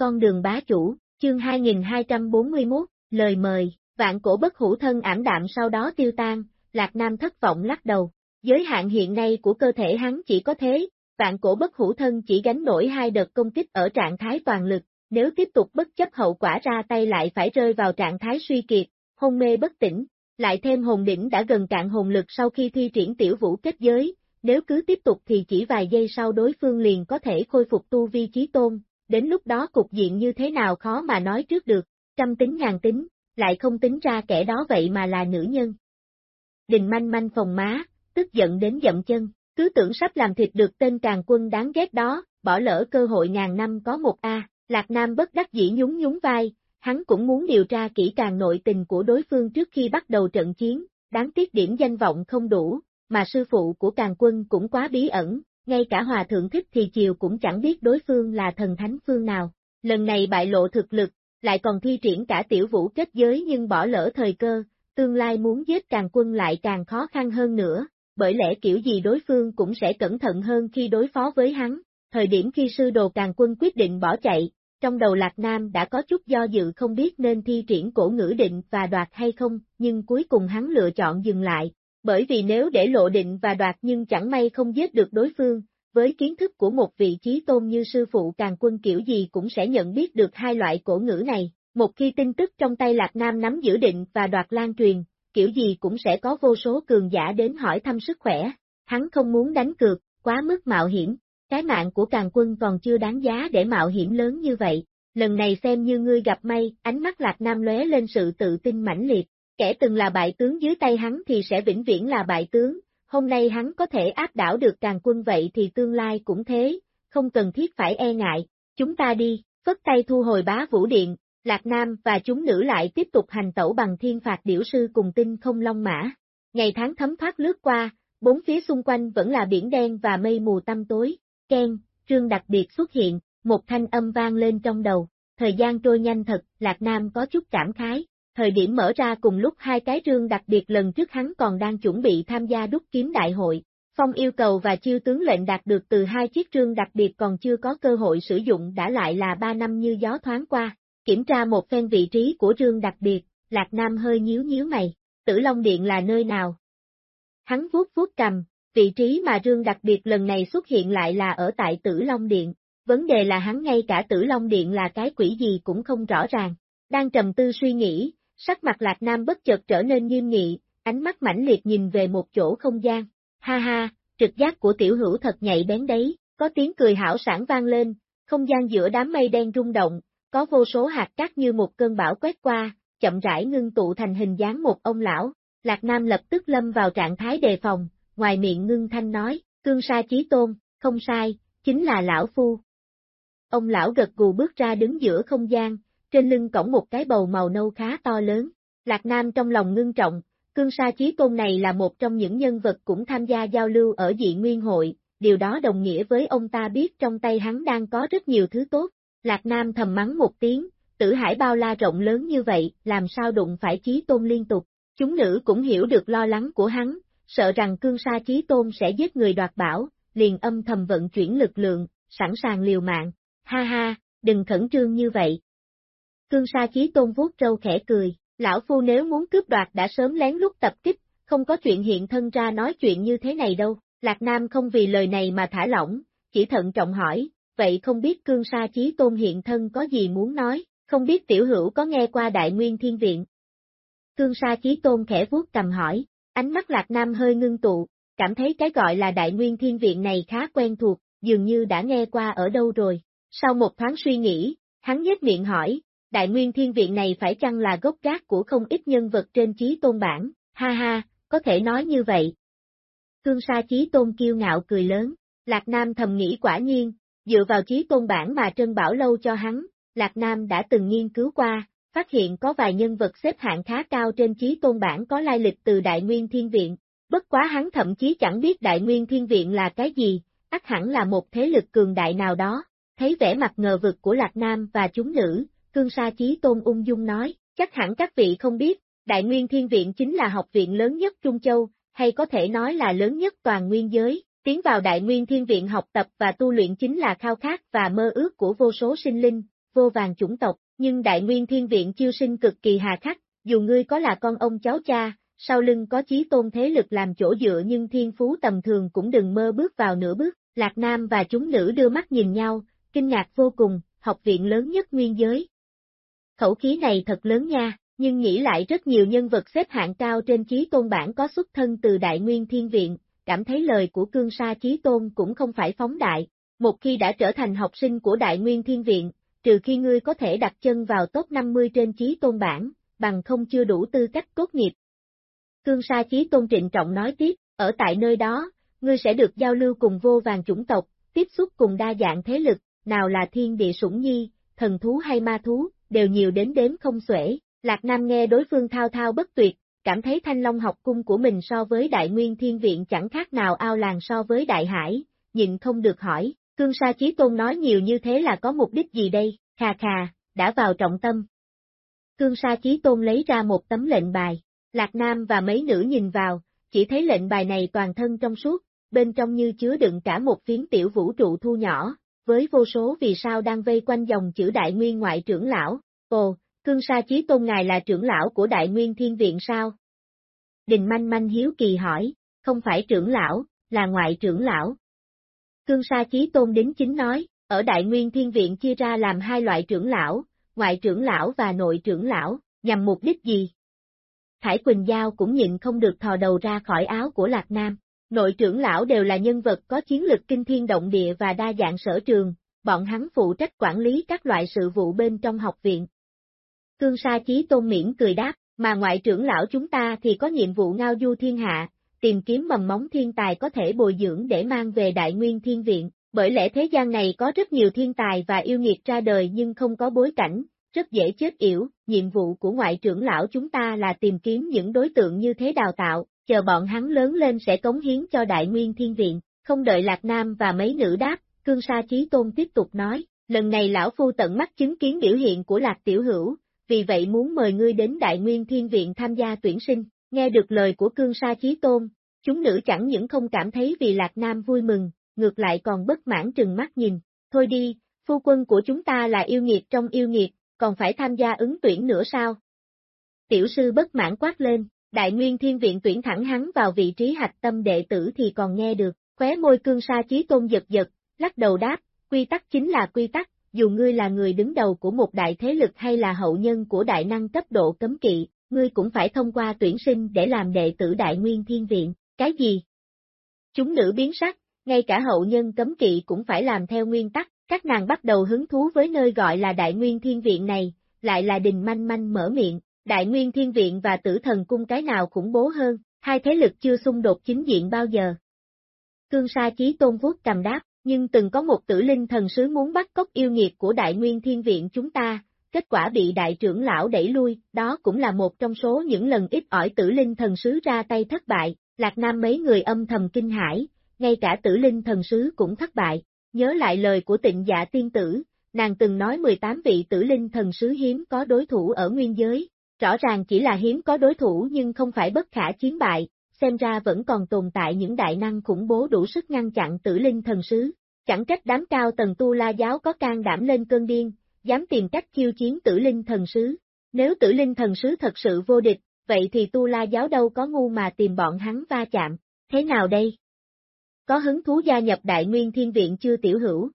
con đường bá chủ, chương 2241, lời mời, vạn cổ bất hủ thân ảm đạm sau đó tiêu tan, Lạc Nam thất vọng lắc đầu. Giới hạn hiện nay của cơ thể hắn chỉ có thế, vạn cổ bất hủ thân chỉ gánh nổi hai đợt công kích ở trạng thái toàn lực, nếu tiếp tục bất chấp hậu quả ra tay lại phải rơi vào trạng thái suy kiệt, hôn mê bất tỉnh, lại thêm hồn đỉnh đã gần cạn hồn lực sau khi thi triển tiểu vũ kết giới, nếu cứ tiếp tục thì chỉ vài giây sau đối phương liền có thể khôi phục tu vi trí tôn, đến lúc đó cục diện như thế nào khó mà nói trước được, trăm tính ngàn tính, lại không tính ra kẻ đó vậy mà là nữ nhân. Đình manh manh phòng má, tức giận đến dậm chân, cứ tưởng sắp làm thịt được tên càng quân đáng ghét đó, bỏ lỡ cơ hội ngàn năm có một A, Lạc Nam bất đắc dĩ nhún nhún vai, hắn cũng muốn điều tra kỹ càng nội tình của đối phương trước khi bắt đầu trận chiến, đáng tiếc điểm danh vọng không đủ, mà sư phụ của càng quân cũng quá bí ẩn, ngay cả hòa thượng thích thì chiều cũng chẳng biết đối phương là thần thánh phương nào. Lần này bại lộ thực lực, lại còn thi triển cả tiểu vũ kết giới nhưng bỏ lỡ thời cơ, tương lai muốn giết càng quân lại càng khó khăn hơn nữa, bởi lẽ kiểu gì đối phương cũng sẽ cẩn thận hơn khi đối phó với hắn. Thời điểm khi sư đồ càng quân quyết định bỏ chạy, trong đầu Lạc Nam đã có chút do dự không biết nên thi triển cổ ngữ định và đoạt hay không, nhưng cuối cùng hắn lựa chọn dừng lại, bởi vì nếu để lộ định và đoạt nhưng chẳng may không giết được đối phương, với kiến thức của một vị trí tôn như sư phụ càng quân kiểu gì cũng sẽ nhận biết được hai loại cổ ngữ này. Một khi tin tức trong tay Lạc Nam nắm giữ định và đoạt lan truyền, kiểu gì cũng sẽ có vô số cường giả đến hỏi thăm sức khỏe. Hắn không muốn đánh cược, quá mức mạo hiểm, cái mạng của càng quân còn chưa đáng giá để mạo hiểm lớn như vậy. Lần này xem như ngươi gặp may, ánh mắt Lạc Nam lóe lên sự tự tin mãnh liệt, kẻ từng là bại tướng dưới tay hắn thì sẽ vĩnh viễn là bại tướng, hôm nay hắn có thể áp đảo được càng quân vậy thì tương lai cũng thế, không cần thiết phải e ngại, chúng ta đi, phất tay thu hồi bá vũ điện, Lạc Nam và chúng nữ lại tiếp tục hành tẩu bằng thiên phạt điểu sư cùng tinh không long mã. Ngày tháng thấm thoát lướt qua, bốn phía xung quanh vẫn là biển đen và mây mù tăm tối, Ken, trương đặc biệt xuất hiện, một thanh âm vang lên trong đầu, thời gian trôi nhanh thật, Lạc Nam có chút cảm khái, thời điểm mở ra cùng lúc hai cái trương đặc biệt lần trước hắn còn đang chuẩn bị tham gia đúc kiếm đại hội. Phong yêu cầu và chiêu tướng lệnh đạt được từ hai chiếc trương đặc biệt còn chưa có cơ hội sử dụng đã lại là ba năm như gió thoáng qua. Kiểm tra một phen vị trí của trương đặc biệt, Lạc Nam hơi nhíu nhíu mày, Tử Long Điện là nơi nào? Hắn vuốt vuốt cầm, vị trí mà trương đặc biệt lần này xuất hiện lại là ở tại Tử Long Điện. Vấn đề là hắn ngay cả Tử Long Điện là cái quỷ gì cũng không rõ ràng. Đang trầm tư suy nghĩ, sắc mặt Lạc Nam bất chợt trở nên nghiêm nghị, ánh mắt mãnh liệt nhìn về một chỗ không gian. Ha ha, trực giác của tiểu hữu thật nhạy bén đấy, có tiếng cười hảo sản vang lên, không gian giữa đám mây đen rung động, có vô số hạt cát như một cơn bão quét qua, chậm rãi ngưng tụ thành hình dáng một ông lão. Lạc Nam lập tức lâm vào trạng thái đề phòng, ngoài miệng ngưng thanh nói, cương sa chí tôn, không sai, chính là lão phu. Ông lão gật gù bước ra đứng giữa không gian, trên lưng cổng một cái bầu màu nâu khá to lớn. Lạc Nam trong lòng ngưng trọng, cương sa chí tôn này là một trong những nhân vật cũng tham gia giao lưu ở dị nguyên hội, điều đó đồng nghĩa với ông ta biết trong tay hắn đang có rất nhiều thứ tốt. Lạc Nam thầm mắng một tiếng, tử hải bao la rộng lớn như vậy, làm sao đụng phải chí tôn liên tục. Chúng nữ cũng hiểu được lo lắng của hắn, sợ rằng cương sa chí tôn sẽ giết người đoạt bảo, liền âm thầm vận chuyển lực lượng, sẵn sàng liều mạng. Ha ha, đừng khẩn trương như vậy. Cương sa chí tôn vuốt râu khẽ cười, lão phu nếu muốn cướp đoạt đã sớm lén lút tập kích, không có chuyện hiện thân ra nói chuyện như thế này đâu. Lạc Nam không vì lời này mà thả lỏng, chỉ thận trọng hỏi, vậy không biết cương sa chí tôn hiện thân có gì muốn nói, không biết tiểu hữu có nghe qua đại nguyên thiên viện. Cương sa chí tôn khẽ vuốt cầm hỏi, ánh mắt lạc nam hơi ngưng tụ, cảm thấy cái gọi là đại nguyên thiên viện này khá quen thuộc, dường như đã nghe qua ở đâu rồi. Sau một thoáng suy nghĩ, hắn nhếch miệng hỏi, đại nguyên thiên viện này phải chăng là gốc gác của không ít nhân vật trên trí tôn bản, ha ha, có thể nói như vậy. Thương sa chí tôn kiêu ngạo cười lớn, Lạc Nam thầm nghĩ quả nhiên, dựa vào trí tôn bản mà Trân Bảo Lâu cho hắn, Lạc Nam đã từng nghiên cứu qua, phát hiện có vài nhân vật xếp hạng khá cao trên trí tôn bản có lai lịch từ Đại Nguyên Thiên Viện, bất quá hắn thậm chí chẳng biết Đại Nguyên Thiên Viện là cái gì, ắt hẳn là một thế lực cường đại nào đó, thấy vẻ mặt ngờ vực của Lạc Nam và chúng nữ, cương sa chí tôn ung dung nói, chắc hẳn các vị không biết, Đại Nguyên Thiên Viện chính là học viện lớn nhất Trung Châu, hay có thể nói là lớn nhất toàn nguyên giới, Tiến vào Đại Nguyên Thiên Viện học tập và tu luyện chính là khao khát và mơ ước của vô số sinh linh, vô vàng chủng tộc, nhưng Đại Nguyên Thiên Viện chiêu sinh cực kỳ hà khắc, dù ngươi có là con ông cháu cha, sau lưng có chí tôn thế lực làm chỗ dựa nhưng thiên phú tầm thường cũng đừng mơ bước vào nửa bước, Lạc Nam và chúng nữ đưa mắt nhìn nhau, kinh ngạc vô cùng, học viện lớn nhất nguyên giới. Khẩu khí này thật lớn nha, nhưng nghĩ lại rất nhiều nhân vật xếp hạng cao trên chí tôn bản có xuất thân từ Đại Nguyên Thiên Viện, cảm thấy lời của cương sa chí tôn cũng không phải phóng đại. Một khi đã trở thành học sinh của Đại Nguyên Thiên Viện, trừ khi ngươi có thể đặt chân vào top 50 trên chí tôn bản, bằng không chưa đủ tư cách tốt nghiệp. Cương sa chí tôn trịnh trọng nói tiếp, ở tại nơi đó, ngươi sẽ được giao lưu cùng vô vàng chủng tộc, tiếp xúc cùng đa dạng thế lực, nào là thiên địa sủng nhi, thần thú hay ma thú, đều nhiều đến đếm không xuể. Lạc Nam nghe đối phương thao thao bất tuyệt, cảm thấy thanh long học cung của mình so với đại nguyên thiên viện chẳng khác nào ao làng so với đại hải, nhịn không được hỏi, cương sa chí tôn nói nhiều như thế là có mục đích gì đây, khà khà, đã vào trọng tâm. Cương sa chí tôn lấy ra một tấm lệnh bài, Lạc Nam và mấy nữ nhìn vào, chỉ thấy lệnh bài này toàn thân trong suốt, bên trong như chứa đựng cả một phiến tiểu vũ trụ thu nhỏ, với vô số vì sao đang vây quanh dòng chữ đại nguyên ngoại trưởng lão, ồ, cương sa chí tôn ngài là trưởng lão của đại nguyên thiên viện sao? Đình manh manh hiếu kỳ hỏi, không phải trưởng lão, là ngoại trưởng lão. Cương sa chí tôn đính chính nói, ở đại nguyên thiên viện chia ra làm hai loại trưởng lão, ngoại trưởng lão và nội trưởng lão, nhằm mục đích gì? Thải Quỳnh Giao cũng nhịn không được thò đầu ra khỏi áo của Lạc Nam. Nội trưởng lão đều là nhân vật có chiến lực kinh thiên động địa và đa dạng sở trường, bọn hắn phụ trách quản lý các loại sự vụ bên trong học viện. Cương Sa Chí Tôn miễn cười đáp, mà ngoại trưởng lão chúng ta thì có nhiệm vụ ngao du thiên hạ, tìm kiếm mầm móng thiên tài có thể bồi dưỡng để mang về Đại Nguyên Thiên Viện, bởi lẽ thế gian này có rất nhiều thiên tài và yêu nghiệt ra đời nhưng không có bối cảnh, rất dễ chết yểu, nhiệm vụ của ngoại trưởng lão chúng ta là tìm kiếm những đối tượng như thế đào tạo, chờ bọn hắn lớn lên sẽ cống hiến cho Đại Nguyên Thiên Viện, không đợi Lạc Nam và mấy nữ đáp, Cương Sa Chí Tôn tiếp tục nói, lần này lão phu tận mắt chứng kiến biểu hiện của Lạc Tiểu Hữu, vì vậy muốn mời ngươi đến Đại Nguyên Thiên Viện tham gia tuyển sinh, nghe được lời của Cương Sa Chí Tôn, chúng nữ chẳng những không cảm thấy vì Lạc Nam vui mừng, ngược lại còn bất mãn trừng mắt nhìn, thôi đi, phu quân của chúng ta là yêu nghiệt trong yêu nghiệt, còn phải tham gia ứng tuyển nữa sao? Tiểu sư bất mãn quát lên, đại nguyên thiên viện tuyển thẳng hắn vào vị trí hạch tâm đệ tử thì còn nghe được, khóe môi cương sa chí tôn giật giật, lắc đầu đáp, quy tắc chính là quy tắc, dù ngươi là người đứng đầu của một đại thế lực hay là hậu nhân của đại năng cấp độ cấm kỵ, ngươi cũng phải thông qua tuyển sinh để làm đệ tử đại nguyên thiên viện, cái gì? Chúng nữ biến sắc, ngay cả hậu nhân cấm kỵ cũng phải làm theo nguyên tắc, các nàng bắt đầu hứng thú với nơi gọi là Đại Nguyên Thiên Viện này, lại là đình manh manh mở miệng, Đại Nguyên Thiên Viện và Tử Thần Cung cái nào khủng bố hơn, hai thế lực chưa xung đột chính diện bao giờ. Cương Sa Chí Tôn vuốt cầm đáp, nhưng từng có một tử linh thần sứ muốn bắt cóc yêu nghiệt của Đại Nguyên Thiên Viện chúng ta, kết quả bị đại trưởng lão đẩy lui, đó cũng là một trong số những lần ít ỏi tử linh thần sứ ra tay thất bại, Lạc Nam mấy người âm thầm kinh hãi, ngay cả tử linh thần sứ cũng thất bại, Nhớ lại lời của tịnh dạ tiên tử, nàng từng nói 18 vị tử linh thần sứ hiếm có đối thủ ở nguyên giới, rõ ràng chỉ là hiếm có đối thủ nhưng không phải bất khả chiến bại, xem ra vẫn còn tồn tại những đại năng khủng bố đủ sức ngăn chặn tử linh thần sứ. Chẳng trách đám cao tầng tu la giáo có can đảm lên cơn điên, dám tìm cách chiêu chiến tử linh thần sứ. Nếu tử linh thần sứ thật sự vô địch, vậy thì tu la giáo đâu có ngu mà tìm bọn hắn va chạm. Thế nào đây? có hứng thú gia nhập Đại Nguyên Thiên Viện chưa tiểu hữu?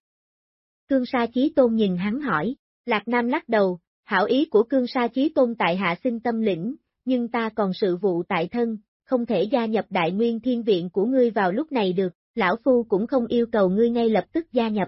Cương Sa Chí Tôn nhìn hắn hỏi, Lạc Nam lắc đầu, hảo ý của Cương Sa Chí Tôn tại hạ sinh tâm lĩnh, nhưng ta còn sự vụ tại thân, không thể gia nhập Đại Nguyên Thiên Viện của ngươi vào lúc này được, lão phu cũng không yêu cầu ngươi ngay lập tức gia nhập.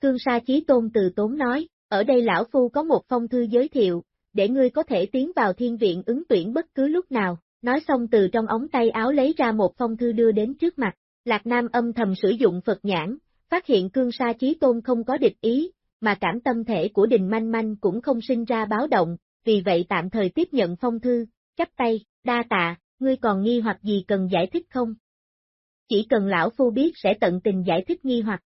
Cương Sa Chí Tôn từ tốn nói, ở đây lão phu có một phong thư giới thiệu, để ngươi có thể tiến vào thiên viện ứng tuyển bất cứ lúc nào, nói xong từ trong ống tay áo lấy ra một phong thư đưa đến trước mặt. Lạc Nam âm thầm sử dụng Phật nhãn, phát hiện cương sa chí tôn không có địch ý, mà cảm tâm thể của đình manh manh cũng không sinh ra báo động, vì vậy tạm thời tiếp nhận phong thư, chắp tay, đa tạ, ngươi còn nghi hoặc gì cần giải thích không? Chỉ cần lão phu biết sẽ tận tình giải thích nghi hoặc.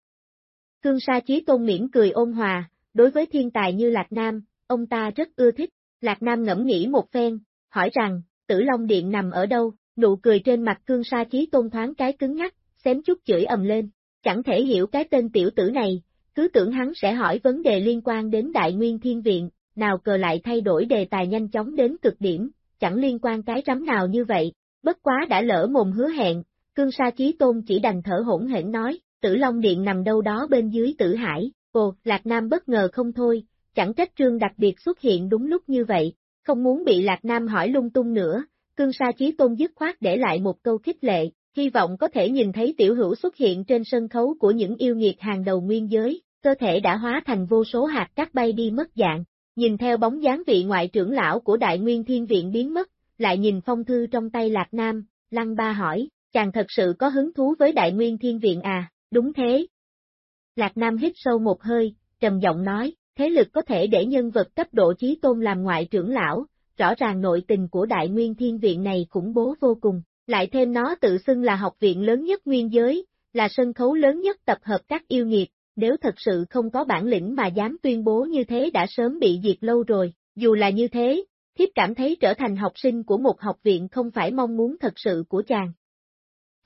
Cương sa chí tôn miễn cười ôn hòa, đối với thiên tài như Lạc Nam, ông ta rất ưa thích, Lạc Nam ngẫm nghĩ một phen, hỏi rằng, tử Long Điện nằm ở đâu, nụ cười trên mặt cương sa chí tôn thoáng cái cứng ngắc, xém chút chửi ầm lên, chẳng thể hiểu cái tên tiểu tử này, cứ tưởng hắn sẽ hỏi vấn đề liên quan đến Đại Nguyên Thiên Viện, nào cờ lại thay đổi đề tài nhanh chóng đến cực điểm, chẳng liên quan cái rắm nào như vậy, bất quá đã lỡ mồm hứa hẹn, cương sa chí tôn chỉ đành thở hỗn hển nói, tử Long Điện nằm đâu đó bên dưới tử hải, ồ, Lạc Nam bất ngờ không thôi, chẳng trách trương đặc biệt xuất hiện đúng lúc như vậy, không muốn bị Lạc Nam hỏi lung tung nữa, cương sa chí tôn dứt khoát để lại một câu khích lệ, hy vọng có thể nhìn thấy tiểu hữu xuất hiện trên sân khấu của những yêu nghiệt hàng đầu nguyên giới, cơ thể đã hóa thành vô số hạt cát bay đi mất dạng, nhìn theo bóng dáng vị ngoại trưởng lão của Đại Nguyên Thiên Viện biến mất, lại nhìn phong thư trong tay Lạc Nam, Lăng Ba hỏi, chàng thật sự có hứng thú với Đại Nguyên Thiên Viện à, đúng thế. Lạc Nam hít sâu một hơi, trầm giọng nói, thế lực có thể để nhân vật cấp độ trí tôn làm ngoại trưởng lão, rõ ràng nội tình của Đại Nguyên Thiên Viện này khủng bố vô cùng, lại thêm nó tự xưng là học viện lớn nhất nguyên giới, là sân khấu lớn nhất tập hợp các yêu nghiệt, nếu thật sự không có bản lĩnh mà dám tuyên bố như thế đã sớm bị diệt lâu rồi, dù là như thế, thiếp cảm thấy trở thành học sinh của một học viện không phải mong muốn thật sự của chàng.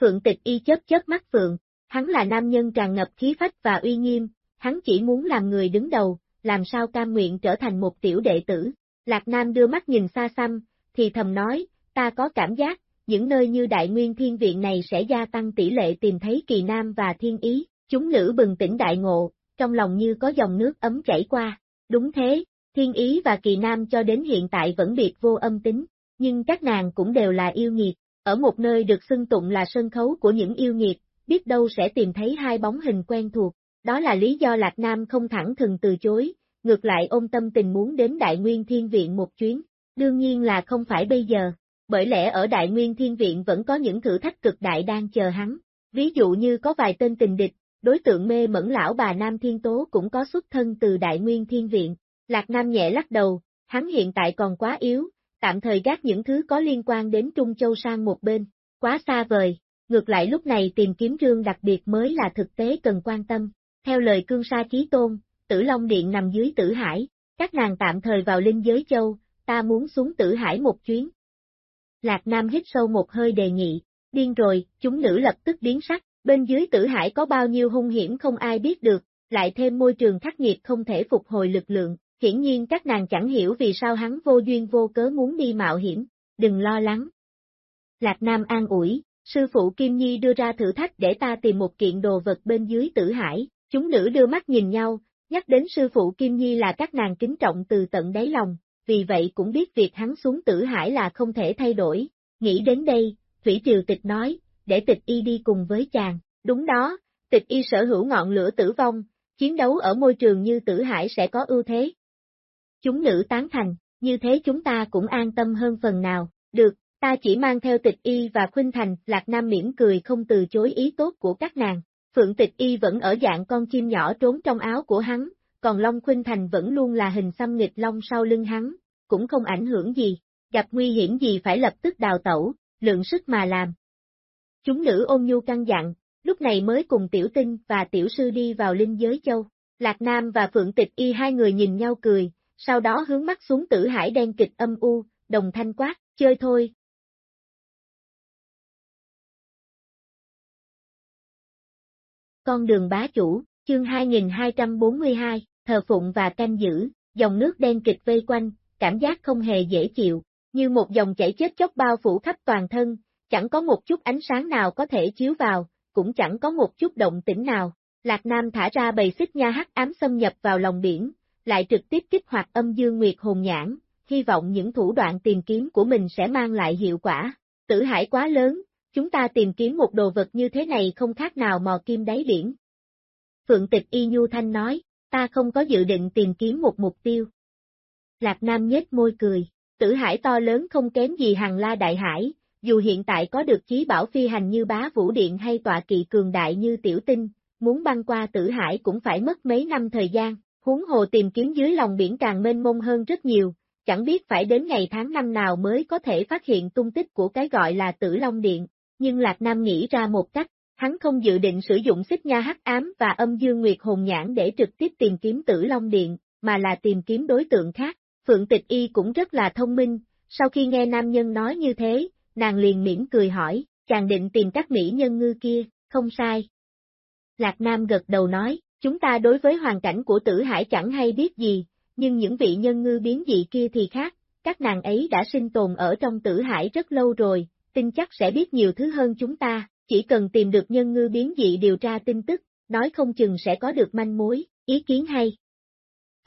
Phượng tịch y chớp chớp mắt Phượng, hắn là nam nhân tràn ngập khí phách và uy nghiêm, hắn chỉ muốn làm người đứng đầu, làm sao cam nguyện trở thành một tiểu đệ tử. Lạc Nam đưa mắt nhìn xa xăm, thì thầm nói, ta có cảm giác, những nơi như Đại Nguyên Thiên Viện này sẽ gia tăng tỷ lệ tìm thấy kỳ nam và thiên ý, chúng nữ bừng tỉnh đại ngộ, trong lòng như có dòng nước ấm chảy qua. Đúng thế, thiên ý và kỳ nam cho đến hiện tại vẫn biệt vô âm tính, nhưng các nàng cũng đều là yêu nghiệt, ở một nơi được xưng tụng là sân khấu của những yêu nghiệt, biết đâu sẽ tìm thấy hai bóng hình quen thuộc, đó là lý do Lạc Nam không thẳng thừng từ chối, ngược lại ôm tâm tình muốn đến Đại Nguyên Thiên Viện một chuyến, đương nhiên là không phải bây giờ, bởi lẽ ở Đại Nguyên Thiên Viện vẫn có những thử thách cực đại đang chờ hắn, ví dụ như có vài tên tình địch, đối tượng mê mẫn lão bà Nam Thiên Tố cũng có xuất thân từ Đại Nguyên Thiên Viện, Lạc Nam nhẹ lắc đầu, hắn hiện tại còn quá yếu, tạm thời gác những thứ có liên quan đến Trung Châu sang một bên, quá xa vời, ngược lại lúc này tìm kiếm rương đặc biệt mới là thực tế cần quan tâm. Theo lời cương sa chí tôn, tử Long Điện nằm dưới tử hải, các nàng tạm thời vào linh giới châu, ta muốn xuống tử hải một chuyến. Lạc Nam hít sâu một hơi đề nghị, điên rồi, chúng nữ lập tức biến sắc, bên dưới tử hải có bao nhiêu hung hiểm không ai biết được, lại thêm môi trường khắc nghiệt không thể phục hồi lực lượng, hiển nhiên các nàng chẳng hiểu vì sao hắn vô duyên vô cớ muốn đi mạo hiểm, đừng lo lắng. Lạc Nam an ủi, sư phụ Kim Nhi đưa ra thử thách để ta tìm một kiện đồ vật bên dưới tử hải, chúng nữ đưa mắt nhìn nhau, nhắc đến sư phụ Kim Nhi là các nàng kính trọng từ tận đáy lòng, vì vậy cũng biết việc hắn xuống tử hải là không thể thay đổi. Nghĩ đến đây, Thủy Triều Tịch nói, để tịch y đi cùng với chàng, đúng đó, tịch y sở hữu ngọn lửa tử vong, chiến đấu ở môi trường như tử hải sẽ có ưu thế. Chúng nữ tán thành, như thế chúng ta cũng an tâm hơn phần nào, được, ta chỉ mang theo tịch y và khuynh thành, Lạc Nam mỉm cười không từ chối ý tốt của các nàng. Phượng tịch y vẫn ở dạng con chim nhỏ trốn trong áo của hắn, còn Long Khuynh Thành vẫn luôn là hình xăm nghịch Long sau lưng hắn, cũng không ảnh hưởng gì, gặp nguy hiểm gì phải lập tức đào tẩu, lượng sức mà làm. Chúng nữ ôn nhu căng dặn, lúc này mới cùng tiểu tinh và tiểu sư đi vào linh giới châu. Lạc Nam và Phượng Tịch Y hai người nhìn nhau cười, sau đó hướng mắt xuống tử hải đen kịch âm u, đồng thanh quát, chơi thôi. Con đường bá chủ, chương 2242, thờ phụng và canh giữ, dòng nước đen kịch vây quanh, cảm giác không hề dễ chịu, như một dòng chảy chết chóc bao phủ khắp toàn thân, chẳng có một chút ánh sáng nào có thể chiếu vào, cũng chẳng có một chút động tĩnh nào. Lạc Nam thả ra bầy xích nha hắc ám xâm nhập vào lòng biển, lại trực tiếp kích hoạt âm dương nguyệt hồn nhãn, hy vọng những thủ đoạn tìm kiếm của mình sẽ mang lại hiệu quả. Tử hải quá lớn, chúng ta tìm kiếm một đồ vật như thế này không khác nào mò kim đáy biển. Phượng tịch Y Nhu Thanh nói, ta không có dự định tìm kiếm một mục tiêu. Lạc Nam nhếch môi cười, tử hải to lớn không kém gì hàng la đại hải, dù hiện tại có được chí bảo phi hành như bá vũ điện hay tọa kỵ cường đại như tiểu tinh, muốn băng qua tử hải cũng phải mất mấy năm thời gian, huống hồ tìm kiếm dưới lòng biển càng mênh mông hơn rất nhiều, chẳng biết phải đến ngày tháng năm nào mới có thể phát hiện tung tích của cái gọi là tử long điện, nhưng Lạc Nam nghĩ ra một cách, hắn không dự định sử dụng xích nha hắc ám và âm dương nguyệt hồn nhãn để trực tiếp tìm kiếm tử long điện, mà là tìm kiếm đối tượng khác. Phượng Tịch Y cũng rất là thông minh, sau khi nghe nam nhân nói như thế, nàng liền mỉm cười hỏi, chàng định tìm các mỹ nhân ngư kia, không sai. Lạc Nam gật đầu nói, Chúng ta đối với hoàn cảnh của tử hải chẳng hay biết gì, nhưng những vị nhân ngư biến dị kia thì khác, các nàng ấy đã sinh tồn ở trong tử hải rất lâu rồi, tin chắc sẽ biết nhiều thứ hơn chúng ta, chỉ cần tìm được nhân ngư biến dị điều tra tin tức, nói không chừng sẽ có được manh mối, ý kiến hay.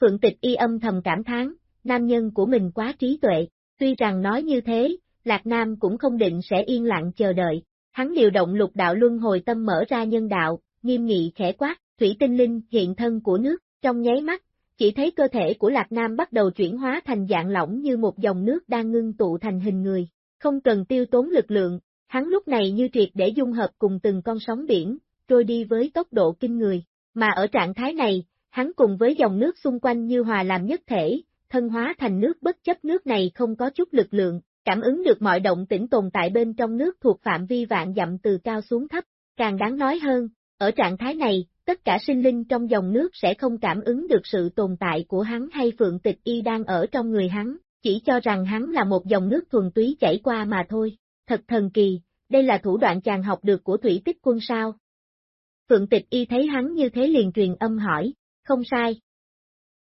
Phượng tịch y âm thầm cảm thán, nam nhân của mình quá trí tuệ, tuy rằng nói như thế, Lạc Nam cũng không định sẽ yên lặng chờ đợi, hắn điều động lục đạo luân hồi tâm mở ra nhân đạo, nghiêm nghị khẽ quát, thủy tinh linh hiện thân của nước, trong nháy mắt, chỉ thấy cơ thể của Lạc Nam bắt đầu chuyển hóa thành dạng lỏng như một dòng nước đang ngưng tụ thành hình người, không cần tiêu tốn lực lượng, hắn lúc này như triệt để dung hợp cùng từng con sóng biển, trôi đi với tốc độ kinh người, mà ở trạng thái này, hắn cùng với dòng nước xung quanh như hòa làm nhất thể, thân hóa thành nước bất chấp nước này không có chút lực lượng, cảm ứng được mọi động tĩnh tồn tại bên trong nước thuộc phạm vi vạn dặm từ cao xuống thấp, càng đáng nói hơn, ở trạng thái này, tất cả sinh linh trong dòng nước sẽ không cảm ứng được sự tồn tại của hắn hay phượng tịch y đang ở trong người hắn, chỉ cho rằng hắn là một dòng nước thuần túy chảy qua mà thôi. Thật thần kỳ, đây là thủ đoạn chàng học được của thủy tích quân sao. Phượng tịch y thấy hắn như thế liền truyền âm hỏi, không sai.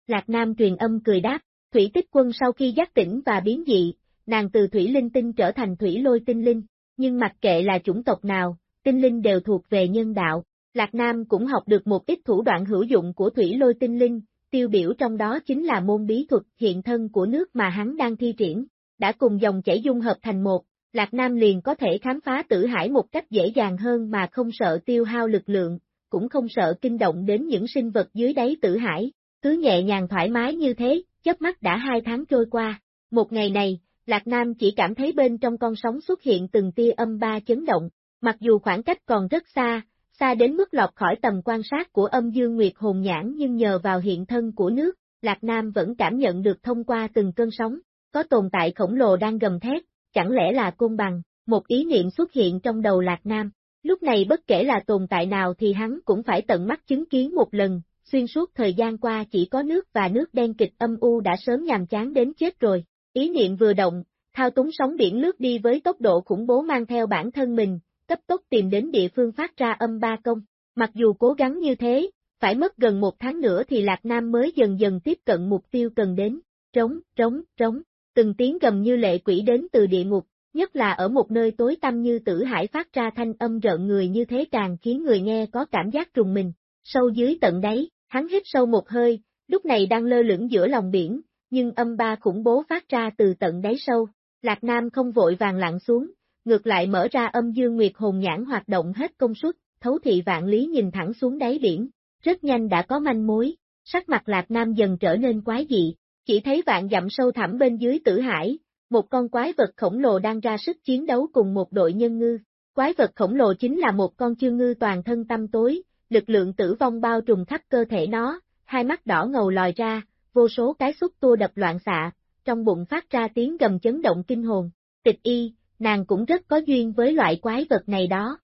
Lạc Nam truyền âm cười đáp, thủy tích quân sau khi giác tỉnh và biến dị, nàng từ thủy linh tinh trở thành thủy lôi tinh linh, nhưng mặc kệ là chủng tộc nào, tinh linh đều thuộc về nhân đạo, Lạc Nam cũng học được một ít thủ đoạn hữu dụng của thủy lôi tinh linh, tiêu biểu trong đó chính là môn bí thuật hiện thân của nước mà hắn đang thi triển. Đã cùng dòng chảy dung hợp thành một, Lạc Nam liền có thể khám phá tử hải một cách dễ dàng hơn mà không sợ tiêu hao lực lượng, cũng không sợ kinh động đến những sinh vật dưới đáy tử hải, cứ nhẹ nhàng thoải mái như thế, chớp mắt đã hai tháng trôi qua. Một ngày này, Lạc Nam chỉ cảm thấy bên trong con sóng xuất hiện từng tia âm ba chấn động, mặc dù khoảng cách còn rất xa, xa đến mức lọt khỏi tầm quan sát của âm dương nguyệt hồn nhãn nhưng nhờ vào hiện thân của nước, Lạc Nam vẫn cảm nhận được thông qua từng cơn sóng, có tồn tại khổng lồ đang gầm thét, chẳng lẽ là côn bằng, một ý niệm xuất hiện trong đầu Lạc Nam. Lúc này bất kể là tồn tại nào thì hắn cũng phải tận mắt chứng kiến một lần, xuyên suốt thời gian qua chỉ có nước và nước đen kịch âm u đã sớm nhàm chán đến chết rồi. Ý niệm vừa động, thao túng sóng biển lướt đi với tốc độ khủng bố mang theo bản thân mình, cấp tốc tìm đến địa phương phát ra âm ba công. Mặc dù cố gắng như thế, phải mất gần một tháng nữa thì Lạc Nam mới dần dần tiếp cận mục tiêu cần đến. Trống, trống, trống, từng tiếng gầm như lệ quỷ đến từ địa ngục, nhất là ở một nơi tối tăm như tử hải phát ra thanh âm rợn người như thế càng khiến người nghe có cảm giác trùng mình. Sâu dưới tận đáy, hắn hít sâu một hơi, lúc này đang lơ lửng giữa lòng biển, nhưng âm ba khủng bố phát ra từ tận đáy sâu. Lạc Nam không vội vàng lặn xuống, ngược lại mở ra âm dương nguyệt hồn nhãn hoạt động hết công suất, thấu thị vạn lý nhìn thẳng xuống đáy biển, rất nhanh đã có manh mối, sắc mặt Lạc Nam dần trở nên quái dị, chỉ thấy vạn dặm sâu thẳm bên dưới tử hải, một con quái vật khổng lồ đang ra sức chiến đấu cùng một đội nhân ngư. Quái vật khổng lồ chính là một con chương ngư toàn thân tâm tối, lực lượng tử vong bao trùm khắp cơ thể nó, hai mắt đỏ ngầu lòi ra, vô số cái xúc tua đập loạn xạ, trong bụng phát ra tiếng gầm chấn động kinh hồn. Tịch y, nàng cũng rất có duyên với loại quái vật này đó.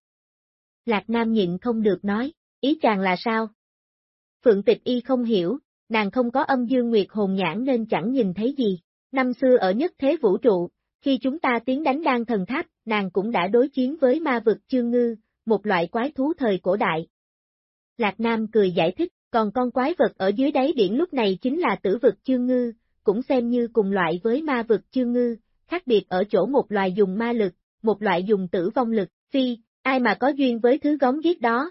Lạc Nam nhịn không được nói, ý chàng là sao? Phượng tịch y không hiểu, nàng không có âm dương nguyệt hồn nhãn nên chẳng nhìn thấy gì. Năm xưa ở nhất thế vũ trụ, khi chúng ta tiến đánh đan thần tháp, nàng cũng đã đối chiến với ma vực chương ngư, một loại quái thú thời cổ đại. Lạc Nam cười giải thích, còn con quái vật ở dưới đáy biển lúc này chính là tử vực chương ngư, cũng xem như cùng loại với ma vực chương ngư, khác biệt ở chỗ một loài dùng ma lực, một loại dùng tử vong lực, phi, ai mà có duyên với thứ góng giết đó.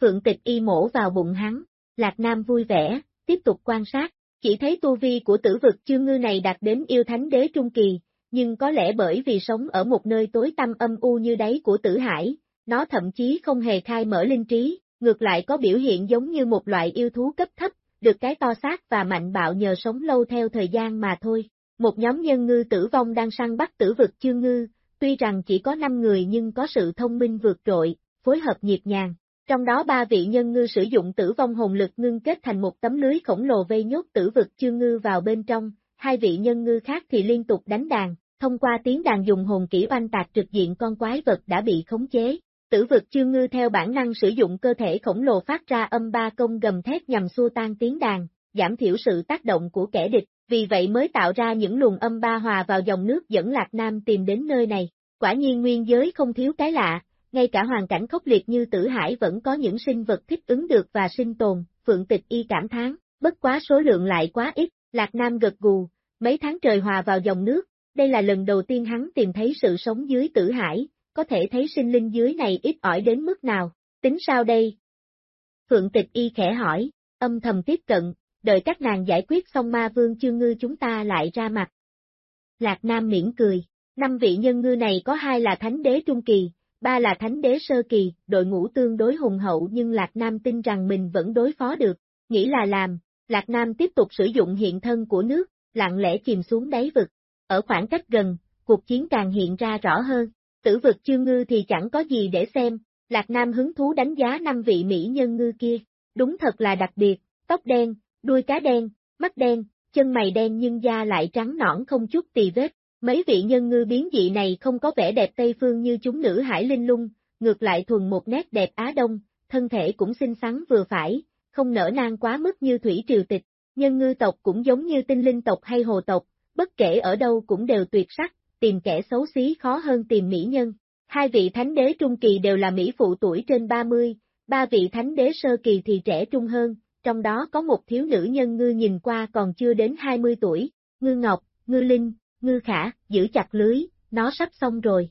Phượng tịch y mổ vào bụng hắn, Lạc Nam vui vẻ, tiếp tục quan sát, chỉ thấy tu vi của tử vực chương ngư này đạt đến yêu thánh đế trung kỳ, nhưng có lẽ bởi vì sống ở một nơi tối tăm âm u như đáy của tử hải, nó thậm chí không hề khai mở linh trí, ngược lại có biểu hiện giống như một loại yêu thú cấp thấp, được cái to xác và mạnh bạo nhờ sống lâu theo thời gian mà thôi. Một nhóm nhân ngư tử vong đang săn bắt tử vực chương ngư, tuy rằng chỉ có 5 người nhưng có sự thông minh vượt trội, phối hợp nhịp nhàng. Trong đó ba vị nhân ngư sử dụng tử vong hồn lực ngưng kết thành một tấm lưới khổng lồ vây nhốt tử vực chương ngư vào bên trong, hai vị nhân ngư khác thì liên tục đánh đàn, thông qua tiếng đàn dùng hồn kỹ oanh tạc trực diện con quái vật đã bị khống chế. Tử vực chương ngư theo bản năng sử dụng cơ thể khổng lồ phát ra âm ba công gầm thét nhằm xua tan tiếng đàn, giảm thiểu sự tác động của kẻ địch, vì vậy mới tạo ra những luồng âm ba hòa vào dòng nước dẫn Lạc Nam tìm đến nơi này. Quả nhiên nguyên giới không thiếu cái lạ, ngay cả hoàn cảnh khốc liệt như tử hải vẫn có những sinh vật thích ứng được và sinh tồn, Phượng Tịch Y cảm thán, bất quá số lượng lại quá ít, Lạc Nam gật gù, mấy tháng trời hòa vào dòng nước, đây là lần đầu tiên hắn tìm thấy sự sống dưới tử hải, có thể thấy sinh linh dưới này ít ỏi đến mức nào, tính sao đây? Phượng Tịch Y khẽ hỏi, âm thầm tiếp cận, đợi các nàng giải quyết xong ma vương chương ngư chúng ta lại ra mặt. Lạc Nam miễn cười, năm vị nhân ngư này có hai là thánh đế trung kỳ, ba là thánh đế sơ kỳ, đội ngũ tương đối hùng hậu nhưng Lạc Nam tin rằng mình vẫn đối phó được, nghĩ là làm, Lạc Nam tiếp tục sử dụng hiện thân của nước, lặng lẽ chìm xuống đáy vực, ở khoảng cách gần, cuộc chiến càng hiện ra rõ hơn, tử vực chương ngư thì chẳng có gì để xem, Lạc Nam hứng thú đánh giá năm vị mỹ nhân ngư kia, đúng thật là đặc biệt, tóc đen, đuôi cá đen, mắt đen, chân mày đen nhưng da lại trắng nõn không chút tì vết. Mấy vị nhân ngư biến dị này không có vẻ đẹp Tây Phương như chúng nữ hải linh lung, ngược lại thuần một nét đẹp Á Đông, thân thể cũng xinh xắn vừa phải, không nở nang quá mức như thủy triều tịch. Nhân ngư tộc cũng giống như tinh linh tộc hay hồ tộc, bất kể ở đâu cũng đều tuyệt sắc, tìm kẻ xấu xí khó hơn tìm mỹ nhân. Hai vị thánh đế trung kỳ đều là mỹ phụ tuổi trên 30, ba vị thánh đế sơ kỳ thì trẻ trung hơn, trong đó có một thiếu nữ nhân ngư nhìn qua còn chưa đến 20 tuổi, ngư ngọc, ngư linh, ngư khả, giữ chặt lưới, nó sắp xong rồi.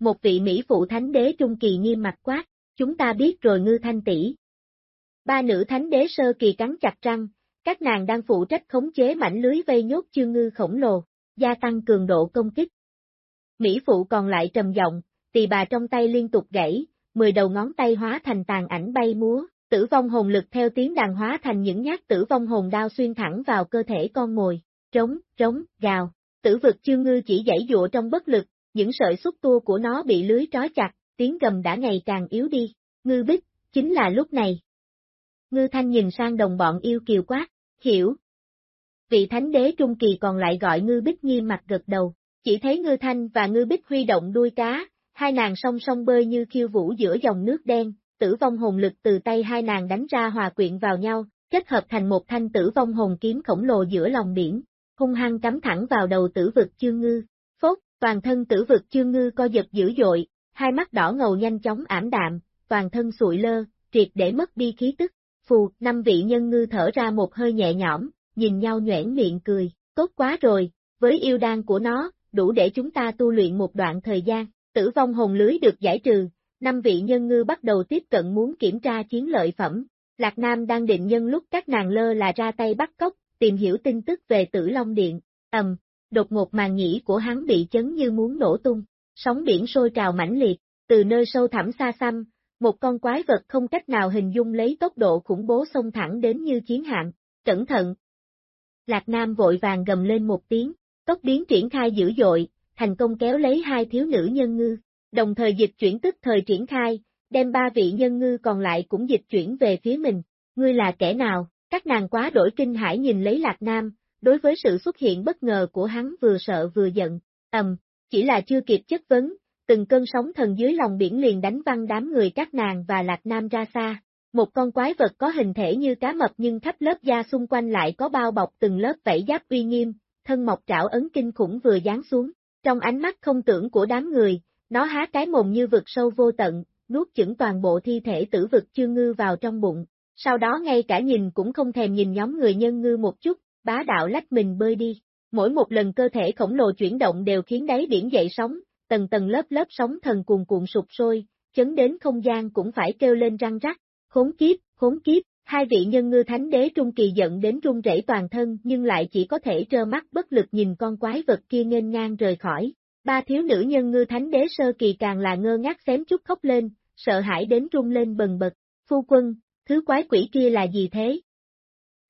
Một vị Mỹ phụ thánh đế trung kỳ nghiêm mặt quát, chúng ta biết rồi ngư thanh tỷ. Ba nữ thánh đế sơ kỳ cắn chặt răng, các nàng đang phụ trách khống chế mảnh lưới vây nhốt chương ngư khổng lồ, gia tăng cường độ công kích. Mỹ phụ còn lại trầm giọng, tỳ bà trong tay liên tục gãy, mười đầu ngón tay hóa thành tàn ảnh bay múa, tử vong hồn lực theo tiếng đàn hóa thành những nhát tử vong hồn đao xuyên thẳng vào cơ thể con mồi, trống, trống, gào. Tử vực chương ngư chỉ dãy dụa trong bất lực, những sợi xúc tua của nó bị lưới trói chặt, tiếng gầm đã ngày càng yếu đi. Ngư bích, chính là lúc này. Ngư thanh nhìn sang đồng bọn yêu kiều quát, hiểu. Vị thánh đế trung kỳ còn lại gọi ngư bích nghiêm mặt gật đầu, chỉ thấy ngư thanh và ngư bích huy động đuôi cá, hai nàng song song bơi như khiêu vũ giữa dòng nước đen, tử vong hồn lực từ tay hai nàng đánh ra hòa quyện vào nhau, kết hợp thành một thanh tử vong hồn kiếm khổng lồ giữa lòng biển, hung hăng cắm thẳng vào đầu tử vực chương ngư. Phốt, toàn thân tử vực chương ngư co giật dữ dội, hai mắt đỏ ngầu nhanh chóng ảm đạm, toàn thân sụi lơ, triệt để mất đi khí tức. Phù, năm vị nhân ngư thở ra một hơi nhẹ nhõm, nhìn nhau nhoẻn miệng cười, tốt quá rồi, với yêu đan của nó, đủ để chúng ta tu luyện một đoạn thời gian, tử vong hồn lưới được giải trừ, năm vị nhân ngư bắt đầu tiếp cận muốn kiểm tra chiến lợi phẩm. Lạc Nam đang định nhân lúc các nàng lơ là ra tay bắt cóc, tìm hiểu tin tức về tử Long Điện, ầm, đột ngột màn nhĩ của hắn bị chấn như muốn nổ tung, sóng biển sôi trào mãnh liệt, từ nơi sâu thẳm xa xăm, một con quái vật không cách nào hình dung lấy tốc độ khủng bố xông thẳng đến như chiến hạm, cẩn thận. Lạc Nam vội vàng gầm lên một tiếng, tốc biến triển khai dữ dội, thành công kéo lấy hai thiếu nữ nhân ngư, đồng thời dịch chuyển tức thời triển khai, đem ba vị nhân ngư còn lại cũng dịch chuyển về phía mình. Ngươi là kẻ nào? Các nàng quá đổi kinh hãi nhìn lấy Lạc Nam, đối với sự xuất hiện bất ngờ của hắn vừa sợ vừa giận, ầm, chỉ là chưa kịp chất vấn, từng cơn sóng thần dưới lòng biển liền đánh văng đám người các nàng và Lạc Nam ra xa. Một con quái vật có hình thể như cá mập nhưng khắp lớp da xung quanh lại có bao bọc từng lớp vảy giáp uy nghiêm, thân mọc trảo ấn kinh khủng vừa giáng xuống. Trong ánh mắt không tưởng của đám người, nó há cái mồm như vực sâu vô tận, nuốt chửng toàn bộ thi thể tử vực chương ngư vào trong bụng, sau đó ngay cả nhìn cũng không thèm nhìn nhóm người nhân ngư một chút, bá đạo lách mình bơi đi. Mỗi một lần cơ thể khổng lồ chuyển động đều khiến đáy biển dậy sóng, tầng tầng lớp lớp sóng thần cuồn cuộn sụp sôi, chấn đến không gian cũng phải kêu lên răng rắc, khốn kiếp, khốn kiếp, hai vị nhân ngư thánh đế trung kỳ giận đến run rẩy toàn thân nhưng lại chỉ có thể trơ mắt bất lực nhìn con quái vật kia nghênh ngang rời khỏi, Ba thiếu nữ nhân ngư thánh đế sơ kỳ càng là ngơ ngác xém chút khóc lên, sợ hãi đến rung lên bần bật. Phu quân, thứ quái quỷ kia là gì thế?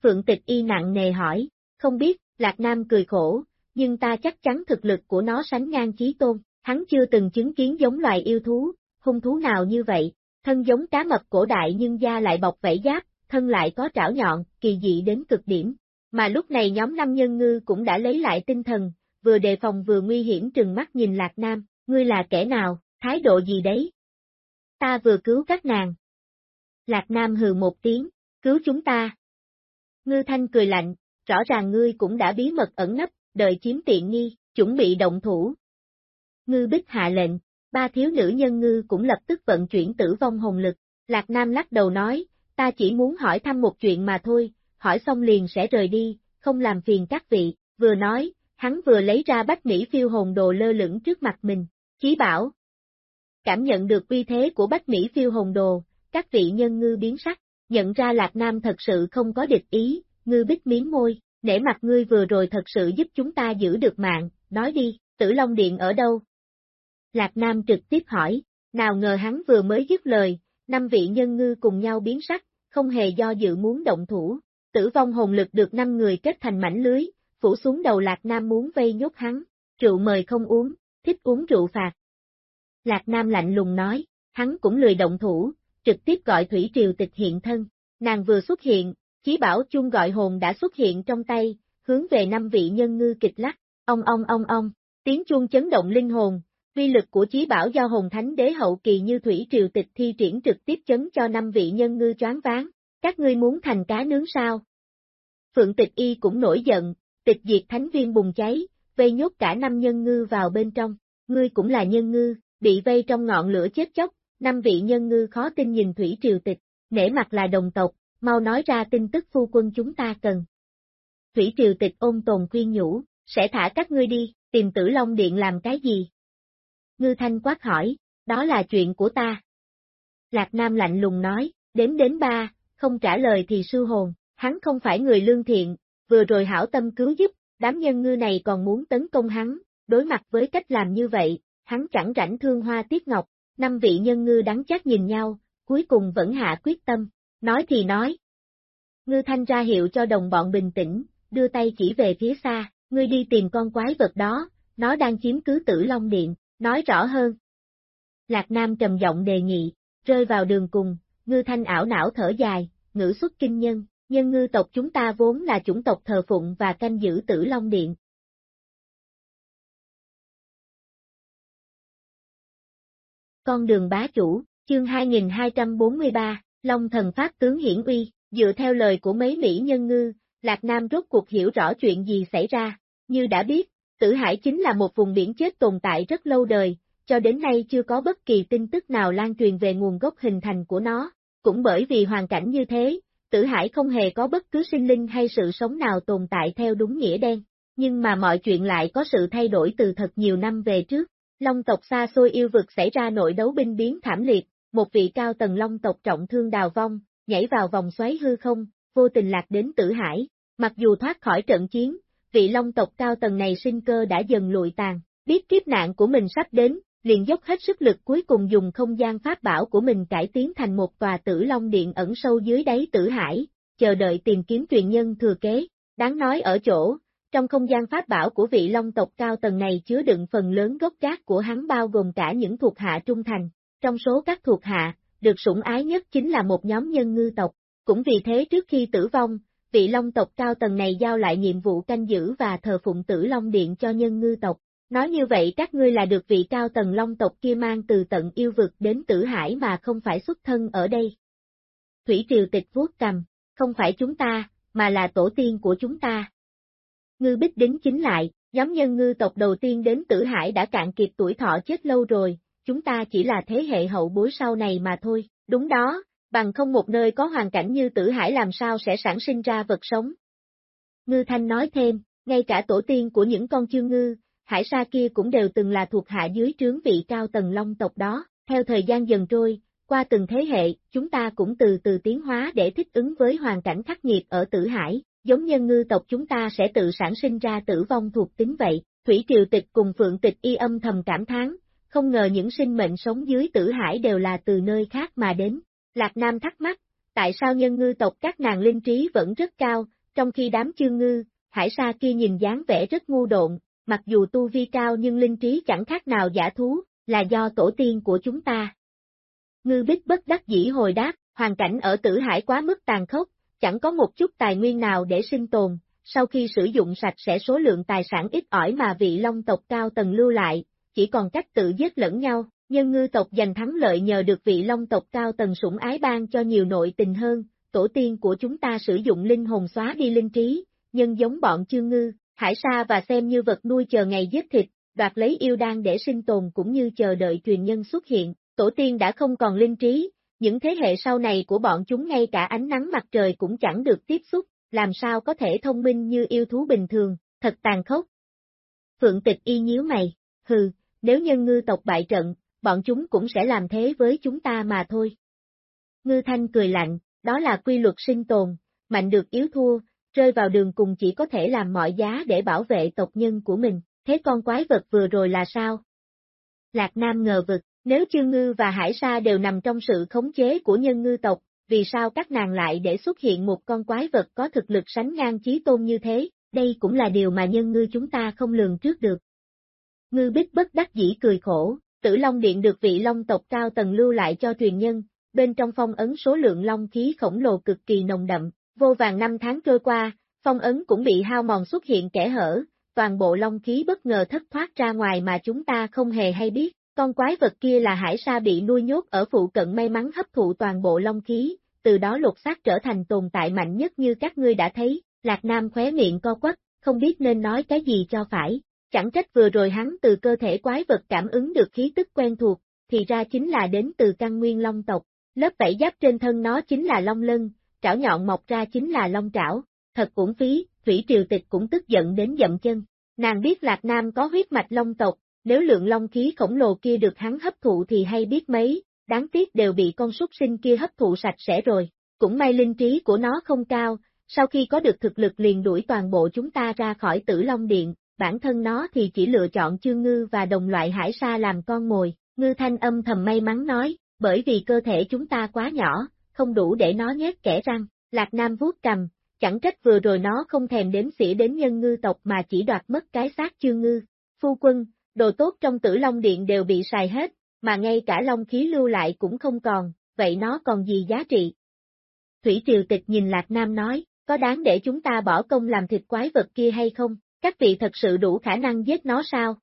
Phượng tịch y nặng nề hỏi, không biết, Lạc Nam cười khổ, nhưng ta chắc chắn thực lực của nó sánh ngang chí tôn, hắn chưa từng chứng kiến giống loài yêu thú, hung thú nào như vậy, thân giống cá mập cổ đại nhưng da lại bọc vảy giáp, thân lại có trảo nhọn, kỳ dị đến cực điểm. Mà lúc này nhóm năm nhân ngư cũng đã lấy lại tinh thần, vừa đề phòng vừa nguy hiểm trừng mắt nhìn Lạc Nam, ngươi là kẻ nào, thái độ gì đấy? Ta vừa cứu các nàng. Lạc Nam hừ một tiếng, cứu chúng ta. Ngư Thanh cười lạnh, rõ ràng ngươi cũng đã bí mật ẩn nấp, đợi chiếm tiện nghi, chuẩn bị động thủ. Ngư Bích hạ lệnh, ba thiếu nữ nhân ngư cũng lập tức vận chuyển tử vong hồn lực. Lạc Nam lắc đầu nói, ta chỉ muốn hỏi thăm một chuyện mà thôi, hỏi xong liền sẽ rời đi, không làm phiền các vị, vừa nói, hắn vừa lấy ra bách Mỹ phiêu hồn đồ lơ lửng trước mặt mình, chí bảo. Cảm nhận được uy thế của bách Mỹ phiêu hồn đồ, các vị nhân ngư biến sắc, nhận ra Lạc Nam thật sự không có địch ý, ngư bích miếng môi, để mặt ngươi vừa rồi thật sự giúp chúng ta giữ được mạng, nói đi, tử Long Điện ở đâu? Lạc Nam trực tiếp hỏi, nào ngờ hắn vừa mới dứt lời, năm vị nhân ngư cùng nhau biến sắc, không hề do dự muốn động thủ, tử vong hồn lực được năm người kết thành mảnh lưới, phủ xuống đầu Lạc Nam muốn vây nhốt hắn, rượu mời không uống, thích uống rượu phạt. Lạc Nam lạnh lùng nói, hắn cũng lười động thủ, trực tiếp gọi Thủy Triều tịch hiện thân, nàng vừa xuất hiện, chí bảo chung gọi hồn đã xuất hiện trong tay, hướng về năm vị nhân ngư kịch lắc, ông ông ông ông, tiếng chuông chấn động linh hồn, uy lực của chí bảo do hồn thánh đế hậu kỳ như Thủy Triều tịch thi triển trực tiếp chấn cho năm vị nhân ngư choáng ván. các ngươi muốn thành cá nướng sao? Phượng tịch y cũng nổi giận, tịch diệt thánh viên bùng cháy, vây nhốt cả năm nhân ngư vào bên trong, ngươi cũng là nhân ngư, bị vây trong ngọn lửa chết chóc, năm vị nhân ngư khó tin nhìn Thủy Triều Tịch, nể mặt là đồng tộc, mau nói ra tin tức phu quân chúng ta cần. Thủy Triều Tịch ôn tồn khuyên nhủ, sẽ thả các ngươi đi, tìm tử Long Điện làm cái gì? Ngư Thanh quát hỏi, đó là chuyện của ta. Lạc Nam lạnh lùng nói, đếm đến ba, không trả lời thì sư hồn, hắn không phải người lương thiện, vừa rồi hảo tâm cứu giúp, đám nhân ngư này còn muốn tấn công hắn, đối mặt với cách làm như vậy, hắn chẳng rảnh thương hoa tiết ngọc, năm vị nhân ngư đắng chát nhìn nhau, cuối cùng vẫn hạ quyết tâm, nói thì nói. Ngư thanh ra hiệu cho đồng bọn bình tĩnh, đưa tay chỉ về phía xa, ngươi đi tìm con quái vật đó, nó đang chiếm cứ tử Long Điện, nói rõ hơn. Lạc Nam trầm giọng đề nghị, rơi vào đường cùng, ngư thanh ảo não thở dài, ngữ xuất kinh nhân, nhân ngư tộc chúng ta vốn là chủng tộc thờ phụng và canh giữ tử Long Điện. Con đường bá chủ, chương 2243, Long thần pháp tướng hiển uy, dựa theo lời của mấy Mỹ nhân ngư, Lạc Nam rốt cuộc hiểu rõ chuyện gì xảy ra, như đã biết, Tử Hải chính là một vùng biển chết tồn tại rất lâu đời, cho đến nay chưa có bất kỳ tin tức nào lan truyền về nguồn gốc hình thành của nó, cũng bởi vì hoàn cảnh như thế, Tử Hải không hề có bất cứ sinh linh hay sự sống nào tồn tại theo đúng nghĩa đen, nhưng mà mọi chuyện lại có sự thay đổi từ thật nhiều năm về trước. Long tộc xa xôi yêu vực xảy ra nội đấu binh biến thảm liệt, một vị cao tầng long tộc trọng thương đào vong, nhảy vào vòng xoáy hư không, vô tình lạc đến Tử Hải. Mặc dù thoát khỏi trận chiến, vị long tộc cao tầng này sinh cơ đã dần lụi tàn, biết kiếp nạn của mình sắp đến, liền dốc hết sức lực cuối cùng dùng không gian pháp bảo của mình cải tiến thành một tòa tử long điện ẩn sâu dưới đáy tử hải, chờ đợi tìm kiếm truyền nhân thừa kế. Đáng nói ở chỗ, trong không gian pháp bảo của vị long tộc cao tầng này chứa đựng phần lớn gốc gác của hắn bao gồm cả những thuộc hạ trung thành. Trong số các thuộc hạ, được sủng ái nhất chính là một nhóm nhân ngư tộc. Cũng vì thế trước khi tử vong, vị long tộc cao tầng này giao lại nhiệm vụ canh giữ và thờ phụng tử long điện cho nhân ngư tộc. Nói như vậy các ngươi là được vị cao tầng long tộc kia mang từ tận yêu vực đến tử hải mà không phải xuất thân ở đây. Thủy triều tịch vuốt cầm, không phải chúng ta, mà là tổ tiên của chúng ta. Ngư bích đính chính lại, nhóm nhân ngư tộc đầu tiên đến tử hải đã cạn kiệt tuổi thọ chết lâu rồi, chúng ta chỉ là thế hệ hậu bối sau này mà thôi, đúng đó, bằng không một nơi có hoàn cảnh như tử hải làm sao sẽ sản sinh ra vật sống. Ngư Thanh nói thêm, ngay cả tổ tiên của những con chương ngư, hải sa kia cũng đều từng là thuộc hạ dưới trướng vị cao tầng long tộc đó, theo thời gian dần trôi, qua từng thế hệ, chúng ta cũng từ từ tiến hóa để thích ứng với hoàn cảnh khắc nghiệt ở tử hải, giống nhân ngư tộc chúng ta sẽ tự sản sinh ra tử vong thuộc tính vậy. Thủy Triều Tịch cùng Phượng Tịch y âm thầm cảm thán, không ngờ những sinh mệnh sống dưới tử hải đều là từ nơi khác mà đến. Lạc Nam thắc mắc, tại sao nhân ngư tộc các nàng linh trí vẫn rất cao, trong khi đám chương ngư, hải sa kia nhìn dáng vẻ rất ngu độn, mặc dù tu vi cao nhưng linh trí chẳng khác nào giả thú, là do tổ tiên của chúng ta. Ngư bích bất đắc dĩ hồi đáp, hoàn cảnh ở tử hải quá mức tàn khốc, chẳng có một chút tài nguyên nào để sinh tồn, sau khi sử dụng sạch sẽ số lượng tài sản ít ỏi mà vị long tộc cao tầng lưu lại, chỉ còn cách tự giết lẫn nhau, nhân ngư tộc giành thắng lợi nhờ được vị long tộc cao tầng sủng ái ban cho nhiều nội tình hơn, tổ tiên của chúng ta sử dụng linh hồn xóa đi linh trí, nhân giống bọn chương ngư, hải sa và xem như vật nuôi chờ ngày giết thịt, đoạt lấy yêu đan để sinh tồn cũng như chờ đợi truyền nhân xuất hiện, tổ tiên đã không còn linh trí, những thế hệ sau này của bọn chúng ngay cả ánh nắng mặt trời cũng chẳng được tiếp xúc, làm sao có thể thông minh như yêu thú bình thường, thật tàn khốc. Phượng tịch y nhíu mày, hừ, nếu nhân ngư tộc bại trận, bọn chúng cũng sẽ làm thế với chúng ta mà thôi. Ngư thanh cười lạnh, đó là quy luật sinh tồn, mạnh được yếu thua, rơi vào đường cùng chỉ có thể làm mọi giá để bảo vệ tộc nhân của mình, thế con quái vật vừa rồi là sao? Lạc Nam ngờ vực, nếu chương ngư và hải sa đều nằm trong sự khống chế của nhân ngư tộc, vì sao các nàng lại để xuất hiện một con quái vật có thực lực sánh ngang chí tôn như thế, đây cũng là điều mà nhân ngư chúng ta không lường trước được. Ngư bích bất đắc dĩ cười khổ, tử long điện được vị long tộc cao tầng lưu lại cho truyền nhân, bên trong phong ấn số lượng long khí khổng lồ cực kỳ nồng đậm, vô vàng năm tháng trôi qua, phong ấn cũng bị hao mòn xuất hiện kẻ hở, toàn bộ long khí bất ngờ thất thoát ra ngoài mà chúng ta không hề hay biết, con quái vật kia là hải sa bị nuôi nhốt ở phụ cận may mắn hấp thụ toàn bộ long khí, từ đó lột xác trở thành tồn tại mạnh nhất như các ngươi đã thấy, Lạc Nam khóe miệng co quất, không biết nên nói cái gì cho phải, chẳng trách vừa rồi hắn từ cơ thể quái vật cảm ứng được khí tức quen thuộc, thì ra chính là đến từ căn nguyên long tộc, lớp vảy giáp trên thân nó chính là long lân, trảo nhọn mọc ra chính là long trảo, thật cũng phí, Thủy Triều Tịch cũng tức giận đến dậm chân. Nàng biết Lạc Nam có huyết mạch long tộc, nếu lượng long khí khổng lồ kia được hắn hấp thụ thì hay biết mấy, đáng tiếc đều bị con súc sinh kia hấp thụ sạch sẽ rồi. Cũng may linh trí của nó không cao, sau khi có được thực lực liền đuổi toàn bộ chúng ta ra khỏi tử long điện, bản thân nó thì chỉ lựa chọn chương ngư và đồng loại hải sa làm con mồi, ngư thanh âm thầm may mắn nói, bởi vì cơ thể chúng ta quá nhỏ, không đủ để nó nhét kẻ răng, Lạc Nam vuốt cầm, chẳng trách vừa rồi nó không thèm đếm xỉa đến nhân ngư tộc mà chỉ đoạt mất cái xác chương ngư. Phu quân, đồ tốt trong tử long điện đều bị xài hết, mà ngay cả long khí lưu lại cũng không còn, vậy nó còn gì giá trị? Thủy Triều Tịch nhìn Lạc Nam nói, có đáng để chúng ta bỏ công làm thịt quái vật kia hay không, các vị thật sự đủ khả năng giết nó sao?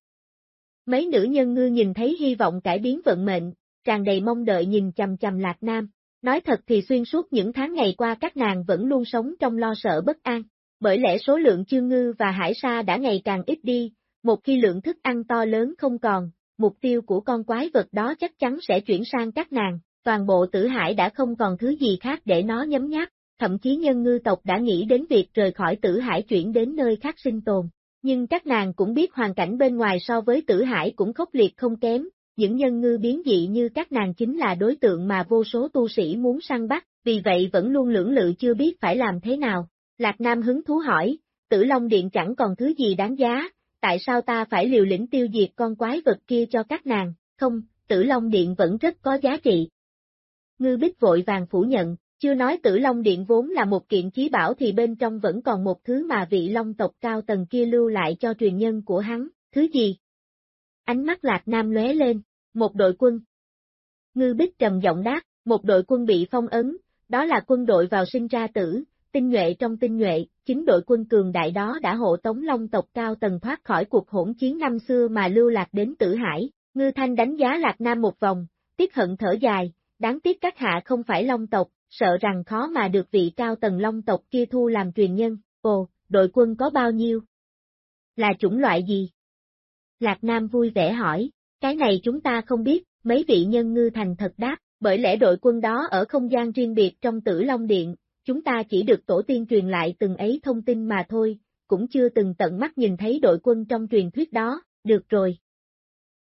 Mấy nữ nhân ngư nhìn thấy hy vọng cải biến vận mệnh, tràn đầy mong đợi nhìn chầm chầm Lạc Nam, nói thật thì xuyên suốt những tháng ngày qua các nàng vẫn luôn sống trong lo sợ bất an, bởi lẽ số lượng chương ngư và hải sa đã ngày càng ít đi, một khi lượng thức ăn to lớn không còn, mục tiêu của con quái vật đó chắc chắn sẽ chuyển sang các nàng, toàn bộ tử hải đã không còn thứ gì khác để nó nhấm nháp, thậm chí nhân ngư tộc đã nghĩ đến việc rời khỏi tử hải chuyển đến nơi khác sinh tồn. Nhưng các nàng cũng biết hoàn cảnh bên ngoài so với tử hải cũng khốc liệt không kém, những nhân ngư biến dị như các nàng chính là đối tượng mà vô số tu sĩ muốn săn bắt, vì vậy vẫn luôn lưỡng lự chưa biết phải làm thế nào. Lạc Nam hứng thú hỏi, tử Long Điện chẳng còn thứ gì đáng giá, tại sao ta phải liều lĩnh tiêu diệt con quái vật kia cho các nàng, không, tử Long Điện vẫn rất có giá trị. Ngư Bích vội vàng phủ nhận, chưa nói tử Long Điện vốn là một kiện chí bảo thì bên trong vẫn còn một thứ mà vị Long tộc cao tầng kia lưu lại cho truyền nhân của hắn, thứ gì? Ánh mắt Lạc Nam lóe lên, một đội quân. Ngư Bích trầm giọng đáp, một đội quân bị phong ấn, đó là quân đội vào sinh ra tử, tinh nhuệ trong tinh nhuệ, chính đội quân cường đại đó đã hộ tống Long tộc cao tầng thoát khỏi cuộc hỗn chiến năm xưa mà lưu lạc đến tử hải. Ngư Thanh đánh giá Lạc Nam một vòng, tiếc hận thở dài, đáng tiếc các hạ không phải Long tộc, sợ rằng khó mà được vị cao tầng Long tộc kia thu làm truyền nhân. Ồ, đội quân có bao nhiêu? Là chủng loại gì? Lạc Nam vui vẻ hỏi, cái này chúng ta không biết, mấy vị nhân ngư thành thật đáp, bởi lẽ đội quân đó ở không gian riêng biệt trong tử Long Điện, chúng ta chỉ được tổ tiên truyền lại từng ấy thông tin mà thôi, cũng chưa từng tận mắt nhìn thấy đội quân trong truyền thuyết đó, được rồi.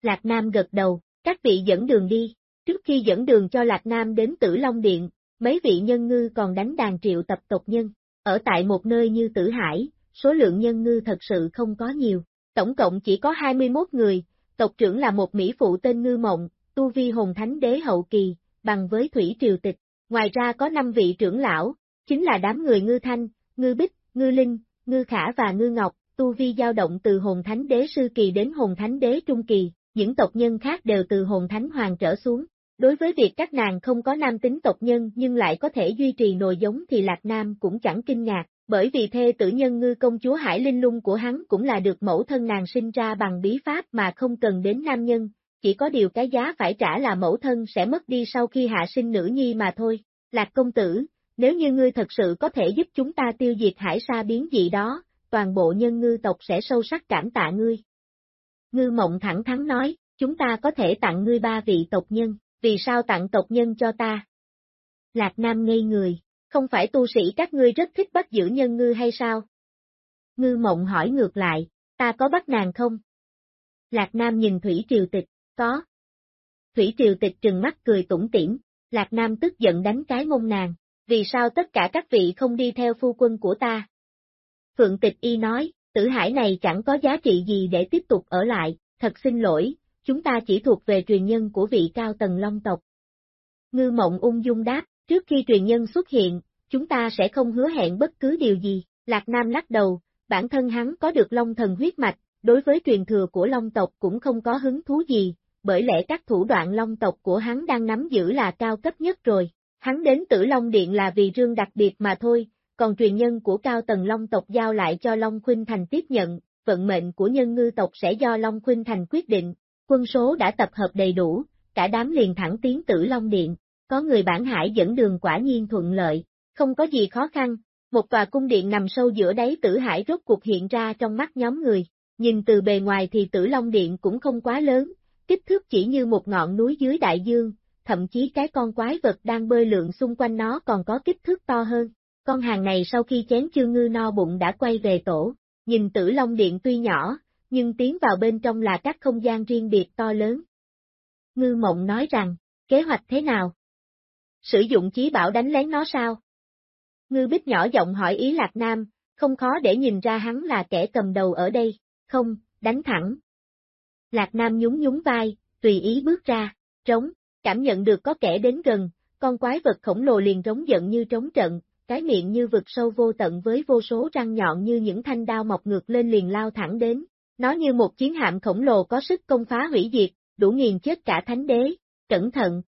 Lạc Nam gật đầu, các vị dẫn đường đi, trước khi dẫn đường cho Lạc Nam đến Tử Long Điện, mấy vị nhân ngư còn đánh đàn triệu tập tộc nhân, ở tại một nơi như Tử Hải, số lượng nhân ngư thật sự không có nhiều, tổng cộng chỉ có 21 người, tộc trưởng là một Mỹ phụ tên Ngư Mộng, tu vi hồn thánh đế hậu kỳ, bằng với Thủy Triều Tịch, ngoài ra có 5 vị trưởng lão, chính là đám người Ngư Thanh, Ngư Bích, Ngư Linh, Ngư Khả và Ngư Ngọc, tu vi dao động từ hồn thánh đế sư kỳ đến hồn thánh đế trung kỳ, những tộc nhân khác đều từ hồn thánh hoàng trở xuống. Đối với việc các nàng không có nam tính tộc nhân nhưng lại có thể duy trì nồi giống thì Lạc Nam cũng chẳng kinh ngạc, bởi vì thê tử nhân ngư công chúa Hải Linh Lung của hắn cũng là được mẫu thân nàng sinh ra bằng bí pháp mà không cần đến nam nhân, chỉ có điều cái giá phải trả là mẫu thân sẽ mất đi sau khi hạ sinh nữ nhi mà thôi. Lạc công tử, nếu như ngươi thật sự có thể giúp chúng ta tiêu diệt hải sa biến dị đó, toàn bộ nhân ngư tộc sẽ sâu sắc cảm tạ ngươi. Ngư mộng thẳng thắn nói, chúng ta có thể tặng ngươi ba vị tộc nhân, vì sao tặng tộc nhân cho ta? Lạc Nam ngây người, không phải tu sĩ các ngươi rất thích bắt giữ nhân ngư hay sao? Ngư mộng hỏi ngược lại, ta có bắt nàng không? Lạc Nam nhìn Thủy Triều Tịch, có. Thủy Triều Tịch trừng mắt cười tủm tỉm, Lạc Nam tức giận đánh cái mông nàng, vì sao tất cả các vị không đi theo phu quân của ta? Phượng Tịch Y nói, tử hải này chẳng có giá trị gì để tiếp tục ở lại, thật xin lỗi, chúng ta chỉ thuộc về truyền nhân của vị cao tầng long tộc. Ngư mộng ung dung đáp, trước khi truyền nhân xuất hiện, chúng ta sẽ không hứa hẹn bất cứ điều gì, Lạc Nam lắc đầu, bản thân hắn có được long thần huyết mạch, đối với truyền thừa của long tộc cũng không có hứng thú gì, bởi lẽ các thủ đoạn long tộc của hắn đang nắm giữ là cao cấp nhất rồi. Hắn đến tử Long Điện là vì rương đặc biệt mà thôi, còn truyền nhân của cao tầng Long tộc giao lại cho Long Khuynh Thành tiếp nhận, vận mệnh của nhân ngư tộc sẽ do Long Khuynh Thành quyết định. Quân số đã tập hợp đầy đủ, cả đám liền thẳng tiến tử Long Điện, có người bản hải dẫn đường quả nhiên thuận lợi, không có gì khó khăn, một tòa cung điện nằm sâu giữa đáy tử hải rốt cuộc hiện ra trong mắt nhóm người, nhìn từ bề ngoài thì tử Long Điện cũng không quá lớn, kích thước chỉ như một ngọn núi dưới đại dương, thậm chí cái con quái vật đang bơi lượn xung quanh nó còn có kích thước to hơn. Con hàng này sau khi chén chương ngư no bụng đã quay về tổ, nhìn tử Long Điện tuy nhỏ, nhưng tiến vào bên trong là các không gian riêng biệt to lớn. Ngư mộng nói rằng, kế hoạch thế nào? Sử dụng chí bảo đánh lén nó sao? Ngư bích nhỏ giọng hỏi ý Lạc Nam, không khó để nhìn ra hắn là kẻ cầm đầu ở đây, không, đánh thẳng. Lạc Nam nhún nhún vai, tùy ý bước ra, trống, cảm nhận được có kẻ đến gần, con quái vật khổng lồ liền trống giận như trống trận, cái miệng như vực sâu vô tận với vô số răng nhọn như những thanh đao mọc ngược lên liền lao thẳng đến. Nó như một chiến hạm khổng lồ có sức công phá hủy diệt, đủ nghiền chết cả thánh đế, cẩn thận.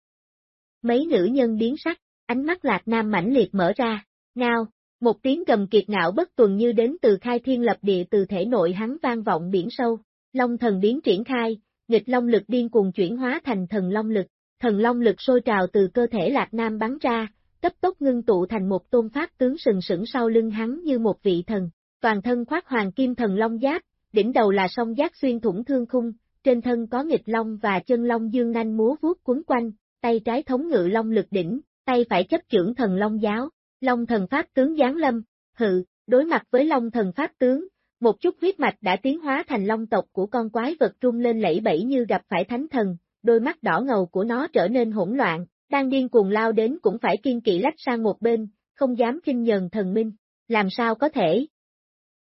Mấy nữ nhân biến sắc, ánh mắt lạc nam mãnh liệt mở ra, ngao, một tiếng gầm kiệt ngạo bất tuần như đến từ khai thiên lập địa từ thể nội hắn vang vọng biển sâu, long thần biến triển khai, nghịch long lực điên cuồng chuyển hóa thành thần long lực, thần long lực sôi trào từ cơ thể lạc nam bắn ra, cấp tốc ngưng tụ thành một tôn pháp tướng sừng sững sau lưng hắn như một vị thần, toàn thân khoác hoàng kim thần long giáp, đỉnh đầu là song giác xuyên thủng thương khung, trên thân có nghịch long và chân long dương nanh múa vuốt quấn quanh, tay trái thống ngự long lực đỉnh, tay phải chấp trưởng thần long giáo, long thần pháp tướng giáng lâm, hự, đối mặt với long thần pháp tướng, một chút huyết mạch đã tiến hóa thành long tộc của con quái vật trung lên lẫy bẫy như gặp phải thánh thần, đôi mắt đỏ ngầu của nó trở nên hỗn loạn, đang điên cuồng lao đến cũng phải kiên kỵ lách sang một bên, không dám kinh nhờn thần minh, làm sao có thể.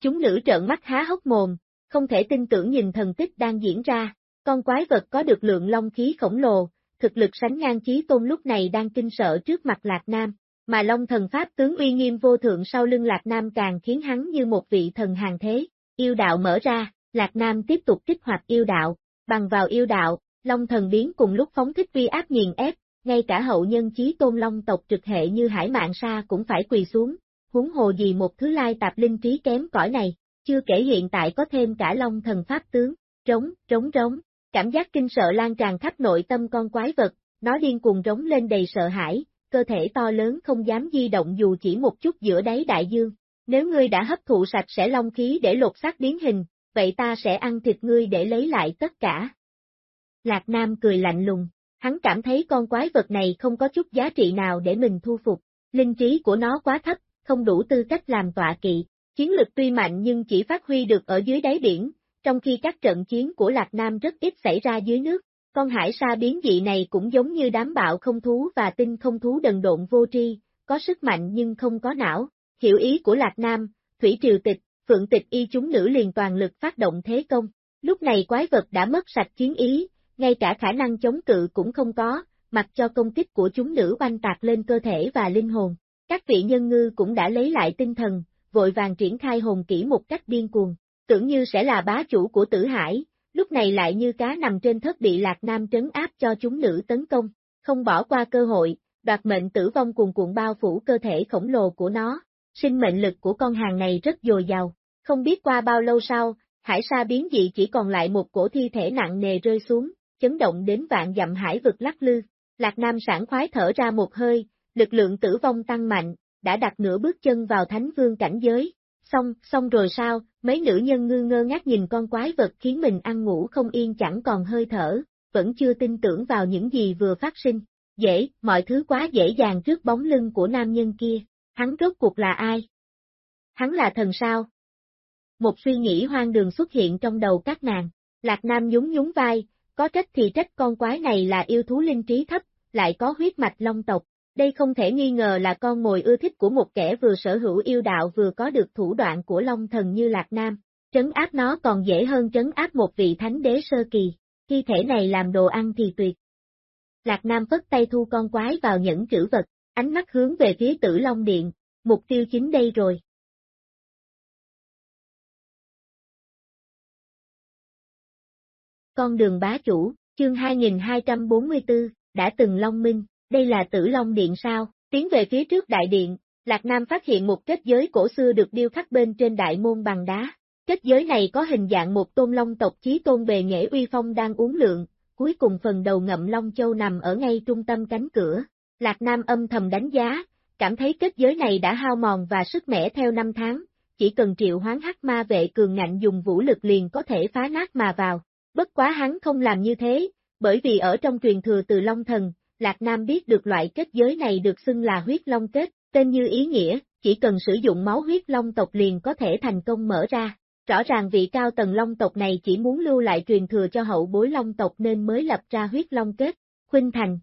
Chúng nữ trợn mắt há hốc mồm, không thể tin tưởng nhìn thần tích đang diễn ra, con quái vật có được lượng long khí khổng lồ, thực lực sánh ngang chí tôn lúc này đang kinh sợ trước mặt Lạc Nam, mà long thần pháp tướng uy nghiêm vô thượng sau lưng Lạc Nam càng khiến hắn như một vị thần hàng thế, yêu đạo mở ra, Lạc Nam tiếp tục kích hoạt yêu đạo, bằng vào yêu đạo, long thần biến cùng lúc phóng thích vi áp nghiền ép, ngay cả hậu nhân chí tôn long tộc trực hệ như hải mạng sa cũng phải quỳ xuống, huống hồ gì một thứ lai tạp linh trí kém cỏi này, chưa kể hiện tại có thêm cả long thần pháp tướng, trống, trống rống cảm giác kinh sợ lan tràn khắp nội tâm con quái vật, nó điên cuồng rống lên đầy sợ hãi, cơ thể to lớn không dám di động dù chỉ một chút giữa đáy đại dương. Nếu ngươi đã hấp thụ sạch sẽ long khí để lột xác biến hình, vậy ta sẽ ăn thịt ngươi để lấy lại tất cả. Lạc Nam cười lạnh lùng, hắn cảm thấy con quái vật này không có chút giá trị nào để mình thu phục, linh trí của nó quá thấp, không đủ tư cách làm tọa kỵ, chiến lực tuy mạnh nhưng chỉ phát huy được ở dưới đáy biển, trong khi các trận chiến của Lạc Nam rất ít xảy ra dưới nước, con hải sa biến dị này cũng giống như đám bạo không thú và tinh không thú đần độn vô tri, có sức mạnh nhưng không có não, hiểu ý của Lạc Nam, Thủy Triều Tịch, Phượng Tịch y chúng nữ liền toàn lực phát động thế công, lúc này quái vật đã mất sạch chiến ý, ngay cả khả năng chống cự cũng không có, mặc cho công kích của chúng nữ oanh tạc lên cơ thể và linh hồn. Các vị nhân ngư cũng đã lấy lại tinh thần, vội vàng triển khai hồn kỹ một cách điên cuồng, tưởng như sẽ là bá chủ của tử hải, lúc này lại như cá nằm trên thất bị lạc nam trấn áp cho chúng nữ tấn công, không bỏ qua cơ hội, đoạt mệnh tử vong cuồn cuộn bao phủ cơ thể khổng lồ của nó, sinh mệnh lực của con hàng này rất dồi dào, không biết qua bao lâu sau, hải sa biến dị chỉ còn lại một cổ thi thể nặng nề rơi xuống, chấn động đến vạn dặm hải vực lắc lư. Lạc Nam sản khoái thở ra một hơi, lực lượng tử vong tăng mạnh, đã đặt nửa bước chân vào thánh vương cảnh giới, Xong, xong rồi sao, mấy nữ nhân ngư ngơ ngác nhìn con quái vật khiến mình ăn ngủ không yên chẳng còn hơi thở, vẫn chưa tin tưởng vào những gì vừa phát sinh. Dễ, mọi thứ quá dễ dàng trước bóng lưng của nam nhân kia. Hắn rốt cuộc là ai? Hắn là thần sao? Một suy nghĩ hoang đường xuất hiện trong đầu các nàng. Lạc Nam nhún nhún vai, có trách thì trách con quái này là yêu thú linh trí thấp, lại có huyết mạch long tộc. Đây không thể nghi ngờ là con mồi ưa thích của một kẻ vừa sở hữu yêu đạo vừa có được thủ đoạn của long thần như Lạc Nam. Trấn áp nó còn dễ hơn trấn áp một vị thánh đế sơ kỳ. Thi thể này làm đồ ăn thì tuyệt. Lạc Nam phất tay thu con quái vào những trữ vật, ánh mắt hướng về phía tử Long Điện, mục tiêu chính đây rồi. Con đường bá chủ, chương 2244, đã từng Long Minh, đây là tử Long Điện sao, tiến về phía trước đại điện, Lạc Nam phát hiện một kết giới cổ xưa được điêu khắc bên trên đại môn bằng đá. Kết giới này có hình dạng một tôn long tộc chí tôn bề nghệ uy phong đang uống lượng, cuối cùng phần đầu ngậm long châu nằm ở ngay trung tâm cánh cửa. Lạc Nam âm thầm đánh giá, cảm thấy kết giới này đã hao mòn và sức mẻ theo năm tháng, chỉ cần triệu hoán hắc ma vệ cường ngạnh dùng vũ lực liền có thể phá nát mà vào. Bất quá hắn không làm như thế, bởi vì ở trong truyền thừa từ Long Thần, Lạc Nam biết được loại kết giới này được xưng là huyết long kết, tên như ý nghĩa, chỉ cần sử dụng máu huyết long tộc liền có thể thành công mở ra. Rõ ràng vị cao tầng long tộc này chỉ muốn lưu lại truyền thừa cho hậu bối long tộc nên mới lập ra huyết long kết, khuynh thành.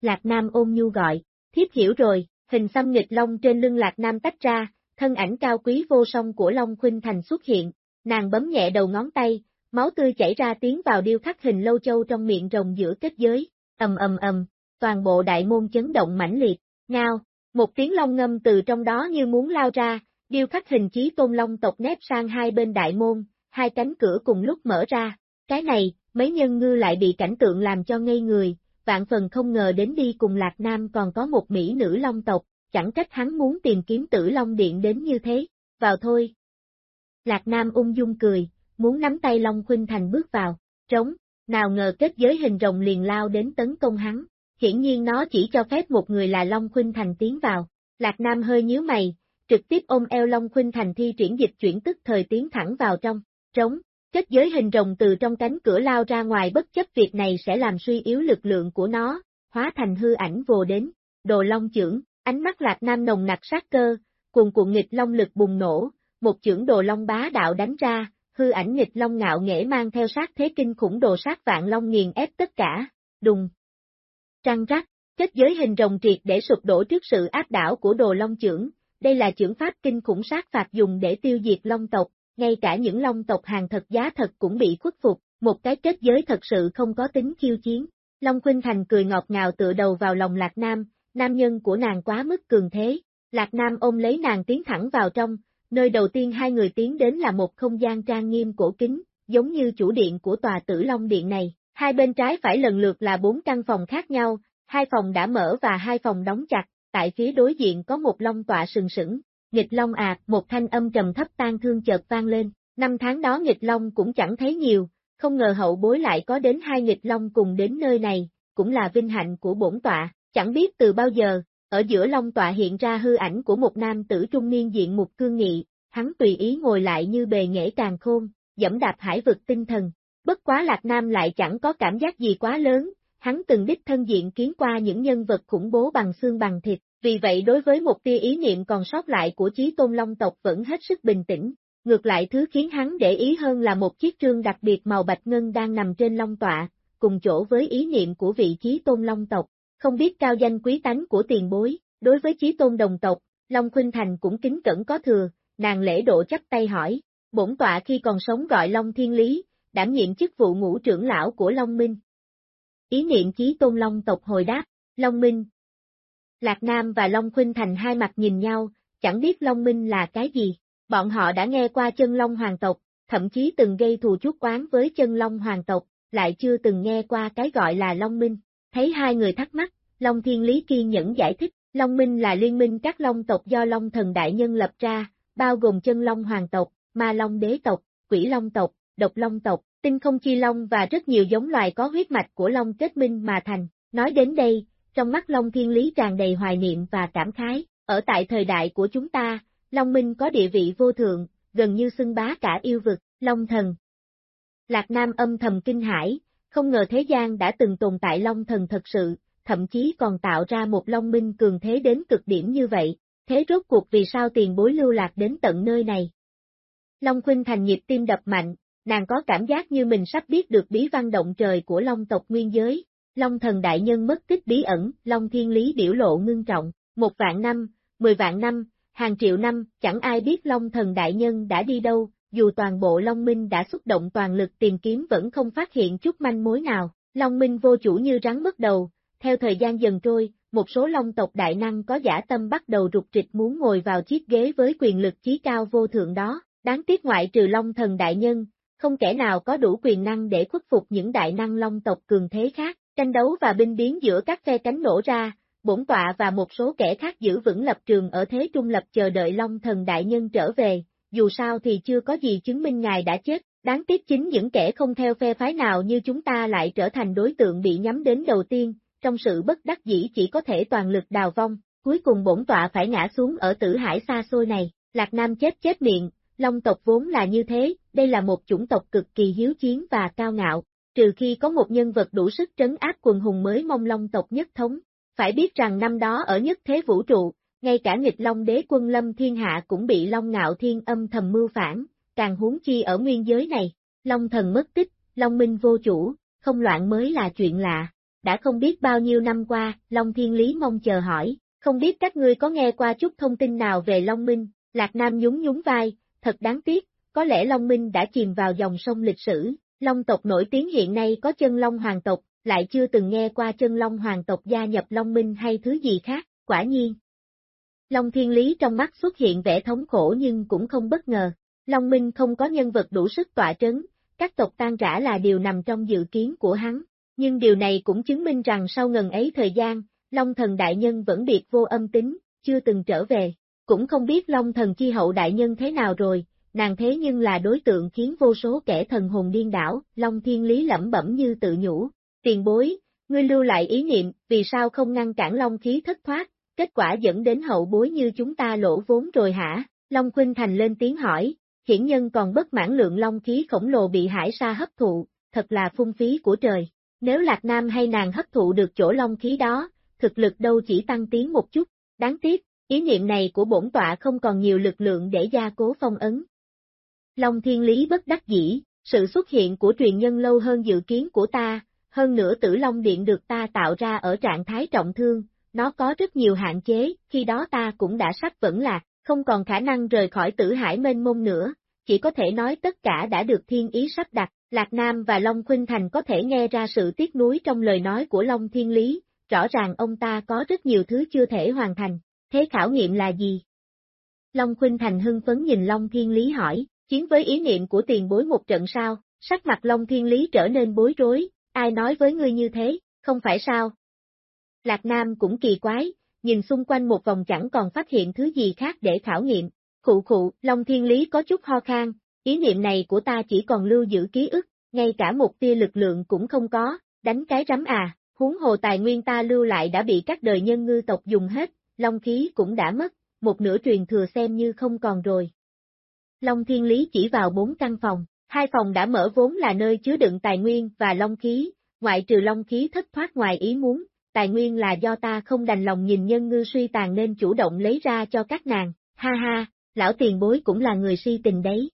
Lạc Nam ôm nhu gọi, thiếp hiểu rồi, hình xăm nghịch long trên lưng Lạc Nam tách ra, thân ảnh cao quý vô song của Long Khuynh Thành xuất hiện, nàng bấm nhẹ đầu ngón tay, máu tươi chảy ra tiến vào điêu khắc hình lâu châu trong miệng rồng giữa kết giới, ầm ầm ầm, toàn bộ đại môn chấn động mãnh liệt, ngao, một tiếng long ngâm từ trong đó như muốn lao ra, điêu khắc hình chí tôn long tộc nép sang hai bên đại môn, hai cánh cửa cùng lúc mở ra, cái này, mấy nhân ngư lại bị cảnh tượng làm cho ngây người, vạn phần không ngờ đến đi cùng Lạc Nam còn có một mỹ nữ long tộc, chẳng trách hắn muốn tìm kiếm tử long điện đến như thế, vào thôi. Lạc Nam ung dung cười, muốn nắm tay Long Khuynh Thành bước vào, trống, nào ngờ kết giới hình rồng liền lao đến tấn công hắn, hiển nhiên nó chỉ cho phép một người là Long Khuynh Thành tiến vào, Lạc Nam hơi nhíu mày, trực tiếp ôm eo Long Khuynh Thành thi triển dịch chuyển tức thời tiến thẳng vào trong, trống, kết giới hình rồng từ trong cánh cửa lao ra ngoài bất chấp việc này sẽ làm suy yếu lực lượng của nó, hóa thành hư ảnh vồ đến, đồ Long trưởng, ánh mắt Lạc Nam nồng nặc sát cơ, cuồn cuộn nghịch Long lực bùng nổ, một chưởng đồ Long bá đạo đánh ra, hư ảnh nghịch long ngạo nghễ mang theo sát thế kinh khủng đồ sát vạn long nghiền ép tất cả, đùng. Trăng rắc, kết giới hình rồng triệt để sụp đổ trước sự áp đảo của đồ long trưởng, đây là trưởng pháp kinh khủng sát phạt dùng để tiêu diệt long tộc, ngay cả những long tộc hàng thật giá thật cũng bị khuất phục, một cái kết giới thật sự không có tính khiêu chiến. Long Khuynh Thành cười ngọt ngào tựa đầu vào lòng Lạc Nam, nam nhân của nàng quá mức cường thế, Lạc Nam ôm lấy nàng tiến thẳng vào trong, Nơi đầu tiên hai người tiến đến là một không gian trang nghiêm cổ kính, giống như chủ điện của tòa tử Long Điện này. Hai bên trái phải lần lượt là bốn căn phòng khác nhau, hai phòng đã mở và hai phòng đóng chặt, tại phía đối diện có một long tọa sừng sững. Nghịch Long à, một thanh âm trầm thấp tan thương chợt vang lên, năm tháng đó Nghịch Long cũng chẳng thấy nhiều, không ngờ hậu bối lại có đến hai Nghịch Long cùng đến nơi này, cũng là vinh hạnh của bổn tọa, chẳng biết từ bao giờ, ở giữa long tọa hiện ra hư ảnh của một nam tử trung niên diện mục cương nghị, hắn tùy ý ngồi lại như bề nghệ càng khôn, dẫm đạp hải vực tinh thần. Bất quá Lạc Nam lại chẳng có cảm giác gì quá lớn, hắn từng đích thân diện kiến qua những nhân vật khủng bố bằng xương bằng thịt, vì vậy đối với một tia ý niệm còn sót lại của chí tôn long tộc vẫn hết sức bình tĩnh. Ngược lại thứ khiến hắn để ý hơn là một chiếc trương đặc biệt màu bạch ngân đang nằm trên long tọa, cùng chỗ với ý niệm của vị chí tôn long tộc. Không biết cao danh quý tánh của tiền bối, đối với chí tôn đồng tộc, Long Khuynh Thành cũng kính cẩn có thừa, nàng lễ độ chắp tay hỏi, bổn tọa khi còn sống gọi Long Thiên Lý, đảm nhiệm chức vụ ngũ trưởng lão của Long Minh. Ý niệm chí tôn Long tộc hồi đáp, Long Minh. Lạc Nam và Long Khuynh Thành hai mặt nhìn nhau, chẳng biết Long Minh là cái gì, bọn họ đã nghe qua chân Long Hoàng tộc, thậm chí từng gây thù chuốc oán với chân Long Hoàng tộc, lại chưa từng nghe qua cái gọi là Long Minh. Thấy hai người thắc mắc, Long Thiên Lý kiên nhẫn giải thích, Long Minh là liên minh các Long tộc do Long Thần Đại Nhân lập ra, bao gồm chân Long Hoàng tộc, Ma Long Đế tộc, Quỷ Long tộc, Độc Long tộc, Tinh Không Chi Long và rất nhiều giống loài có huyết mạch của Long kết minh mà thành. Nói đến đây, trong mắt Long Thiên Lý tràn đầy hoài niệm và cảm khái, ở tại thời đại của chúng ta, Long Minh có địa vị vô thượng, gần như xưng bá cả yêu vực, Long Thần. Lạc Nam âm thầm kinh hãi, không ngờ thế gian đã từng tồn tại Long Thần thật sự, thậm chí còn tạo ra một Long Minh cường thế đến cực điểm như vậy, thế rốt cuộc vì sao tiền bối lưu lạc đến tận nơi này. Long Khuynh Thành nhịp tim đập mạnh, nàng có cảm giác như mình sắp biết được bí văn động trời của Long tộc nguyên giới. Long thần đại nhân mất tích bí ẩn, Long thiên lý biểu lộ ngưng trọng, một vạn năm, mười vạn năm, hàng triệu năm, chẳng ai biết Long thần đại nhân đã đi đâu, dù toàn bộ Long Minh đã xúc động toàn lực tìm kiếm vẫn không phát hiện chút manh mối nào. Long Minh vô chủ như rắn mất đầu, theo thời gian dần trôi, một số Long tộc đại năng có giả tâm bắt đầu rụt trịch muốn ngồi vào chiếc ghế với quyền lực chí cao vô thượng đó, đáng tiếc ngoại trừ Long thần đại nhân, không kẻ nào có đủ quyền năng để khuất phục những đại năng long tộc cường thế khác, tranh đấu và binh biến giữa các phe cánh nổ ra, bổn tọa và một số kẻ khác giữ vững lập trường ở thế trung lập chờ đợi long thần đại nhân trở về, dù sao thì chưa có gì chứng minh ngài đã chết, đáng tiếc chính những kẻ không theo phe phái nào như chúng ta lại trở thành đối tượng bị nhắm đến đầu tiên, trong sự bất đắc dĩ chỉ có thể toàn lực đào vong, cuối cùng bổn tọa phải ngã xuống ở tử hải xa xôi này, Lạc Nam chết chết miệng, Long tộc vốn là như thế, đây là một chủng tộc cực kỳ hiếu chiến và cao ngạo, trừ khi có một nhân vật đủ sức trấn áp quần hùng mới mong Long tộc nhất thống. Phải biết rằng năm đó ở nhất thế vũ trụ, ngay cả nghịch Long đế quân lâm thiên hạ cũng bị Long ngạo thiên âm thầm mưu phản, càng huống chi ở nguyên giới này, Long thần mất tích, Long minh vô chủ, không loạn mới là chuyện lạ. Đã không biết bao nhiêu năm qua, Long thiên lý mong chờ hỏi, không biết các ngươi có nghe qua chút thông tin nào về Long minh, Lạc Nam nhún nhún vai, thật đáng tiếc, có lẽ Long Minh đã chìm vào dòng sông lịch sử. Long tộc nổi tiếng hiện nay có chân Long Hoàng tộc, lại chưa từng nghe qua chân Long Hoàng tộc gia nhập Long Minh hay thứ gì khác, quả nhiên. Long Thiên Lý trong mắt xuất hiện vẻ thống khổ nhưng cũng không bất ngờ. Long Minh không có nhân vật đủ sức tỏa trấn, các tộc tan rã là điều nằm trong dự kiến của hắn. Nhưng điều này cũng chứng minh rằng sau ngần ấy thời gian, Long Thần Đại Nhân vẫn biệt vô âm tính, chưa từng trở về. Cũng không biết Long thần chi hậu đại nhân thế nào rồi, nàng thế nhưng là đối tượng khiến vô số kẻ thần hồn điên đảo, Long thiên lý lẩm bẩm như tự nhủ. Tiền bối, ngươi lưu lại ý niệm, vì sao không ngăn cản Long khí thất thoát, kết quả dẫn đến hậu bối như chúng ta lỗ vốn rồi hả? Long Khuynh Thành lên tiếng hỏi, hiển nhân còn bất mãn lượng Long khí khổng lồ bị hải sa hấp thụ, thật là phung phí của trời. Nếu Lạc Nam hay nàng hấp thụ được chỗ Long khí đó, thực lực đâu chỉ tăng tiến một chút, đáng tiếc, Ý niệm này của bổn tọa không còn nhiều lực lượng để gia cố phong ấn. Long thiên lý bất đắc dĩ, sự xuất hiện của truyền nhân lâu hơn dự kiến của ta, hơn nữa tử Long Điện được ta tạo ra ở trạng thái trọng thương, nó có rất nhiều hạn chế, khi đó ta cũng đã sắp vẫn lạc, không còn khả năng rời khỏi tử hải mênh mông nữa, chỉ có thể nói tất cả đã được thiên ý sắp đặt, Lạc Nam và Long Khuynh Thành có thể nghe ra sự tiếc nuối trong lời nói của Long Thiên Lý, rõ ràng ông ta có rất nhiều thứ chưa thể hoàn thành, Thế khảo nghiệm là gì? Long Khuynh Thành hưng phấn nhìn Long Thiên Lý hỏi, chiến với ý niệm của tiền bối một trận sao, sắc mặt Long Thiên Lý trở nên bối rối, ai nói với ngươi như thế, không phải sao? Lạc Nam cũng kỳ quái, nhìn xung quanh một vòng chẳng còn phát hiện thứ gì khác để khảo nghiệm. Khụ khụ, Long Thiên Lý có chút ho khan, ý niệm này của ta chỉ còn lưu giữ ký ức, ngay cả một tia lực lượng cũng không có, đánh cái rắm à, huống hồ tài nguyên ta lưu lại đã bị các đời nhân ngư tộc dùng hết, Long khí cũng đã mất, một nửa truyền thừa xem như không còn rồi. Long Thiên Lý chỉ vào bốn căn phòng, hai phòng đã mở vốn là nơi chứa đựng tài nguyên và long khí, ngoại trừ long khí thất thoát ngoài ý muốn, tài nguyên là do ta không đành lòng nhìn nhân ngư suy tàn nên chủ động lấy ra cho các nàng, ha ha, lão tiền bối cũng là người si tình đấy.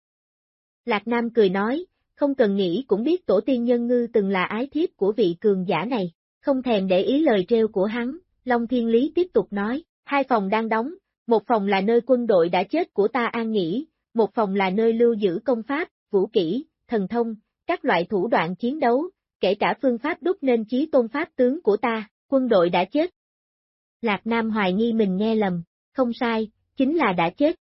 Lạc Nam cười nói, không cần nghĩ cũng biết tổ tiên nhân ngư từng là ái thiếp của vị cường giả này, không thèm để ý lời treo của hắn, Long Thiên Lý tiếp tục nói, Hai phòng đang đóng, một phòng là nơi quân đội đã chết của ta an nghỉ, một phòng là nơi lưu giữ công pháp, vũ kỹ, thần thông, các loại thủ đoạn chiến đấu, kể cả phương pháp đúc nên chí tôn pháp tướng của ta, quân đội đã chết. Lạc Nam hoài nghi mình nghe lầm, không sai, chính là đã chết.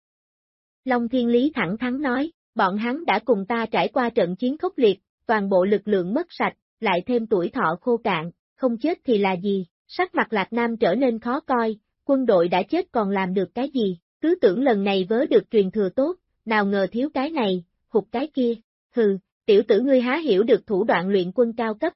Long Thiên Lý thẳng thắn nói, bọn hắn đã cùng ta trải qua trận chiến khốc liệt, toàn bộ lực lượng mất sạch, lại thêm tuổi thọ khô cạn, không chết thì là gì, sắc mặt Lạc Nam trở nên khó coi, quân đội đã chết còn làm được cái gì, cứ tưởng lần này vớ được truyền thừa tốt, nào ngờ thiếu cái này, hụt cái kia, hừ, tiểu tử ngươi há hiểu được thủ đoạn luyện quân cao cấp.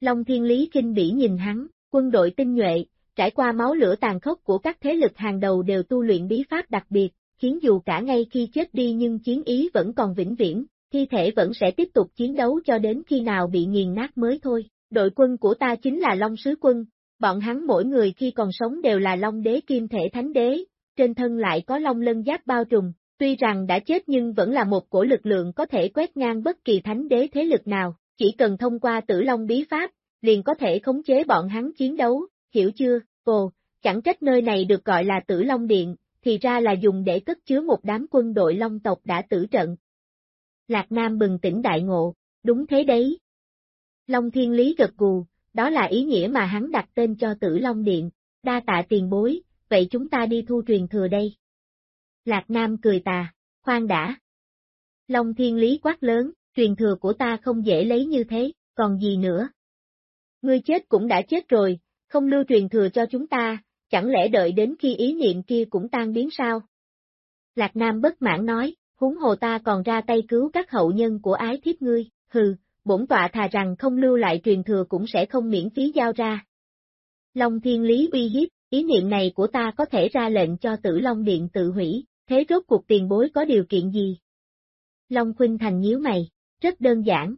Long Thiên Lý kinh bỉ nhìn hắn, quân đội tinh nhuệ, trải qua máu lửa tàn khốc của các thế lực hàng đầu đều tu luyện bí pháp đặc biệt, khiến dù cả ngay khi chết đi nhưng chiến ý vẫn còn vĩnh viễn, thi thể vẫn sẽ tiếp tục chiến đấu cho đến khi nào bị nghiền nát mới thôi. Đội quân của ta chính là Long Sứ Quân, bọn hắn mỗi người khi còn sống đều là Long Đế Kim Thể Thánh Đế, trên thân lại có Long Lân Giáp bao trùm, tuy rằng đã chết nhưng vẫn là một cổ lực lượng có thể quét ngang bất kỳ Thánh Đế thế lực nào, chỉ cần thông qua tử Long Bí Pháp, liền có thể khống chế bọn hắn chiến đấu, hiểu chưa, ồ, chẳng trách nơi này được gọi là tử Long Điện, thì ra là dùng để cất chứa một đám quân đội Long tộc đã tử trận. Lạc Nam bừng tỉnh đại ngộ, đúng thế đấy. Long Thiên Lý gật gù, đó là ý nghĩa mà hắn đặt tên cho tử Long Điện, đa tạ tiền bối, vậy chúng ta đi thu truyền thừa đây. Lạc Nam cười tà, khoan đã. Long Thiên Lý quát lớn, truyền thừa của ta không dễ lấy như thế, còn gì nữa. Ngươi chết cũng đã chết rồi, không lưu truyền thừa cho chúng ta, chẳng lẽ đợi đến khi ý niệm kia cũng tan biến sao? Lạc Nam bất mãn nói, huống hồ ta còn ra tay cứu các hậu nhân của ái thiếp ngươi, hừ, bổn tọa thà rằng không lưu lại truyền thừa cũng sẽ không miễn phí giao ra. Long Thiên Lý uy hiếp, ý niệm này của ta có thể ra lệnh cho tử Long Điện tự hủy, thế rốt cuộc tiền bối có điều kiện gì? Long Khuynh Thành nhíu mày, rất đơn giản.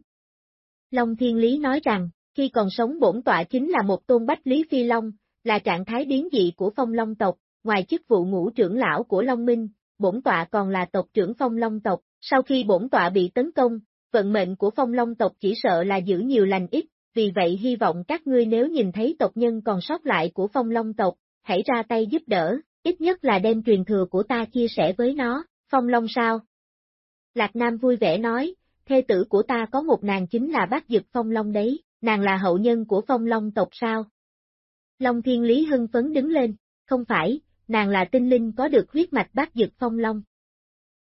Long Thiên Lý nói rằng, khi còn sống bổn tọa chính là một tôn bách Lý Phi Long, là trạng thái biến dị của phong long tộc, ngoài chức vụ ngũ trưởng lão của Long Minh, bổn tọa còn là tộc trưởng phong long tộc, sau khi bổn tọa bị tấn công, vận mệnh của phong long tộc chỉ sợ là giữ nhiều lành ít, vì vậy hy vọng các ngươi nếu nhìn thấy tộc nhân còn sót lại của phong long tộc, hãy ra tay giúp đỡ, ít nhất là đem truyền thừa của ta chia sẻ với nó, phong long sao? Lạc Nam vui vẻ nói, thê tử của ta có một nàng chính là bác dực phong long đấy, nàng là hậu nhân của phong long tộc sao? Long Thiên Lý hưng phấn đứng lên, không phải, nàng là tinh linh có được huyết mạch bát dực phong long.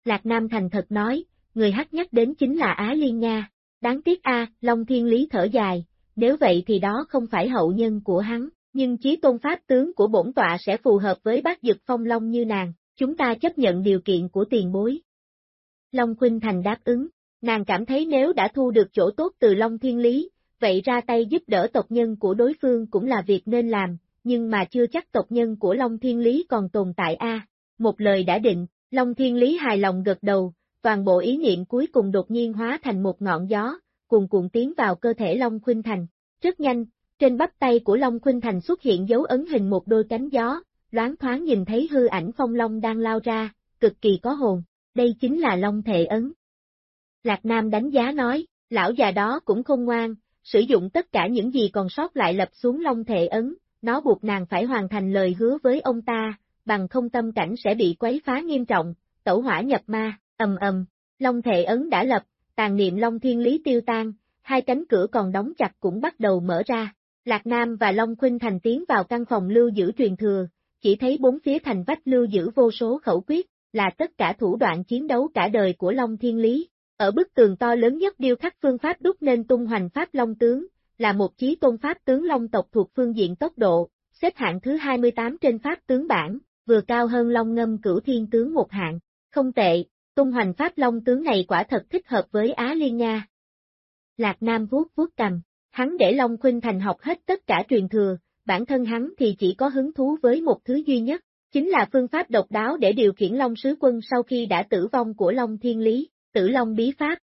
Lạc Nam thành thật nói, người hắc nhắc đến chính là Á Liên Nga, đáng tiếc a, Long Thiên Lý thở dài, nếu vậy thì đó không phải hậu nhân của hắn, nhưng chí tôn pháp tướng của bổn tọa sẽ phù hợp với bát dực phong long như nàng, chúng ta chấp nhận điều kiện của tiền bối. Long Khuynh Thành đáp ứng, nàng cảm thấy nếu đã thu được chỗ tốt từ Long Thiên Lý, vậy ra tay giúp đỡ tộc nhân của đối phương cũng là việc nên làm, nhưng mà chưa chắc tộc nhân của Long Thiên Lý còn tồn tại a. Một lời đã định, Long Thiên Lý hài lòng gật đầu, toàn bộ ý niệm cuối cùng đột nhiên hóa thành một ngọn gió, cuồn cuộn tiến vào cơ thể Long Khuynh Thành. Rất nhanh, trên bắp tay của Long Khuynh Thành xuất hiện dấu ấn hình một đôi cánh gió, loáng thoáng nhìn thấy hư ảnh phong long đang lao ra, cực kỳ có hồn, đây chính là Long Thệ Ấn. Lạc Nam đánh giá nói, lão già đó cũng không ngoan, sử dụng tất cả những gì còn sót lại lập xuống Long Thể Ấn, nó buộc nàng phải hoàn thành lời hứa với ông ta, bằng không tâm cảnh sẽ bị quấy phá nghiêm trọng, tẩu hỏa nhập ma, ầm ầm, Long Thể Ấn đã lập, tàn niệm Long Thiên Lý tiêu tan, hai cánh cửa còn đóng chặt cũng bắt đầu mở ra. Lạc Nam và Long Khuynh Thành tiến vào căn phòng lưu giữ truyền thừa, chỉ thấy bốn phía thành vách lưu giữ vô số khẩu quyết, là tất cả thủ đoạn chiến đấu cả đời của Long Thiên Lý. Ở bức tường to lớn nhất điêu khắc phương pháp đúc nên tung hoành pháp Long tướng, là một chí tôn pháp tướng Long tộc thuộc phương diện tốc độ, xếp hạng thứ 28 trên pháp tướng bảng, vừa cao hơn Long ngâm cửu thiên tướng một hạng. Không tệ, tung hoành pháp Long tướng này quả thật thích hợp với Á Liên Nga. Lạc Nam vuốt vuốt cầm, hắn để Long Khuynh Thành học hết tất cả truyền thừa, bản thân hắn thì chỉ có hứng thú với một thứ duy nhất, chính là phương pháp độc đáo để điều khiển Long Sứ Quân sau khi đã tử vong của Long Thiên Lý, tử Long Bí Pháp.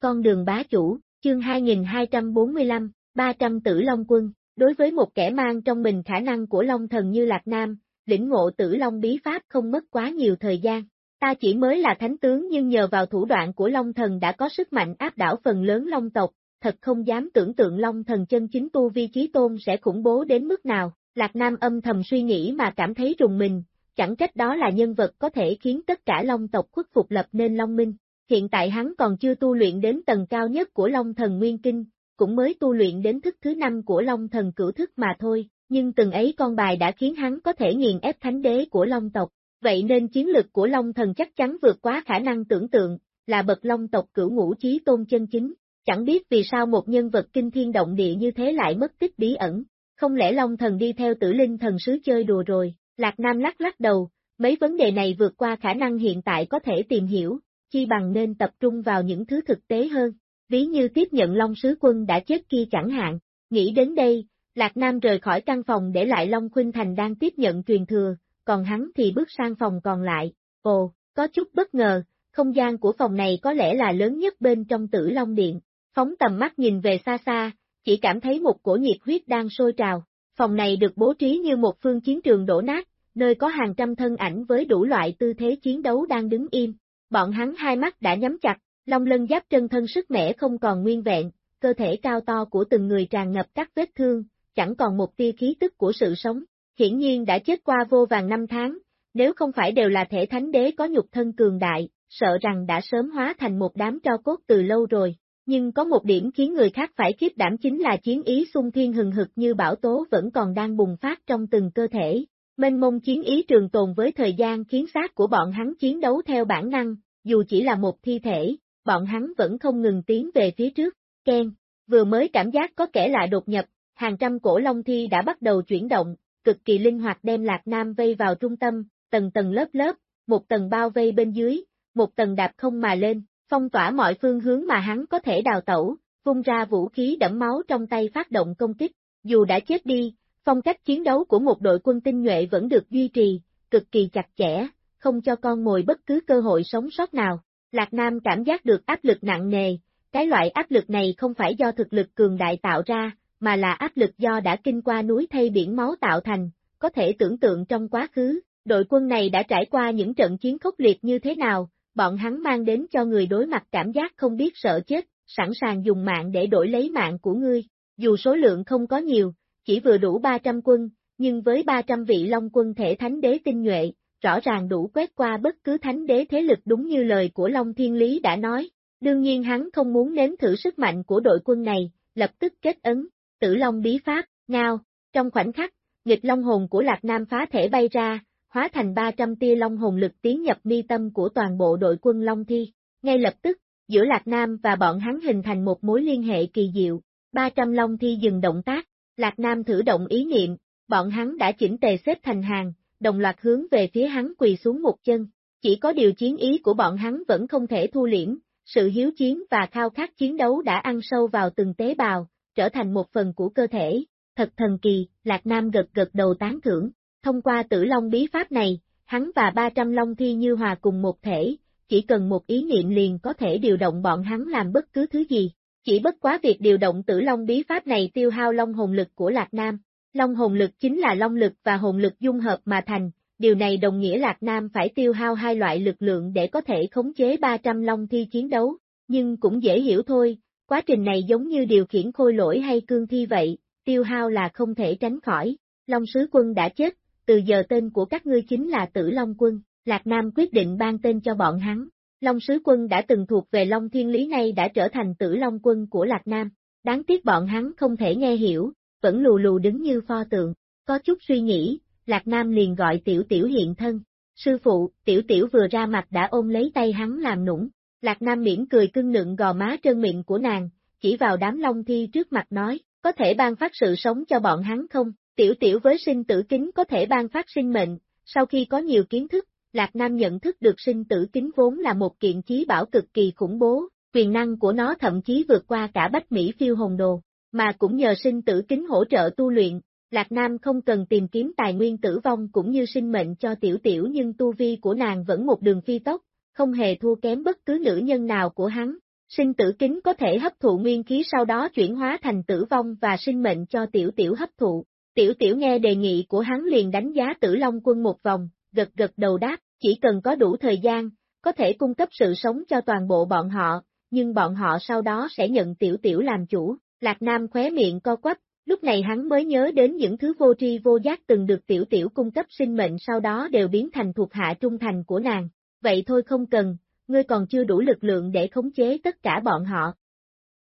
Con đường bá chủ, chương 2245, 300 tử Long Quân, đối với một kẻ mang trong mình khả năng của Long Thần như Lạc Nam, lĩnh ngộ tử Long Bí Pháp không mất quá nhiều thời gian. Ta chỉ mới là thánh tướng nhưng nhờ vào thủ đoạn của Long Thần đã có sức mạnh áp đảo phần lớn Long tộc, thật không dám tưởng tượng Long Thần chân chính tu vi trí tôn sẽ khủng bố đến mức nào. Lạc Nam âm thầm suy nghĩ mà cảm thấy rùng mình, chẳng trách đó là nhân vật có thể khiến tất cả Long tộc khuất phục lập nên Long Minh. Hiện tại hắn còn chưa tu luyện đến tầng cao nhất của Long Thần Nguyên Kinh, cũng mới tu luyện đến thức thứ năm của Long Thần Cửu Thức mà thôi, nhưng từng ấy con bài đã khiến hắn có thể nghiền ép thánh đế của Long tộc, vậy nên chiến lực của Long Thần chắc chắn vượt quá khả năng tưởng tượng, là bậc Long tộc cửu ngũ chí tôn chân chính, chẳng biết vì sao một nhân vật kinh thiên động địa như thế lại mất tích bí ẩn, không lẽ Long Thần đi theo tử linh thần sứ chơi đùa rồi, Lạc Nam lắc lắc đầu, mấy vấn đề này vượt qua khả năng hiện tại có thể tìm hiểu, chi bằng nên tập trung vào những thứ thực tế hơn, ví như tiếp nhận Long Sứ Quân đã chết kia chẳng hạn, nghĩ đến đây, Lạc Nam rời khỏi căn phòng để lại Long Khuynh Thành đang tiếp nhận truyền thừa, còn hắn thì bước sang phòng còn lại. Ồ, có chút bất ngờ, không gian của phòng này có lẽ là lớn nhất bên trong tử Long Điện. Phóng tầm mắt nhìn về xa xa, chỉ cảm thấy một cổ nhiệt huyết đang sôi trào. Phòng này được bố trí như một phương chiến trường đổ nát, nơi có hàng trăm thân ảnh với đủ loại tư thế chiến đấu đang đứng im. Bọn hắn hai mắt đã nhắm chặt, long lân giáp chân thân sức mẻ không còn nguyên vẹn, cơ thể cao to của từng người tràn ngập các vết thương, chẳng còn một tia khí tức của sự sống. Hiển nhiên đã chết qua vô vàng năm tháng, nếu không phải đều là thể thánh đế có nhục thân cường đại, sợ rằng đã sớm hóa thành một đám tro cốt từ lâu rồi. Nhưng có một điểm khiến người khác phải kiếp đảm chính là chiến ý xung thiên hừng hực như bão tố vẫn còn đang bùng phát trong từng cơ thể. Mênh mông chiến ý trường tồn với thời gian khiến xác của bọn hắn chiến đấu theo bản năng, dù chỉ là một thi thể, bọn hắn vẫn không ngừng tiến về phía trước. Ken, vừa mới cảm giác có kẻ lạ đột nhập, hàng trăm cổ long thi đã bắt đầu chuyển động, cực kỳ linh hoạt đem Lạc Nam vây vào trung tâm, tầng tầng lớp lớp, một tầng bao vây bên dưới, một tầng đạp không mà lên, phong tỏa mọi phương hướng mà hắn có thể đào tẩu, vung ra vũ khí đẫm máu trong tay phát động công kích, dù đã chết đi, phong cách chiến đấu của một đội quân tinh nhuệ vẫn được duy trì, cực kỳ chặt chẽ, không cho con mồi bất cứ cơ hội sống sót nào. Lạc Nam cảm giác được áp lực nặng nề, cái loại áp lực này không phải do thực lực cường đại tạo ra, mà là áp lực do đã kinh qua núi thay biển máu tạo thành, có thể tưởng tượng trong quá khứ, đội quân này đã trải qua những trận chiến khốc liệt như thế nào, bọn hắn mang đến cho người đối mặt cảm giác không biết sợ chết, sẵn sàng dùng mạng để đổi lấy mạng của ngươi. Dù số lượng không có nhiều, chỉ vừa đủ 300 quân, nhưng với 300 vị Long quân thể thánh đế tinh nhuệ, rõ ràng đủ quét qua bất cứ thánh đế thế lực đúng như lời của Long Thiên Lý đã nói. Đương nhiên hắn không muốn nếm thử sức mạnh của đội quân này, lập tức kết ấn, tử Long bí pháp, ngao, trong khoảnh khắc, nghịch Long hồn của Lạc Nam phá thể bay ra, hóa thành 300 tia long hồn lực tiến nhập mi tâm của toàn bộ đội quân Long Thi. Ngay lập tức, giữa Lạc Nam và bọn hắn hình thành một mối liên hệ kỳ diệu, 300 Long Thi dừng động tác, Lạc Nam thử động ý niệm, bọn hắn đã chỉnh tề xếp thành hàng, đồng loạt hướng về phía hắn quỳ xuống một chân. Chỉ có điều chiến ý của bọn hắn vẫn không thể thu liễm, sự hiếu chiến và khao khát chiến đấu đã ăn sâu vào từng tế bào, trở thành một phần của cơ thể. Thật thần kỳ, Lạc Nam gật gật đầu tán thưởng. Thông qua tử long bí pháp này, hắn và 300 long thi như hòa cùng một thể, chỉ cần một ý niệm liền có thể điều động bọn hắn làm bất cứ thứ gì. Chỉ bất quá việc điều động tử long bí pháp này tiêu hao long hồn lực của Lạc Nam. Long hồn lực chính là long lực và hồn lực dung hợp mà thành, điều này đồng nghĩa Lạc Nam phải tiêu hao hai loại lực lượng để có thể khống chế 300 long thi chiến đấu, nhưng cũng dễ hiểu thôi, quá trình này giống như điều khiển khôi lỗi hay cương thi vậy, tiêu hao là không thể tránh khỏi. Long sứ quân đã chết, từ giờ tên của các ngươi chính là Tử Long Quân, Lạc Nam quyết định ban tên cho bọn hắn. Long Sứ Quân đã từng thuộc về Long Thiên Lý nay đã trở thành Tử Long Quân của Lạc Nam. Đáng tiếc bọn hắn không thể nghe hiểu, vẫn lù lù đứng như pho tượng. Có chút suy nghĩ, Lạc Nam liền gọi Tiểu Tiểu hiện thân. Sư phụ, Tiểu Tiểu vừa ra mặt đã ôm lấy tay hắn làm nũng. Lạc Nam miễn cười cưng nựng gò má trơn miệng của nàng, chỉ vào đám long thi trước mặt nói, có thể ban phát sự sống cho bọn hắn không? Tiểu tiểu với sinh tử kính có thể ban phát sinh mệnh, sau khi có nhiều kiến thức, Lạc Nam nhận thức được sinh tử kính vốn là một kiện chí bảo cực kỳ khủng bố, quyền năng của nó thậm chí vượt qua cả bách Mỹ phiêu hồn đồ, mà cũng nhờ sinh tử kính hỗ trợ tu luyện, Lạc Nam không cần tìm kiếm tài nguyên tử vong cũng như sinh mệnh cho tiểu tiểu nhưng tu vi của nàng vẫn một đường phi tốc, không hề thua kém bất cứ nữ nhân nào của hắn. Sinh tử kính có thể hấp thụ nguyên khí sau đó chuyển hóa thành tử vong và sinh mệnh cho tiểu tiểu hấp thụ, Tiểu tiểu nghe đề nghị của hắn liền đánh giá tử Long quân một vòng, gật gật đầu đáp, chỉ cần có đủ thời gian, có thể cung cấp sự sống cho toàn bộ bọn họ, nhưng bọn họ sau đó sẽ nhận tiểu tiểu làm chủ. Lạc Nam khóe miệng co quắp, lúc này hắn mới nhớ đến những thứ vô tri vô giác từng được tiểu tiểu cung cấp sinh mệnh sau đó đều biến thành thuộc hạ trung thành của nàng. Vậy thôi không cần, ngươi còn chưa đủ lực lượng để khống chế tất cả bọn họ.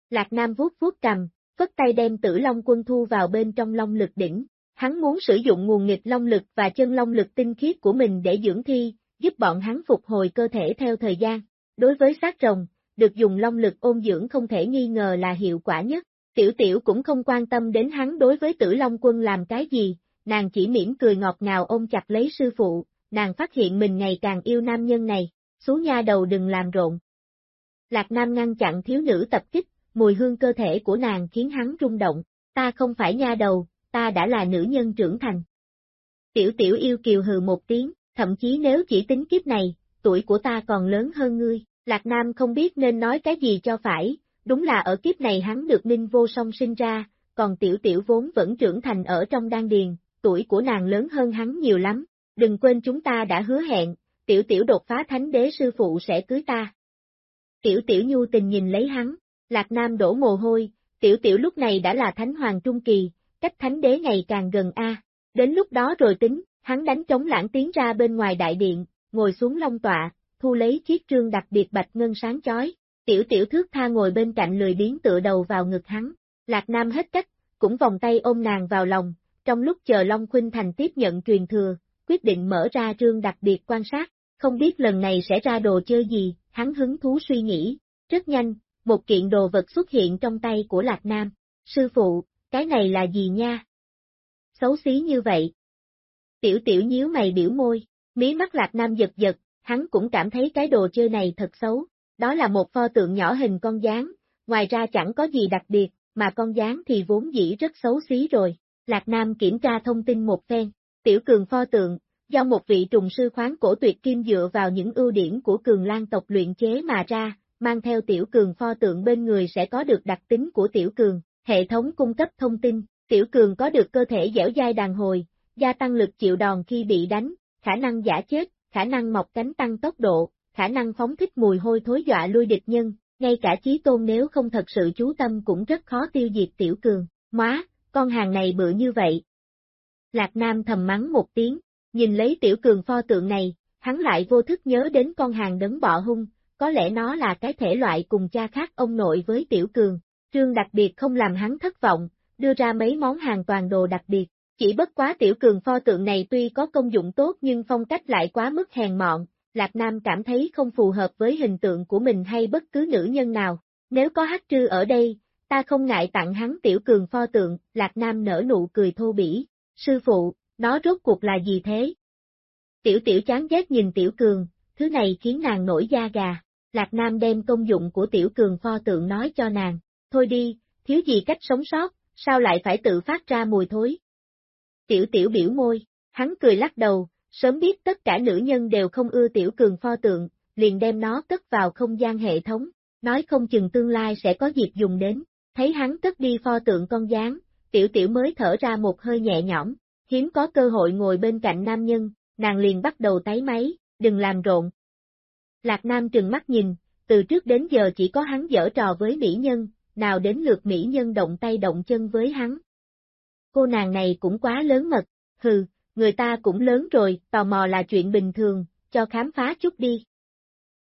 Lạc Nam vuốt vuốt cầm, phất tay đem tử long quân thu vào bên trong long lực đỉnh. Hắn muốn sử dụng nguồn nghịch long lực và chân long lực tinh khiết của mình để dưỡng thi, giúp bọn hắn phục hồi cơ thể theo thời gian. Đối với sát rồng, được dùng long lực ôn dưỡng không thể nghi ngờ là hiệu quả nhất. Tiểu tiểu cũng không quan tâm đến hắn đối với tử long quân làm cái gì, nàng chỉ mỉm cười ngọt ngào ôm chặt lấy sư phụ, nàng phát hiện mình ngày càng yêu nam nhân này, xuống nha đầu đừng làm rộn. Lạc Nam ngăn chặn thiếu nữ tập kích, mùi hương cơ thể của nàng khiến hắn rung động, ta không phải nha đầu, ta đã là nữ nhân trưởng thành. Tiểu tiểu yêu kiều hừ một tiếng, thậm chí nếu chỉ tính kiếp này, tuổi của ta còn lớn hơn ngươi, Lạc Nam không biết nên nói cái gì cho phải, đúng là ở kiếp này hắn được Ninh Vô Song sinh ra, còn tiểu tiểu vốn vẫn trưởng thành ở trong đan điền, tuổi của nàng lớn hơn hắn nhiều lắm, đừng quên chúng ta đã hứa hẹn, tiểu tiểu đột phá thánh đế sư phụ sẽ cưới ta. Tiểu tiểu nhu tình nhìn lấy hắn, Lạc Nam đổ mồ hôi, tiểu tiểu lúc này đã là thánh hoàng trung kỳ, cách thánh đế ngày càng gần a. Đến lúc đó rồi tính, hắn đánh trống lãng tiến ra bên ngoài đại điện, ngồi xuống long tọa, thu lấy chiếc trương đặc biệt bạch ngân sáng chói, tiểu tiểu thước tha ngồi bên cạnh lười biến tựa đầu vào ngực hắn, Lạc Nam hết cách, cũng vòng tay ôm nàng vào lòng, trong lúc chờ Long Khuynh Thành tiếp nhận truyền thừa, quyết định mở ra trương đặc biệt quan sát, không biết lần này sẽ ra đồ chơi gì, hắn hứng thú suy nghĩ, rất nhanh, một kiện đồ vật xuất hiện trong tay của Lạc Nam, sư phụ, cái này là gì nha? Xấu xí như vậy. Tiểu tiểu nhíu mày biểu môi, mí mắt Lạc Nam giật giật, hắn cũng cảm thấy cái đồ chơi này thật xấu, đó là một pho tượng nhỏ hình con gián, ngoài ra chẳng có gì đặc biệt, mà con gián thì vốn dĩ rất xấu xí rồi. Lạc Nam kiểm tra thông tin một phen, tiểu cường pho tượng, do một vị trùng sư khoáng cổ tuyệt kim dựa vào những ưu điểm của cường lan tộc luyện chế mà ra, mang theo tiểu cường pho tượng bên người sẽ có được đặc tính của tiểu cường, hệ thống cung cấp thông tin, tiểu cường có được cơ thể dẻo dai đàn hồi, gia tăng lực chịu đòn khi bị đánh, khả năng giả chết, khả năng mọc cánh tăng tốc độ, khả năng phóng thích mùi hôi thối dọa lui địch nhân, ngay cả chí tôn nếu không thật sự chú tâm cũng rất khó tiêu diệt tiểu cường, má, con hàng này bự như vậy. Lạc Nam thầm mắng một tiếng, nhìn lấy tiểu cường pho tượng này, hắn lại vô thức nhớ đến con hàng đấng bọ hung, có lẽ nó là cái thể loại cùng cha khác ông nội với tiểu cường, trương đặc biệt không làm hắn thất vọng, đưa ra mấy món hàng toàn đồ đặc biệt, chỉ bất quá tiểu cường pho tượng này tuy có công dụng tốt nhưng phong cách lại quá mức hèn mọn, Lạc Nam cảm thấy không phù hợp với hình tượng của mình hay bất cứ nữ nhân nào. Nếu có hát trư ở đây, ta không ngại tặng hắn tiểu cường pho tượng, Lạc Nam nở nụ cười thô bỉ. Sư phụ, nó rốt cuộc là gì thế? Tiểu tiểu chán ghét nhìn tiểu cường, thứ này khiến nàng nổi da gà. Lạc Nam đem công dụng của tiểu cường pho tượng nói cho nàng. Thôi đi, thiếu gì cách sống sót, sao lại phải tự phát ra mùi thối? Tiểu tiểu biểu môi, hắn cười lắc đầu, sớm biết tất cả nữ nhân đều không ưa tiểu cường pho tượng, liền đem nó cất vào không gian hệ thống, nói không chừng tương lai sẽ có dịp dùng đến, thấy hắn cất đi pho tượng con gián, tiểu tiểu mới thở ra một hơi nhẹ nhõm, hiếm có cơ hội ngồi bên cạnh nam nhân, nàng liền bắt đầu tái máy, đừng làm rộn. Lạc Nam trừng mắt nhìn, từ trước đến giờ chỉ có hắn dở trò với mỹ nhân, nào đến lượt mỹ nhân động tay động chân với hắn. Cô nàng này cũng quá lớn mật, hừ, người ta cũng lớn rồi, tò mò là chuyện bình thường, cho khám phá chút đi.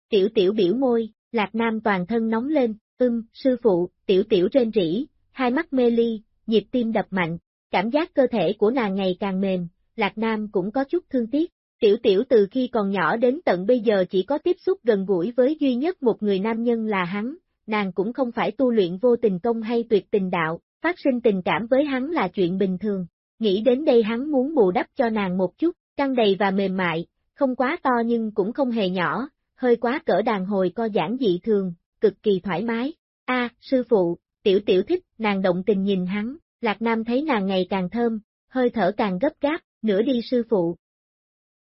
Tiểu tiểu biểu môi, Lạc Nam toàn thân nóng lên, ưm, sư phụ, tiểu tiểu trên rỉ, hai mắt mê ly, nhịp tim đập mạnh, cảm giác cơ thể của nàng ngày càng mềm, Lạc Nam cũng có chút thương tiếc. Tiểu tiểu từ khi còn nhỏ đến tận bây giờ chỉ có tiếp xúc gần gũi với duy nhất một người nam nhân là hắn, nàng cũng không phải tu luyện vô tình công hay tuyệt tình đạo, phát sinh tình cảm với hắn là chuyện bình thường, Nghĩ đến đây hắn muốn bù đắp cho nàng một chút, căng đầy và mềm mại, không quá to nhưng cũng không hề nhỏ, hơi quá cỡ đàn hồi co giãn dị thường, cực kỳ thoải mái. A, sư phụ, tiểu tiểu thích, nàng động tình nhìn hắn, Lạc Nam thấy nàng ngày càng thơm, hơi thở càng gấp gáp, nửa đi sư phụ.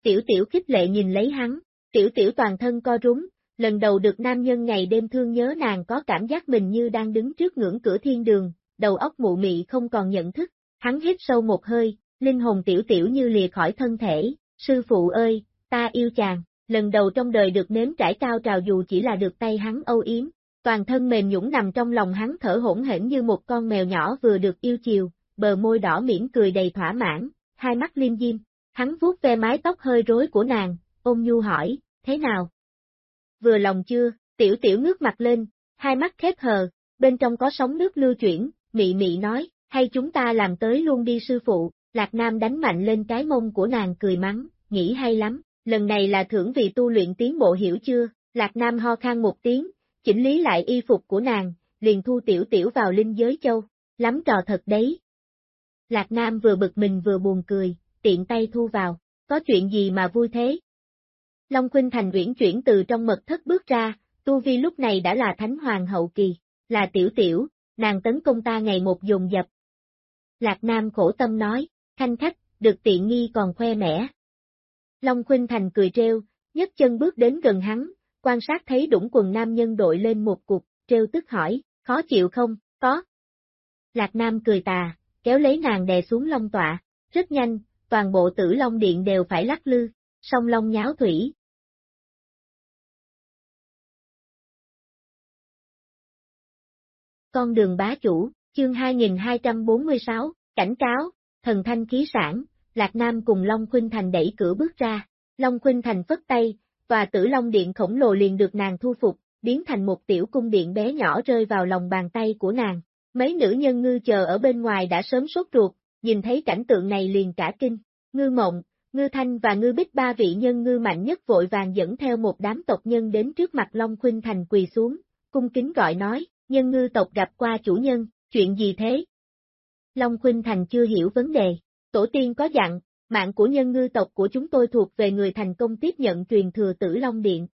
Tiểu tiểu khích lệ nhìn lấy hắn, tiểu tiểu toàn thân co rúng, lần đầu được nam nhân ngày đêm thương nhớ nàng có cảm giác mình như đang đứng trước ngưỡng cửa thiên đường, đầu óc mụ mị không còn nhận thức, Hắn hít sâu một hơi, linh hồn tiểu tiểu như lìa khỏi thân thể, sư phụ ơi, ta yêu chàng, lần đầu trong đời được nếm trải cao trào dù chỉ là được tay hắn âu yếm, toàn thân mềm nhũng nằm trong lòng hắn thở hỗn hển như một con mèo nhỏ vừa được yêu chiều, bờ môi đỏ mỉm cười đầy thỏa mãn, hai mắt liêm diêm, hắn vuốt ve mái tóc hơi rối của nàng, ôm nhu hỏi, thế nào? Vừa lòng chưa, tiểu tiểu ngước mặt lên, hai mắt khép hờ, bên trong có sóng nước lưu chuyển, mị mị nói, hay chúng ta làm tới luôn đi sư phụ, Lạc Nam đánh mạnh lên cái mông của nàng cười mắng, nghĩ hay lắm, lần này là thưởng vì tu luyện tiến bộ hiểu chưa, Lạc Nam ho khan một tiếng, chỉnh lý lại y phục của nàng, liền thu tiểu tiểu vào linh giới châu, lắm trò thật đấy. Lạc Nam vừa bực mình vừa buồn cười, tiện tay thu vào, có chuyện gì mà vui thế? Long Khuynh Thành uyển chuyển từ trong mật thất bước ra, Tu Vi lúc này đã là Thánh Hoàng hậu kỳ, là tiểu tiểu, nàng tấn công ta ngày một dồn dập, Lạc Nam khổ tâm nói, khanh khách, được tiện nghi còn khoe mẽ. Long Khuynh Thành cười treo, nhấc chân bước đến gần hắn, quan sát thấy đũng quần nam nhân đội lên một cục, treo tức hỏi, khó chịu không, có. Lạc Nam cười tà, kéo lấy nàng đè xuống long tọa, rất nhanh, toàn bộ tử long điện đều phải lắc lư, song long nháo thủy. Con đường bá chủ, chương 2246, cảnh cáo, thần thanh khí sản, Lạc Nam cùng Long Khuynh Thành đẩy cửa bước ra, Long Khuynh Thành phất tay, tòa tử Long Điện khổng lồ liền được nàng thu phục, biến thành một tiểu cung điện bé nhỏ rơi vào lòng bàn tay của nàng. Mấy nữ nhân ngư chờ ở bên ngoài đã sớm sốt ruột, nhìn thấy cảnh tượng này liền cả kinh. Ngư mộng, ngư thanh và ngư bích ba vị nhân ngư mạnh nhất vội vàng dẫn theo một đám tộc nhân đến trước mặt Long Khuynh Thành quỳ xuống, cung kính gọi nói, nhân ngư tộc gặp qua chủ nhân, chuyện gì thế? Long Khuynh Thành chưa hiểu vấn đề, tổ tiên có dặn, mạng của nhân ngư tộc của chúng tôi thuộc về người thành công tiếp nhận truyền thừa tử Long Điện.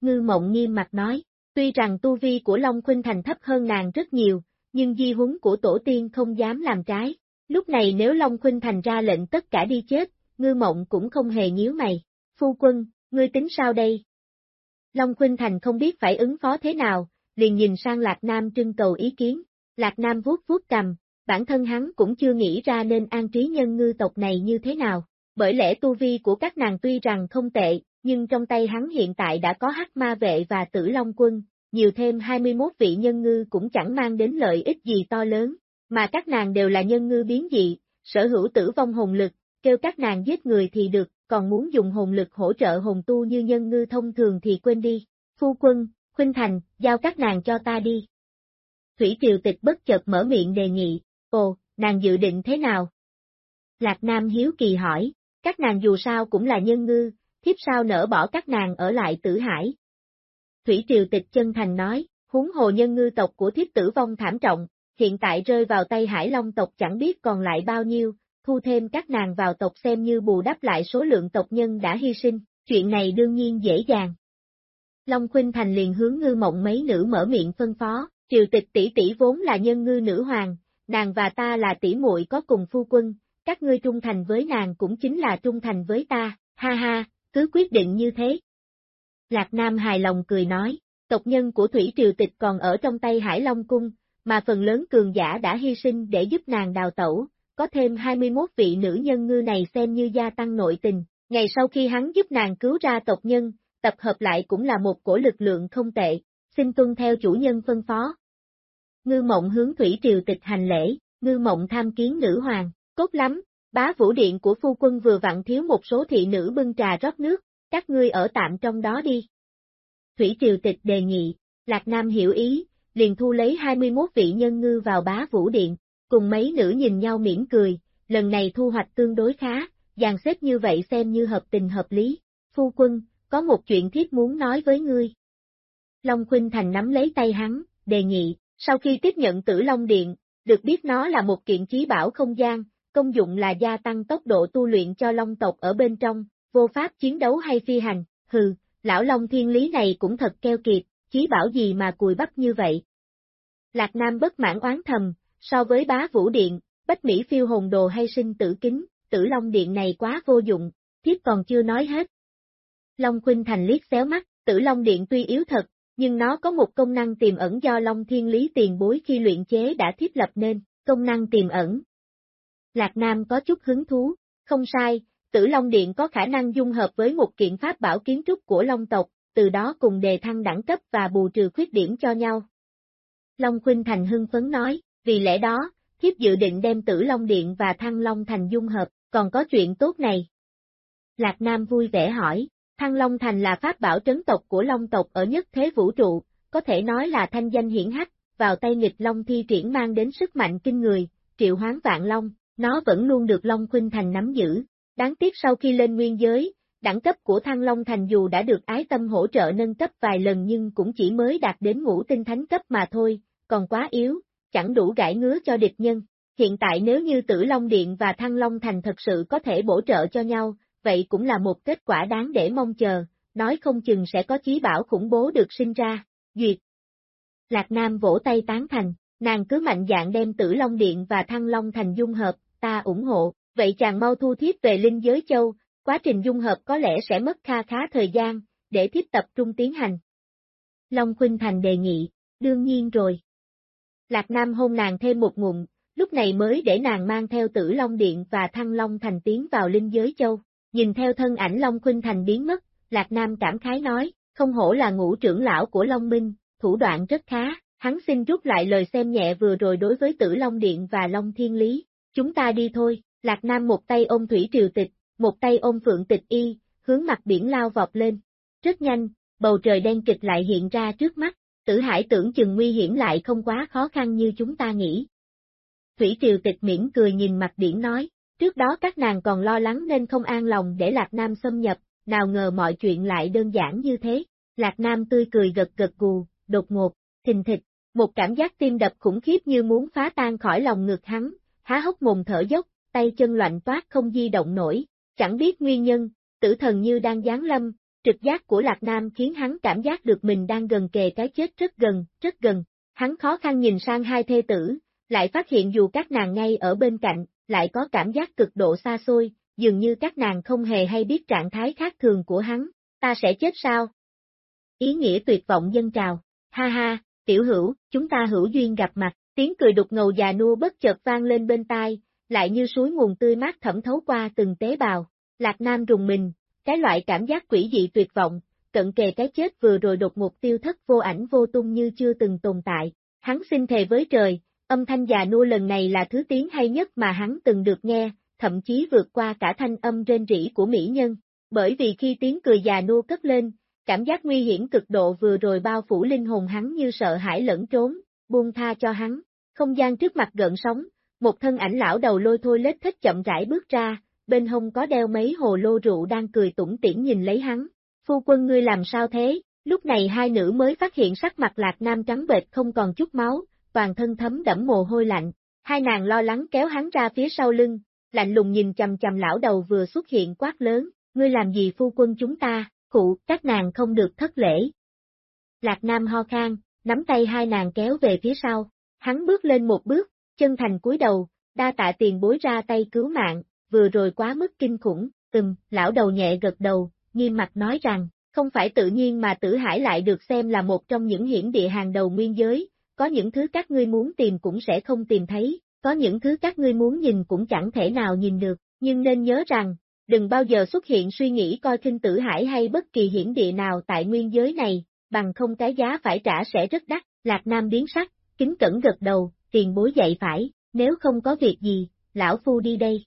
Ngư mộng nghiêm mặt nói, tuy rằng tu vi của Long Khuynh Thành thấp hơn nàng rất nhiều, nhưng di huấn của tổ tiên không dám làm trái. Lúc này nếu Long Khuynh Thành ra lệnh tất cả đi chết, ngư mộng cũng không hề nhíu mày. Phu quân, ngươi tính sao đây? Long Khuynh Thành không biết phải ứng phó thế nào, liền nhìn sang Lạc Nam trưng cầu ý kiến. Lạc Nam vuốt vuốt cầm, bản thân hắn cũng chưa nghĩ ra nên an trí nhân ngư tộc này như thế nào. Bởi lẽ tu vi của các nàng tuy rằng không tệ, nhưng trong tay hắn hiện tại đã có hắc ma vệ và tử long quân, nhiều thêm 21 vị nhân ngư cũng chẳng mang đến lợi ích gì to lớn, mà các nàng đều là nhân ngư biến dị, sở hữu tử vong hồn lực, kêu các nàng giết người thì được, còn muốn dùng hồn lực hỗ trợ hồn tu như nhân ngư thông thường thì quên đi. Phu quân, Khuynh Thành, giao các nàng cho ta đi. Thủy Triều Tịch bất chợt mở miệng đề nghị, ồ, nàng dự định thế nào? Lạc Nam hiếu kỳ hỏi, các nàng dù sao cũng là nhân ngư, thiếp sao nỡ bỏ các nàng ở lại tử hải. Thủy Triều Tịch chân thành nói, huống hồ nhân ngư tộc của thiếp tử vong thảm trọng, hiện tại rơi vào tay hải long tộc chẳng biết còn lại bao nhiêu, thu thêm các nàng vào tộc xem như bù đắp lại số lượng tộc nhân đã hy sinh, chuyện này đương nhiên dễ dàng. Long Khuynh Thành liền hướng ngư mộng mấy nữ mở miệng phân phó, triều tịch tỷ tỷ vốn là nhân ngư nữ hoàng, nàng và ta là tỷ muội có cùng phu quân, các ngươi trung thành với nàng cũng chính là trung thành với ta, ha ha, cứ quyết định như thế. Lạc Nam hài lòng cười nói, tộc nhân của Thủy Triều Tịch còn ở trong tay Hải Long Cung, mà phần lớn cường giả đã hy sinh để giúp nàng đào tẩu, có thêm 21 vị nữ nhân ngư này xem như gia tăng nội tình, ngày sau khi hắn giúp nàng cứu ra tộc nhân, tập hợp lại cũng là một cổ lực lượng không tệ, xin tuân theo chủ nhân phân phó. Ngư mộng hướng Thủy Triều Tịch hành lễ, ngư mộng tham kiến nữ hoàng, tốt lắm, bá vũ điện của phu quân vừa vặn thiếu một số thị nữ bưng trà rót nước, các ngươi ở tạm trong đó đi. Thủy Triều Tịch đề nghị, Lạc Nam hiểu ý, liền thu lấy 21 vị nhân ngư vào bá vũ điện, cùng mấy nữ nhìn nhau mỉm cười, lần này thu hoạch tương đối khá, dàn xếp như vậy xem như hợp tình hợp lý. Phu quân, có một chuyện thiết muốn nói với ngươi. Long Khuynh Thành nắm lấy tay hắn, đề nghị, sau khi tiếp nhận tử Long Điện, được biết nó là một kiện chí bảo không gian, công dụng là gia tăng tốc độ tu luyện cho Long tộc ở bên trong, vô pháp chiến đấu hay phi hành, hừ, lão Long thiên lý này cũng thật keo kiệt, chí bảo gì mà cùi bắp như vậy. Lạc Nam bất mãn oán thầm, so với bá vũ điện, bách Mỹ phiêu hồn đồ hay sinh tử kính, tử Long điện này quá vô dụng, thiếp còn chưa nói hết. Long Khuynh Thành liếc xéo mắt, tử Long điện tuy yếu thật, nhưng nó có một công năng tiềm ẩn do Long Thiên Lý tiền bối khi luyện chế đã thiết lập nên, công năng tiềm ẩn. Lạc Nam có chút hứng thú, không sai, Tử Long Điện có khả năng dung hợp với một kiện pháp bảo kiến trúc của Long tộc, từ đó cùng đề thăng đẳng cấp và bù trừ khuyết điểm cho nhau. Long Khuynh Thành hưng phấn nói, vì lẽ đó, thiếp dự định đem Tử Long Điện và Thăng Long Thành dung hợp, còn có chuyện tốt này. Lạc Nam vui vẻ hỏi, Thăng Long Thành là pháp bảo trấn tộc của Long tộc ở nhất thế vũ trụ, có thể nói là thanh danh hiển hách, vào tay nghịch Long thi triển mang đến sức mạnh kinh người, triệu hoán vạn Long, nó vẫn luôn được Long Khuynh Thành nắm giữ. Đáng tiếc sau khi lên nguyên giới, đẳng cấp của Thăng Long Thành dù đã được ái tâm hỗ trợ nâng cấp vài lần nhưng cũng chỉ mới đạt đến ngũ tinh thánh cấp mà thôi, còn quá yếu, chẳng đủ gãi ngứa cho địch nhân. Hiện tại nếu như Tử Long Điện và Thăng Long Thành thật sự có thể bổ trợ cho nhau, vậy cũng là một kết quả đáng để mong chờ, nói không chừng sẽ có chí bảo khủng bố được sinh ra, duyệt. Lạc Nam vỗ tay tán thành, nàng cứ mạnh dạng đem tử Long Điện và Thăng Long Thành dung hợp, ta ủng hộ, vậy chàng mau thu thiếp về linh giới châu, quá trình dung hợp có lẽ sẽ mất kha khá thời gian, để thiếp tập trung tiến hành. Long Khuynh Thành đề nghị, đương nhiên rồi. Lạc Nam hôn nàng thêm một ngụm, lúc này mới để nàng mang theo tử Long Điện và Thăng Long Thành tiến vào linh giới châu. Nhìn theo thân ảnh Long Khuynh Thành biến mất, Lạc Nam cảm khái nói, không hổ là ngũ trưởng lão của Long Minh, thủ đoạn rất khá, hắn xin rút lại lời xem nhẹ vừa rồi đối với tử Long Điện và Long Thiên Lý. Chúng ta đi thôi, Lạc Nam một tay ôm Thủy Triều Tịch, một tay ôm Phượng Tịch Y, hướng mặt biển lao vọt lên. Rất nhanh, bầu trời đen kịch lại hiện ra trước mắt, tử hải tưởng chừng nguy hiểm lại không quá khó khăn như chúng ta nghĩ. Thủy Triều Tịch miễn cười nhìn mặt biển nói, trước đó các nàng còn lo lắng nên không an lòng để Lạc Nam xâm nhập, nào ngờ mọi chuyện lại đơn giản như thế. Lạc Nam tươi cười gật gật gù, đột ngột, thình thịch, một cảm giác tim đập khủng khiếp như muốn phá tan khỏi lòng ngực hắn, há hốc mồm thở dốc, tay chân loạn toát không di động nổi, chẳng biết nguyên nhân, tử thần như đang giáng lâm, trực giác của Lạc Nam khiến hắn cảm giác được mình đang gần kề cái chết rất gần, rất gần. Hắn khó khăn nhìn sang hai thê tử, lại phát hiện dù các nàng ngay ở bên cạnh, lại có cảm giác cực độ xa xôi, dường như các nàng không hề hay biết trạng thái khác thường của hắn, ta sẽ chết sao? Ý nghĩa tuyệt vọng dân trào, ha ha, tiểu hữu, chúng ta hữu duyên gặp mặt, tiếng cười đục ngầu già nua bất chợt vang lên bên tai, lại như suối nguồn tươi mát thẩm thấu qua từng tế bào, Lạc Nam rùng mình, cái loại cảm giác quỷ dị tuyệt vọng, cận kề cái chết vừa rồi đột ngột tiêu thất vô ảnh vô tung như chưa từng tồn tại, hắn xin thề với trời, âm thanh già nua lần này là thứ tiếng hay nhất mà hắn từng được nghe, thậm chí vượt qua cả thanh âm rên rỉ của mỹ nhân, bởi vì khi tiếng cười già nua cất lên, cảm giác nguy hiểm cực độ vừa rồi bao phủ linh hồn hắn như sợ hãi lẫn trốn, buông tha cho hắn, không gian trước mặt gợn sóng, một thân ảnh lão đầu lôi thôi lết thích chậm rãi bước ra, bên hông có đeo mấy hồ lô rượu đang cười tủm tỉm nhìn lấy hắn. Phu quân ngươi làm sao thế? Lúc này hai nữ mới phát hiện sắc mặt lạc nam trắng bệch không còn chút máu, toàn thân thấm đẫm mồ hôi lạnh. Hai nàng lo lắng kéo hắn ra phía sau lưng, lạnh lùng nhìn chầm chầm lão đầu vừa xuất hiện quát lớn, ngươi làm gì phu quân chúng ta, cụ, các nàng không được thất lễ. Lạc Nam ho khan, nắm tay hai nàng kéo về phía sau, hắn bước lên một bước, chân thành cúi đầu, đa tạ tiền bối ra tay cứu mạng, vừa rồi quá mức kinh khủng, ừm, lão đầu nhẹ gật đầu, nghiêm mặt nói rằng, không phải tự nhiên mà tử hải lại được xem là một trong những hiển địa hàng đầu nguyên giới, có những thứ các ngươi muốn tìm cũng sẽ không tìm thấy, có những thứ các ngươi muốn nhìn cũng chẳng thể nào nhìn được, nhưng nên nhớ rằng, đừng bao giờ xuất hiện suy nghĩ coi khinh tử hải hay bất kỳ hiển địa nào tại nguyên giới này, bằng không cái giá phải trả sẽ rất đắt, Lạc Nam biến sắc, kính cẩn gật đầu, tiền bối dạy phải, nếu không có việc gì, lão phu đi đây.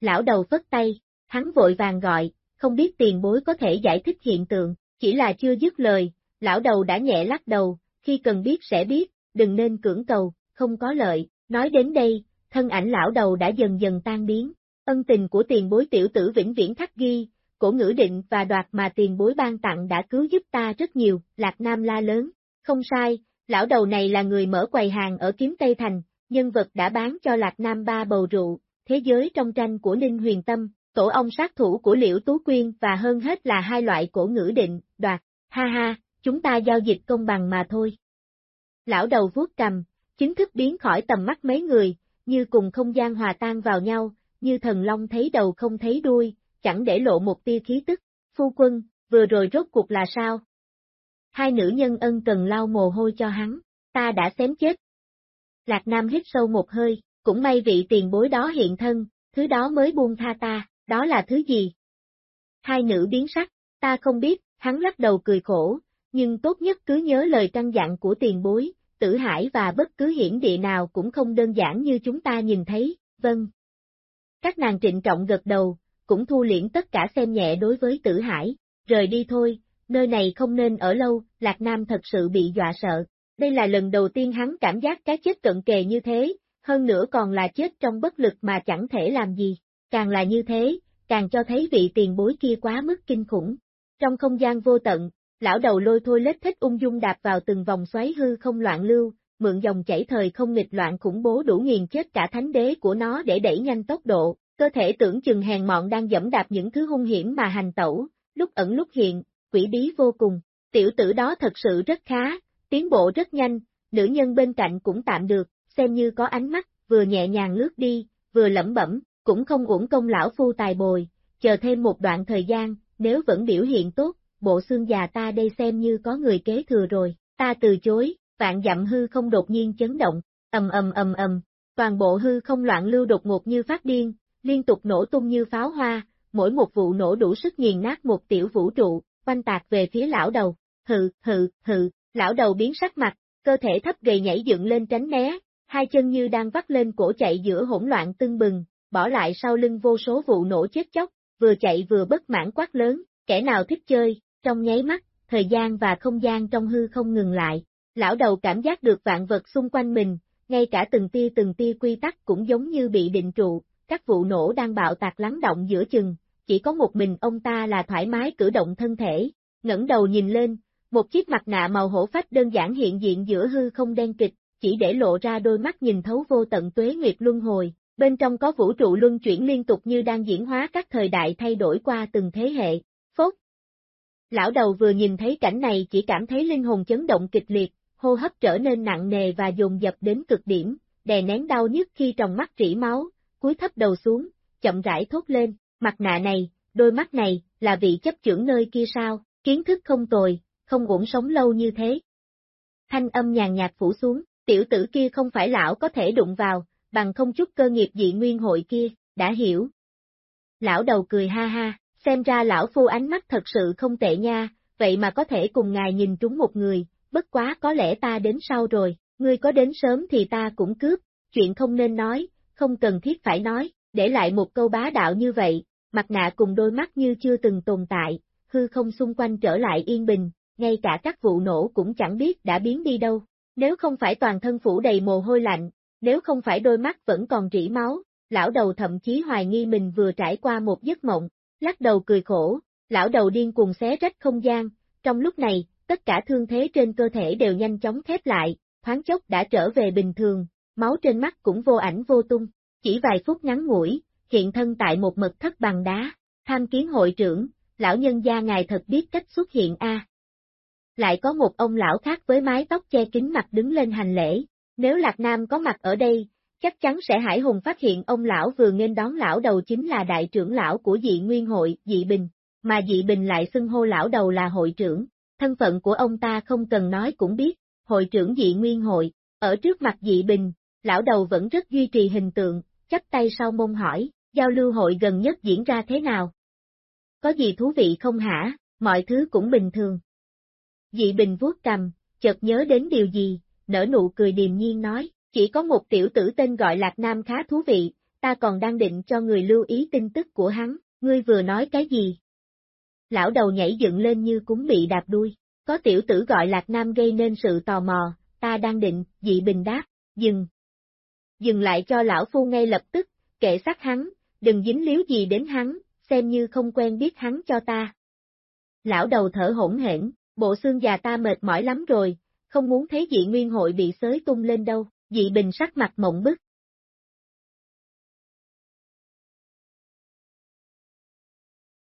Lão đầu phất tay, hắn vội vàng gọi, không biết tiền bối có thể giải thích hiện tượng, chỉ là chưa dứt lời, lão đầu đã nhẹ lắc đầu, khi cần biết sẽ biết, đừng nên cưỡng cầu, không có lợi, nói đến đây, thân ảnh lão đầu đã dần dần tan biến, ân tình của tiền bối tiểu tử vĩnh viễn khắc ghi, cổ ngữ định và đoạt mà tiền bối ban tặng đã cứu giúp ta rất nhiều, Lạc Nam la lớn, không sai, lão đầu này là người mở quầy hàng ở Kiếm Tây Thành, nhân vật đã bán cho Lạc Nam ba bầu rượu, thế giới trong tranh của Ninh Huyền Tâm, tổ ông sát thủ của Liễu Tú Quyên và hơn hết là hai loại cổ ngữ định, đoạt, ha ha, chúng ta giao dịch công bằng mà thôi. Lão đầu vuốt cầm, chính thức biến khỏi tầm mắt mấy người, như cùng không gian hòa tan vào nhau, như thần long thấy đầu không thấy đuôi, chẳng để lộ một tia khí tức. Phu quân, vừa rồi rốt cuộc là sao? Hai nữ nhân ân cần lau mồ hôi cho hắn, ta đã xém chết. Lạc Nam hít sâu một hơi, cũng may vị tiền bối đó hiện thân, thứ đó mới buông tha ta, đó là thứ gì? Hai nữ biến sắc, ta không biết, hắn lắc đầu cười khổ, nhưng tốt nhất cứ nhớ lời căn dặn của tiền bối, tử hải và bất cứ hiển địa nào cũng không đơn giản như chúng ta nhìn thấy, vâng. Các nàng trịnh trọng gật đầu, cũng thu liễn tất cả xem nhẹ đối với tử hải, rời đi thôi, nơi này không nên ở lâu, Lạc Nam thật sự bị dọa sợ. Đây là lần đầu tiên hắn cảm giác cái chết cận kề như thế, hơn nữa còn là chết trong bất lực mà chẳng thể làm gì. Càng là như thế, càng cho thấy vị tiền bối kia quá mức kinh khủng. Trong không gian vô tận, lão đầu lôi thôi lết thích ung dung đạp vào từng vòng xoáy hư không loạn lưu, mượn dòng chảy thời không nghịch loạn khủng bố đủ nghiền chết cả thánh đế của nó để đẩy nhanh tốc độ, cơ thể tưởng chừng hèn mọn đang dẫm đạp những thứ hung hiểm mà hành tẩu, lúc ẩn lúc hiện, quỷ bí vô cùng, tiểu tử đó thật sự rất khá, tiến bộ rất nhanh, nữ nhân bên cạnh cũng tạm được, xem như có ánh mắt, vừa nhẹ nhàng lướt đi, vừa lẩm bẩm, cũng không uổng công lão phu tài bồi, chờ thêm một đoạn thời gian, nếu vẫn biểu hiện tốt, bộ xương già ta đây xem như có người kế thừa rồi, ta từ chối, vạn dặm hư không đột nhiên chấn động, ầm ầm ầm ầm, toàn bộ hư không loạn lưu đột ngột như phát điên, liên tục nổ tung như pháo hoa, mỗi một vụ nổ đủ sức nghiền nát một tiểu vũ trụ, quanh tạc về phía lão đầu, hừ, hừ, hừ, lão đầu biến sắc mặt, cơ thể thấp gầy nhảy dựng lên tránh né, hai chân như đang vắt lên cổ chạy giữa hỗn loạn tưng bừng, bỏ lại sau lưng vô số vụ nổ chết chóc, vừa chạy vừa bất mãn quát lớn, kẻ nào thích chơi, trong nháy mắt, thời gian và không gian trong hư không ngừng lại, lão đầu cảm giác được vạn vật xung quanh mình, ngay cả từng tia từng tia quy tắc cũng giống như bị định trụ, các vụ nổ đang bạo tạc lắng động giữa chừng, chỉ có một mình ông ta là thoải mái cử động thân thể, ngẩng đầu nhìn lên, một chiếc mặt nạ màu hổ phách đơn giản hiện diện giữa hư không đen kịch, chỉ để lộ ra đôi mắt nhìn thấu vô tận tuế nguyệt luân hồi, bên trong có vũ trụ luân chuyển liên tục như đang diễn hóa các thời đại thay đổi qua từng thế hệ. Phốt! Lão đầu vừa nhìn thấy cảnh này chỉ cảm thấy linh hồn chấn động kịch liệt, hô hấp trở nên nặng nề và dồn dập đến cực điểm, đè nén đau nhức khi trong mắt rỉ máu, cúi thấp đầu xuống, chậm rãi thốt lên, mặt nạ này, đôi mắt này, là vị chấp trưởng nơi kia sao, kiến thức không tồi, không ổn sống lâu như thế. Thanh âm nhàn nhạt phủ xuống, tiểu tử kia không phải lão có thể đụng vào, bằng không chút cơ nghiệp dị nguyên hội kia, đã hiểu. Lão đầu cười ha ha, xem ra lão phu ánh mắt thật sự không tệ nha, vậy mà có thể cùng ngài nhìn trúng một người, bất quá có lẽ ta đến sau rồi, ngươi có đến sớm thì ta cũng cướp, chuyện không nên nói, không cần thiết phải nói, để lại một câu bá đạo như vậy, mặt nạ cùng đôi mắt như chưa từng tồn tại, hư không xung quanh trở lại yên bình, ngay cả các vụ nổ cũng chẳng biết đã biến đi đâu. Nếu không phải toàn thân phủ đầy mồ hôi lạnh, nếu không phải đôi mắt vẫn còn rỉ máu, lão đầu thậm chí hoài nghi mình vừa trải qua một giấc mộng, lắc đầu cười khổ, lão đầu điên cuồng xé rách không gian, trong lúc này, tất cả thương thế trên cơ thể đều nhanh chóng khép lại, thoáng chốc đã trở về bình thường, máu trên mắt cũng vô ảnh vô tung, chỉ vài phút ngắn ngủi, hiện thân tại một mật thất bằng đá, tham kiến hội trưởng, lão nhân gia ngài thật biết cách xuất hiện a. Lại có một ông lão khác với mái tóc che kín mặt đứng lên hành lễ, nếu Lạc Nam có mặt ở đây, chắc chắn sẽ hải hùng phát hiện ông lão vừa nghênh đón lão đầu chính là đại trưởng lão của dị nguyên hội, dị bình, mà dị bình lại xưng hô lão đầu là hội trưởng, thân phận của ông ta không cần nói cũng biết, hội trưởng dị nguyên hội, ở trước mặt dị bình, lão đầu vẫn rất duy trì hình tượng, chắp tay sau mông hỏi, giao lưu hội gần nhất diễn ra thế nào? Có gì thú vị không hả, mọi thứ cũng bình thường. Dị bình vuốt cầm, chợt nhớ đến điều gì, nở nụ cười điềm nhiên nói, chỉ có một tiểu tử tên gọi Lạc Nam khá thú vị, ta còn đang định cho người lưu ý tin tức của hắn, ngươi vừa nói cái gì? Lão đầu nhảy dựng lên như cúng bị đạp đuôi, có tiểu tử gọi Lạc Nam gây nên sự tò mò, ta đang định, dị bình đáp, dừng. Dừng lại cho lão phu ngay lập tức, kệ sát hắn, đừng dính líu gì đến hắn, xem như không quen biết hắn cho ta. Lão đầu thở hỗn hển, bộ xương già ta mệt mỏi lắm rồi, không muốn thấy dị nguyên hội bị xới tung lên đâu, dị bình sắc mặt mộng bức.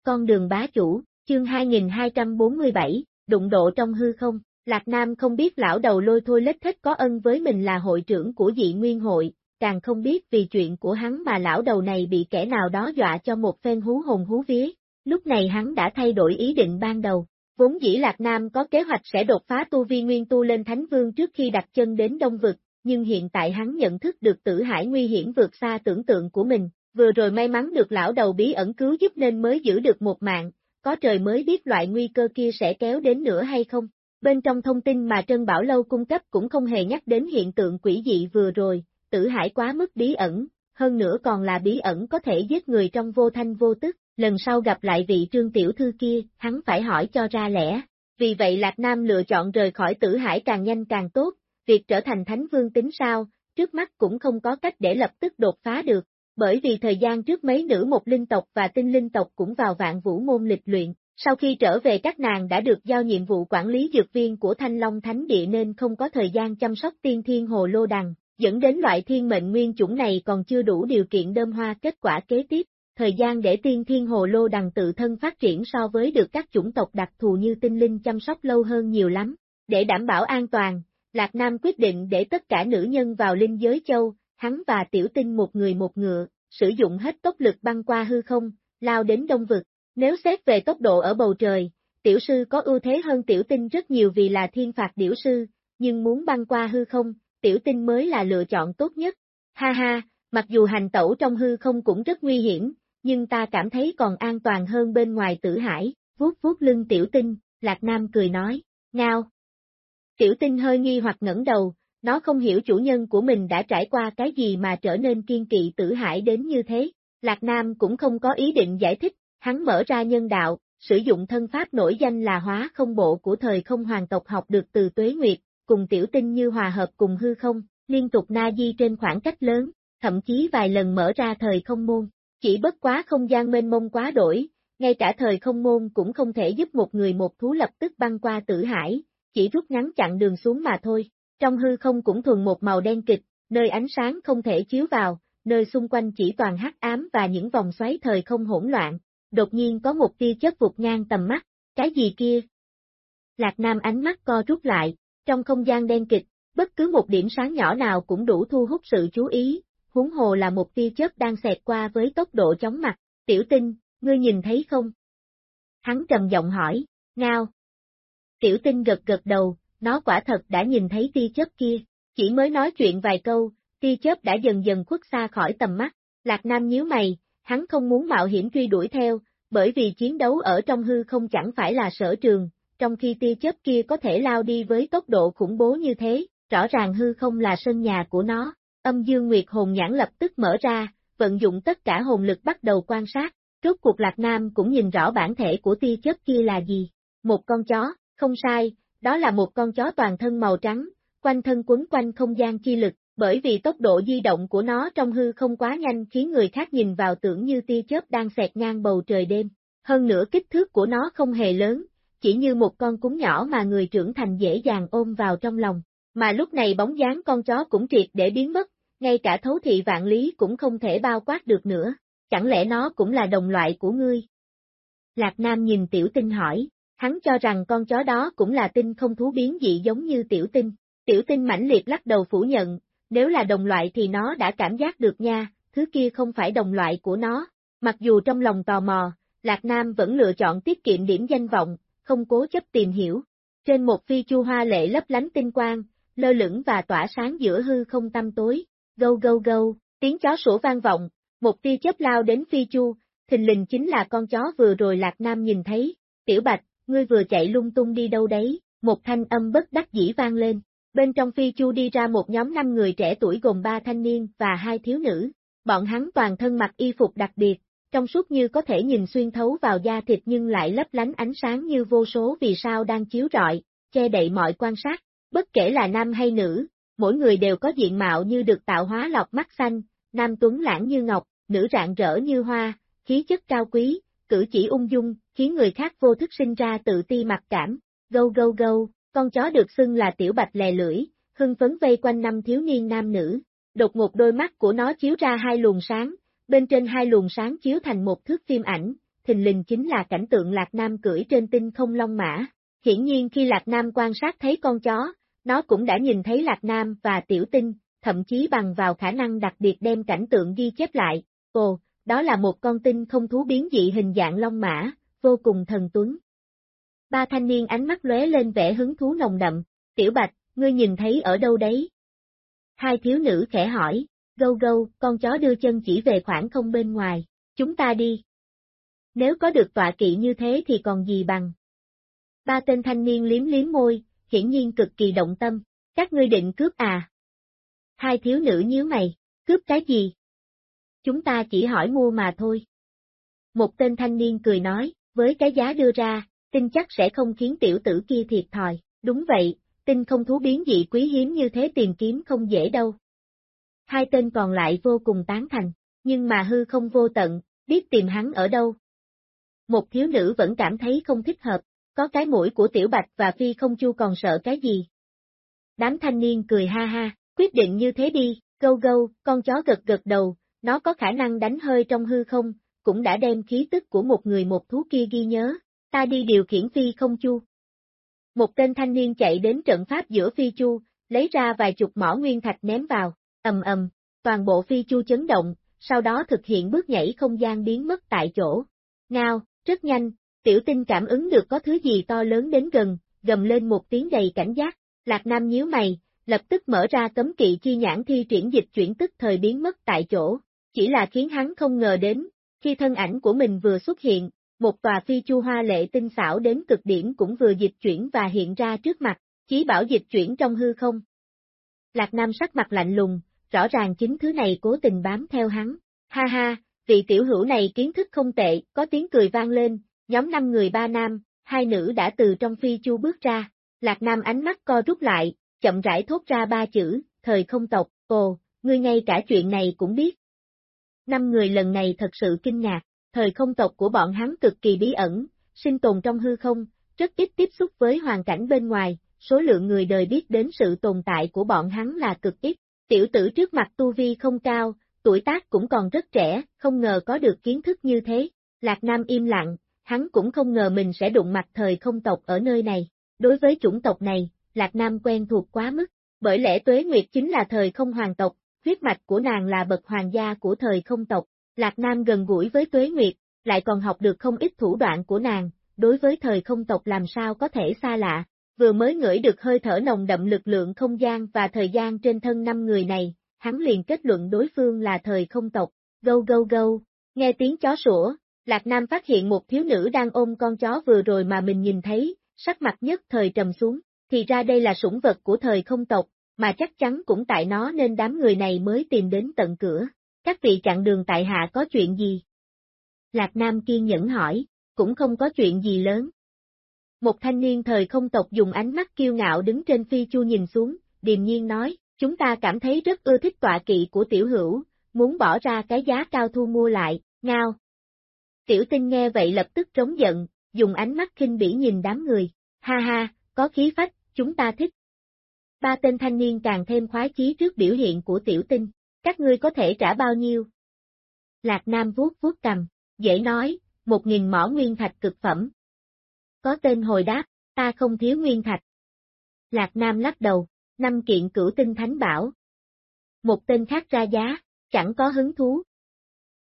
Con đường bá chủ, chương 2247, đụng độ trong hư không, Lạc Nam không biết lão đầu lôi thôi lết thích có ân với mình là hội trưởng của dị nguyên hội, càng không biết vì chuyện của hắn mà lão đầu này bị kẻ nào đó dọa cho một phen hú hồn hú vía. Lúc này hắn đã thay đổi ý định ban đầu, vốn dĩ Lạc Nam có kế hoạch sẽ đột phá tu vi nguyên tu lên Thánh Vương trước khi đặt chân đến Đông Vực, nhưng hiện tại hắn nhận thức được tử hải nguy hiểm vượt xa tưởng tượng của mình, vừa rồi may mắn được lão đầu bí ẩn cứu giúp nên mới giữ được một mạng, có trời mới biết loại nguy cơ kia sẽ kéo đến nữa hay không. Bên trong thông tin mà Trân Bảo Lâu cung cấp cũng không hề nhắc đến hiện tượng quỷ dị vừa rồi, tử hải quá mức bí ẩn, hơn nữa còn là bí ẩn có thể giết người trong vô thanh vô tức, lần sau gặp lại vị trương tiểu thư kia, hắn phải hỏi cho ra lẽ. Vì vậy Lạc Nam lựa chọn rời khỏi tử hải càng nhanh càng tốt, việc trở thành thánh vương tính sao, trước mắt cũng không có cách để lập tức đột phá được, bởi vì thời gian trước mấy nữ một linh tộc và tinh linh tộc cũng vào vạn vũ môn lịch luyện, sau khi trở về các nàng đã được giao nhiệm vụ quản lý dược viên của Thanh Long Thánh Địa nên không có thời gian chăm sóc tiên thiên hồ lô đằng, dẫn đến loại thiên mệnh nguyên chủng này còn chưa đủ điều kiện đơm hoa kết quả kế tiếp. Thời gian để tiên thiên hồ lô đằng tự thân phát triển so với được các chủng tộc đặc thù như tinh linh chăm sóc lâu hơn nhiều lắm. Để đảm bảo an toàn, Lạc Nam quyết định để tất cả nữ nhân vào linh giới châu, hắn và tiểu tinh một người một ngựa, sử dụng hết tốc lực băng qua hư không, lao đến đông vực. Nếu xét về tốc độ ở bầu trời, tiểu sư có ưu thế hơn tiểu tinh rất nhiều vì là thiên phạt điểu sư, nhưng muốn băng qua hư không, tiểu tinh mới là lựa chọn tốt nhất. Ha ha, mặc dù hành tẩu trong hư không cũng rất nguy hiểm, nhưng ta cảm thấy còn an toàn hơn bên ngoài tử hải, vuốt vuốt lưng tiểu tinh, Lạc Nam cười nói, ngao. Tiểu tinh hơi nghi hoặc ngẩng đầu, nó không hiểu chủ nhân của mình đã trải qua cái gì mà trở nên kiên kỵ tử hải đến như thế. Lạc Nam cũng không có ý định giải thích, hắn mở ra nhân đạo, sử dụng thân pháp nổi danh là hóa không bộ của thời không hoàng tộc học được từ tuế nguyệt, cùng tiểu tinh như hòa hợp cùng hư không, liên tục na di trên khoảng cách lớn, thậm chí vài lần mở ra thời không môn. Chỉ bất quá không gian mênh mông quá đổi, ngay cả thời không môn cũng không thể giúp một người một thú lập tức băng qua tử hải, chỉ rút ngắn chặn đường xuống mà thôi. Trong hư không cũng thuần một màu đen kịch, nơi ánh sáng không thể chiếu vào, nơi xung quanh chỉ toàn hắc ám và những vòng xoáy thời không hỗn loạn. Đột nhiên có một tia chớp vụt ngang tầm mắt, cái gì kia? Lạc Nam ánh mắt co rút lại, trong không gian đen kịch, bất cứ một điểm sáng nhỏ nào cũng đủ thu hút sự chú ý, huống hồ là một tia chớp đang xẹt qua với tốc độ chóng mặt, tiểu tinh, ngươi nhìn thấy không? Hắn trầm giọng hỏi, ngao. Tiểu tinh gật gật đầu, nó quả thật đã nhìn thấy tia chớp kia, chỉ mới nói chuyện vài câu, tia chớp đã dần dần khuất xa khỏi tầm mắt, Lạc Nam nhíu mày, hắn không muốn mạo hiểm truy đuổi theo, bởi vì chiến đấu ở trong hư không chẳng phải là sở trường, trong khi tia chớp kia có thể lao đi với tốc độ khủng bố như thế, rõ ràng hư không là sân nhà của nó. Âm dương nguyệt hồn nhãn lập tức mở ra, vận dụng tất cả hồn lực bắt đầu quan sát, rốt cuộc Lạc Nam cũng nhìn rõ bản thể của tia chớp kia là gì. Một con chó, không sai, đó là một con chó toàn thân màu trắng, quanh thân quấn quanh không gian chi lực, bởi vì tốc độ di động của nó trong hư không quá nhanh khiến người khác nhìn vào tưởng như tia chớp đang xẹt ngang bầu trời đêm. Hơn nữa kích thước của nó không hề lớn, chỉ như một con cún nhỏ mà người trưởng thành dễ dàng ôm vào trong lòng. Mà lúc này bóng dáng con chó cũng triệt để biến mất, ngay cả thấu thị vạn lý cũng không thể bao quát được nữa, chẳng lẽ nó cũng là đồng loại của ngươi? Lạc Nam nhìn tiểu tinh hỏi, hắn cho rằng con chó đó cũng là tinh không thú biến dị giống như tiểu tinh. Tiểu tinh mãnh liệt lắc đầu phủ nhận, nếu là đồng loại thì nó đã cảm giác được nha, thứ kia không phải đồng loại của nó. Mặc dù trong lòng tò mò, Lạc Nam vẫn lựa chọn tiết kiệm điểm danh vọng, không cố chấp tìm hiểu. Trên một phi chu hoa lệ lấp lánh tinh quang, lơ lửng và tỏa sáng giữa hư không tăm tối, gâu gâu gâu, tiếng chó sủa vang vọng, một tia chớp lao đến phi chu, thình lình chính là con chó vừa rồi Lạc Nam nhìn thấy, tiểu bạch, ngươi vừa chạy lung tung đi đâu đấy, một thanh âm bất đắc dĩ vang lên, bên trong phi chu đi ra một nhóm năm người trẻ tuổi gồm ba thanh niên và hai thiếu nữ, bọn hắn toàn thân mặc y phục đặc biệt, trong suốt như có thể nhìn xuyên thấu vào da thịt nhưng lại lấp lánh ánh sáng như vô số vì sao đang chiếu rọi, che đậy mọi quan sát, bất kể là nam hay nữ, mỗi người đều có diện mạo như được tạo hóa lọc mắt xanh, nam tuấn lãng như ngọc, nữ rạng rỡ như hoa, khí chất cao quý, cử chỉ ung dung, khiến người khác vô thức sinh ra tự ti mặc cảm, gâu gâu gâu, con chó được xưng là tiểu bạch lè lưỡi, hưng phấn vây quanh năm thiếu niên nam nữ, đột ngột đôi mắt của nó chiếu ra hai luồng sáng, bên trên hai luồng sáng chiếu thành một thước phim ảnh, thình lình chính là cảnh tượng Lạc Nam cưỡi trên tinh không long mã. Hiển nhiên khi Lạc Nam quan sát thấy con chó, nó cũng đã nhìn thấy Lạc Nam và Tiểu Tinh, thậm chí bằng vào khả năng đặc biệt đem cảnh tượng ghi chép lại. Ồ, đó là một con tinh không thú biến dị hình dạng long mã, vô cùng thần tuấn. Ba thanh niên ánh mắt lóe lên vẻ hứng thú nồng đậm, Tiểu Bạch, ngươi nhìn thấy ở đâu đấy? Hai thiếu nữ khẽ hỏi, gâu gâu, con chó đưa chân chỉ về khoảng không bên ngoài, chúng ta đi. Nếu có được tọa kỵ như thế thì còn gì bằng. Ba tên thanh niên liếm liếm môi, hiển nhiên cực kỳ động tâm, các ngươi định cướp à? Hai thiếu nữ nhíu mày, cướp cái gì? Chúng ta chỉ hỏi mua mà thôi. Một tên thanh niên cười nói, với cái giá đưa ra, tin chắc sẽ không khiến tiểu tử kia thiệt thòi, đúng vậy, tin không thú biến dị quý hiếm như thế tìm kiếm không dễ đâu. Hai tên còn lại vô cùng tán thành, nhưng mà hư không vô tận, biết tìm hắn ở đâu. Một thiếu nữ vẫn cảm thấy không thích hợp, có cái mũi của tiểu bạch và phi không chu còn sợ cái gì. Đám thanh niên cười ha ha, quyết định như thế đi, gâu gâu, con chó gật gật đầu, nó có khả năng đánh hơi trong hư không, cũng đã đem khí tức của một người một thú kia ghi nhớ, ta đi điều khiển phi không chu. Một tên thanh niên chạy đến trận pháp giữa phi chu, lấy ra vài chục mỏ nguyên thạch ném vào, ầm ầm, toàn bộ phi chu chấn động, sau đó thực hiện bước nhảy không gian biến mất tại chỗ. Ngao, rất nhanh, tiểu tinh cảm ứng được có thứ gì to lớn đến gần, gầm lên một tiếng đầy cảnh giác, Lạc Nam nhíu mày, lập tức mở ra cấm kỵ chi nhãn thi triển dịch chuyển tức thời biến mất tại chỗ, chỉ là khiến hắn không ngờ đến, khi thân ảnh của mình vừa xuất hiện, một tòa phi chu hoa lệ tinh xảo đến cực điểm cũng vừa dịch chuyển và hiện ra trước mặt, chí bảo dịch chuyển trong hư không. Lạc Nam sắc mặt lạnh lùng, rõ ràng chính thứ này cố tình bám theo hắn. Ha ha, vị tiểu hữu này kiến thức không tệ, có tiếng cười vang lên, nhóm năm người ba nam, hai nữ đã từ trong phi chu bước ra. Lạc Nam ánh mắt co rút lại, chậm rãi thốt ra ba chữ, thời không tộc, ồ, ngươi ngay cả chuyện này cũng biết. Năm người lần này thật sự kinh ngạc, thời không tộc của bọn hắn cực kỳ bí ẩn, sinh tồn trong hư không, rất ít tiếp xúc với hoàn cảnh bên ngoài, số lượng người đời biết đến sự tồn tại của bọn hắn là cực ít. Tiểu tử trước mặt tu vi không cao, tuổi tác cũng còn rất trẻ, không ngờ có được kiến thức như thế. Lạc Nam im lặng, hắn cũng không ngờ mình sẽ đụng mặt thời không tộc ở nơi này. Đối với chủng tộc này, Lạc Nam quen thuộc quá mức, bởi lẽ Tuế Nguyệt chính là thời không hoàng tộc, huyết mạch của nàng là bậc hoàng gia của thời không tộc. Lạc Nam gần gũi với Tuế Nguyệt, lại còn học được không ít thủ đoạn của nàng, đối với thời không tộc làm sao có thể xa lạ. Vừa mới ngửi được hơi thở nồng đậm lực lượng không gian và thời gian trên thân năm người này, hắn liền kết luận đối phương là thời không tộc, gâu gâu gâu, nghe tiếng chó sủa, Lạc Nam phát hiện một thiếu nữ đang ôm con chó vừa rồi mà mình nhìn thấy, sắc mặt nhất thời trầm xuống, thì ra đây là sủng vật của thời không tộc, mà chắc chắn cũng tại nó nên đám người này mới tìm đến tận cửa. Các vị chặn đường tại hạ có chuyện gì? Lạc Nam kiên nhẫn hỏi, cũng không có chuyện gì lớn. Một thanh niên thời không tộc dùng ánh mắt kiêu ngạo đứng trên phi chu nhìn xuống, điềm nhiên nói, chúng ta cảm thấy rất ưa thích tọa kỵ của tiểu hữu, muốn bỏ ra cái giá cao thu mua lại, ngao. Tiểu tinh nghe vậy lập tức trống giận, dùng ánh mắt kinh bỉ nhìn đám người, ha ha, có khí phách, chúng ta thích. Ba tên thanh niên càng thêm khoái chí trước biểu hiện của tiểu tinh, các ngươi có thể trả bao nhiêu? Lạc Nam vuốt vuốt cầm, dễ nói, một nghìn mỏ nguyên thạch cực phẩm. Có tên hồi đáp, ta không thiếu nguyên thạch. Lạc Nam lắc đầu, năm kiện cửu tinh thánh bảo. Một tên khác ra giá, chẳng có hứng thú.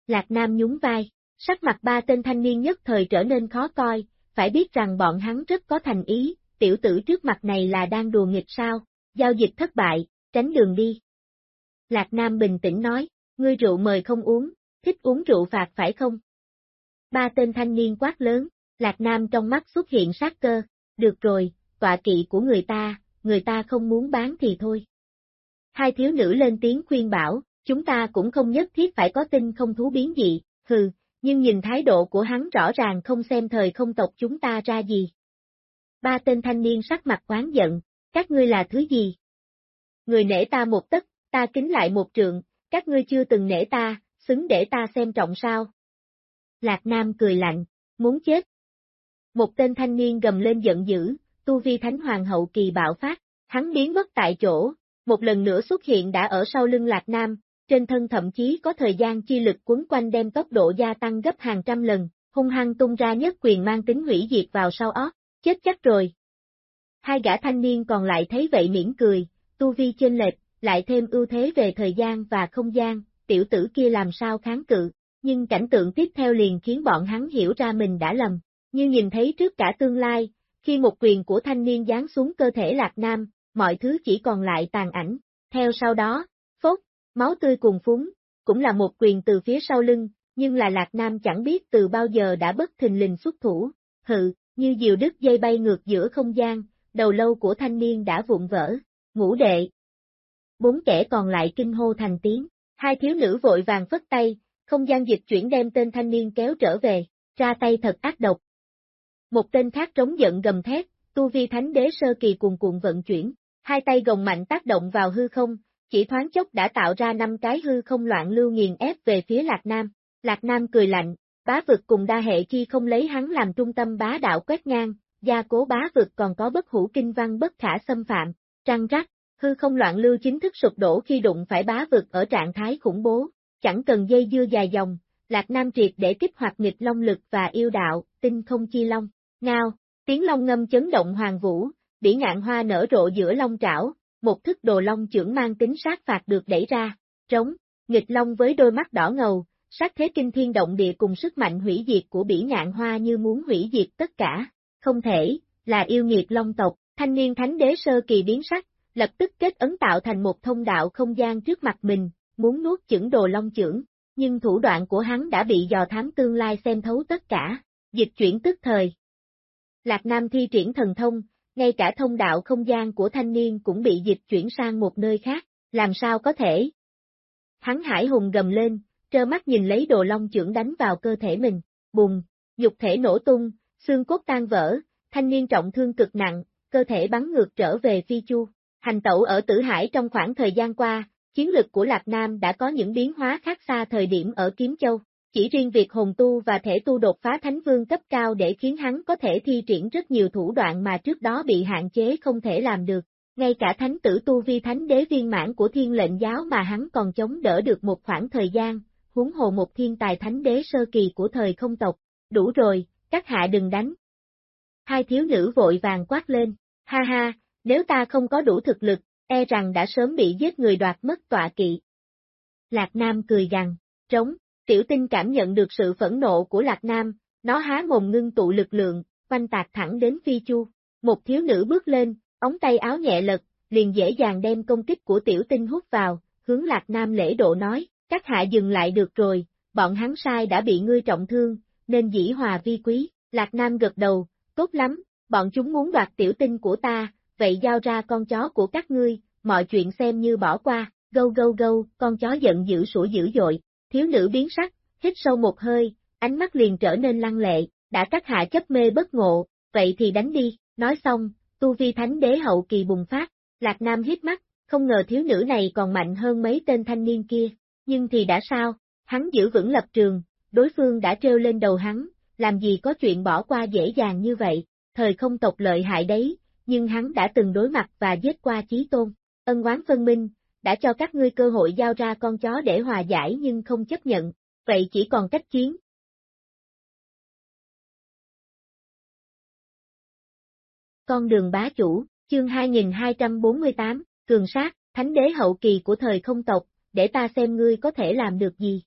Lạc Nam nhún vai, sắc mặt ba tên thanh niên nhất thời trở nên khó coi, phải biết rằng bọn hắn rất có thành ý, tiểu tử trước mặt này là đang đùa nghịch sao, giao dịch thất bại, tránh đường đi. Lạc Nam bình tĩnh nói, ngươi rượu mời không uống, thích uống rượu phạt phải không? Ba tên thanh niên quát lớn, Lạc Nam trong mắt xuất hiện sát cơ, được rồi, tọa kỵ của người ta, người ta không muốn bán thì thôi. Hai thiếu nữ lên tiếng khuyên bảo, chúng ta cũng không nhất thiết phải có tin không thú biến gì, hừ, nhưng nhìn thái độ của hắn rõ ràng không xem thời không tộc chúng ta ra gì. Ba tên thanh niên sắc mặt quán giận, các ngươi là thứ gì? Người nể ta một tấc, ta kính lại một trượng, các ngươi chưa từng nể ta, xứng để ta xem trọng sao? Lạc Nam cười lạnh, muốn chết. Một tên thanh niên gầm lên giận dữ, tu vi thánh hoàng hậu kỳ bạo phát, hắn biến mất tại chỗ, một lần nữa xuất hiện đã ở sau lưng Lạc Nam, trên thân thậm chí có thời gian chi lực quấn quanh đem tốc độ gia tăng gấp hàng trăm lần, hung hăng tung ra nhất quyền mang tính hủy diệt vào sau óc, chết chắc rồi. Hai gã thanh niên còn lại thấy vậy mỉm cười, tu vi chênh lệch, lại thêm ưu thế về thời gian và không gian, tiểu tử kia làm sao kháng cự, nhưng cảnh tượng tiếp theo liền khiến bọn hắn hiểu ra mình đã lầm, như nhìn thấy trước cả tương lai, khi một quyền của thanh niên giáng xuống cơ thể Lạc Nam, mọi thứ chỉ còn lại tàn ảnh, theo sau đó, phốt, máu tươi cùng phúng, cũng là một quyền từ phía sau lưng, nhưng là Lạc Nam chẳng biết từ bao giờ đã bất thình lình xuất thủ, hự, như diều đứt dây bay ngược giữa không gian, đầu lâu của thanh niên đã vụn vỡ, ngũ đệ. Bốn kẻ còn lại kinh hô thành tiếng, hai thiếu nữ vội vàng phất tay, không gian dịch chuyển đem tên thanh niên kéo trở về, ra tay thật ác độc. Một tên khác trống giận gầm thét, tu vi thánh đế sơ kỳ cuồn cuộn vận chuyển, hai tay gồng mạnh tác động vào hư không, chỉ thoáng chốc đã tạo ra năm cái hư không loạn lưu nghiền ép về phía Lạc Nam. Lạc Nam cười lạnh, bá vực cùng đa hệ khi không lấy hắn làm trung tâm bá đạo quét ngang, gia cố bá vực còn có bất hủ kinh văn bất khả xâm phạm, trăng rắc, hư không loạn lưu chính thức sụp đổ khi đụng phải bá vực ở trạng thái khủng bố, chẳng cần dây dưa dài dòng, Lạc Nam triệt để kích hoạt nghịch long lực và yêu đạo, tinh không chi long, ngao, tiếng long ngâm chấn động hoàng vũ, bỉ ngạn hoa nở rộ giữa long trảo, một thức đồ long trưởng mang tính sát phạt được đẩy ra, trống, nghịch long với đôi mắt đỏ ngầu, sát thế kinh thiên động địa cùng sức mạnh hủy diệt của bỉ ngạn hoa như muốn hủy diệt tất cả, không thể, là yêu nghiệt long tộc, thanh niên thánh đế sơ kỳ biến sắc, lập tức kết ấn tạo thành một thông đạo không gian trước mặt mình, muốn nuốt chửng đồ long trưởng, nhưng thủ đoạn của hắn đã bị dò thám tương lai xem thấu tất cả, dịch chuyển tức thời. Lạc Nam thi triển thần thông, ngay cả thông đạo không gian của thanh niên cũng bị dịch chuyển sang một nơi khác, làm sao có thể? Hắn hải hùng gầm lên, trơ mắt nhìn lấy đồ long trưởng đánh vào cơ thể mình, bùng, dục thể nổ tung, xương cốt tan vỡ, thanh niên trọng thương cực nặng, cơ thể bắn ngược trở về phi chu. Hành tẩu ở Tử Hải trong khoảng thời gian qua, chiến lực của Lạc Nam đã có những biến hóa khác xa thời điểm ở Kiếm Châu. Chỉ riêng việc hồn tu và thể tu đột phá thánh vương cấp cao để khiến hắn có thể thi triển rất nhiều thủ đoạn mà trước đó bị hạn chế không thể làm được. Ngay cả thánh tử tu vi thánh đế viên mãn của thiên lệnh giáo mà hắn còn chống đỡ được một khoảng thời gian, huống hồ một thiên tài thánh đế sơ kỳ của thời không tộc. Đủ rồi, các hạ đừng đánh. Hai thiếu nữ vội vàng quát lên, ha ha, nếu ta không có đủ thực lực, e rằng đã sớm bị giết người đoạt mất tọa kỵ. Lạc Nam cười gằn, trống, tiểu tinh cảm nhận được sự phẫn nộ của Lạc Nam, nó há mồm ngưng tụ lực lượng, quanh tạc thẳng đến phi chu. Một thiếu nữ bước lên, ống tay áo nhẹ lật, liền dễ dàng đem công kích của tiểu tinh hút vào, hướng Lạc Nam lễ độ nói, các hạ dừng lại được rồi, bọn hắn sai đã bị ngươi trọng thương, nên dĩ hòa vi quý, Lạc Nam gật đầu, tốt lắm, bọn chúng muốn đoạt tiểu tinh của ta, vậy giao ra con chó của các ngươi, mọi chuyện xem như bỏ qua, gâu gâu gâu, con chó giận dữ sủa dữ dội, thiếu nữ biến sắc, hít sâu một hơi, ánh mắt liền trở nên lăng lệ, đã các hạ chấp mê bất ngộ, vậy thì đánh đi, nói xong, tu vi thánh đế hậu kỳ bùng phát, Lạc Nam hít mắt, không ngờ thiếu nữ này còn mạnh hơn mấy tên thanh niên kia, nhưng thì đã sao, hắn giữ vững lập trường, đối phương đã treo lên đầu hắn, làm gì có chuyện bỏ qua dễ dàng như vậy, thời không tộc lợi hại đấy, nhưng hắn đã từng đối mặt và giết qua chí tôn, ân oán phân minh, đã cho các ngươi cơ hội giao ra con chó để hòa giải nhưng không chấp nhận, vậy chỉ còn cách chiến. Con đường bá chủ, chương 2248, cường sát, thánh đế hậu kỳ của thời không tộc, để ta xem ngươi có thể làm được gì.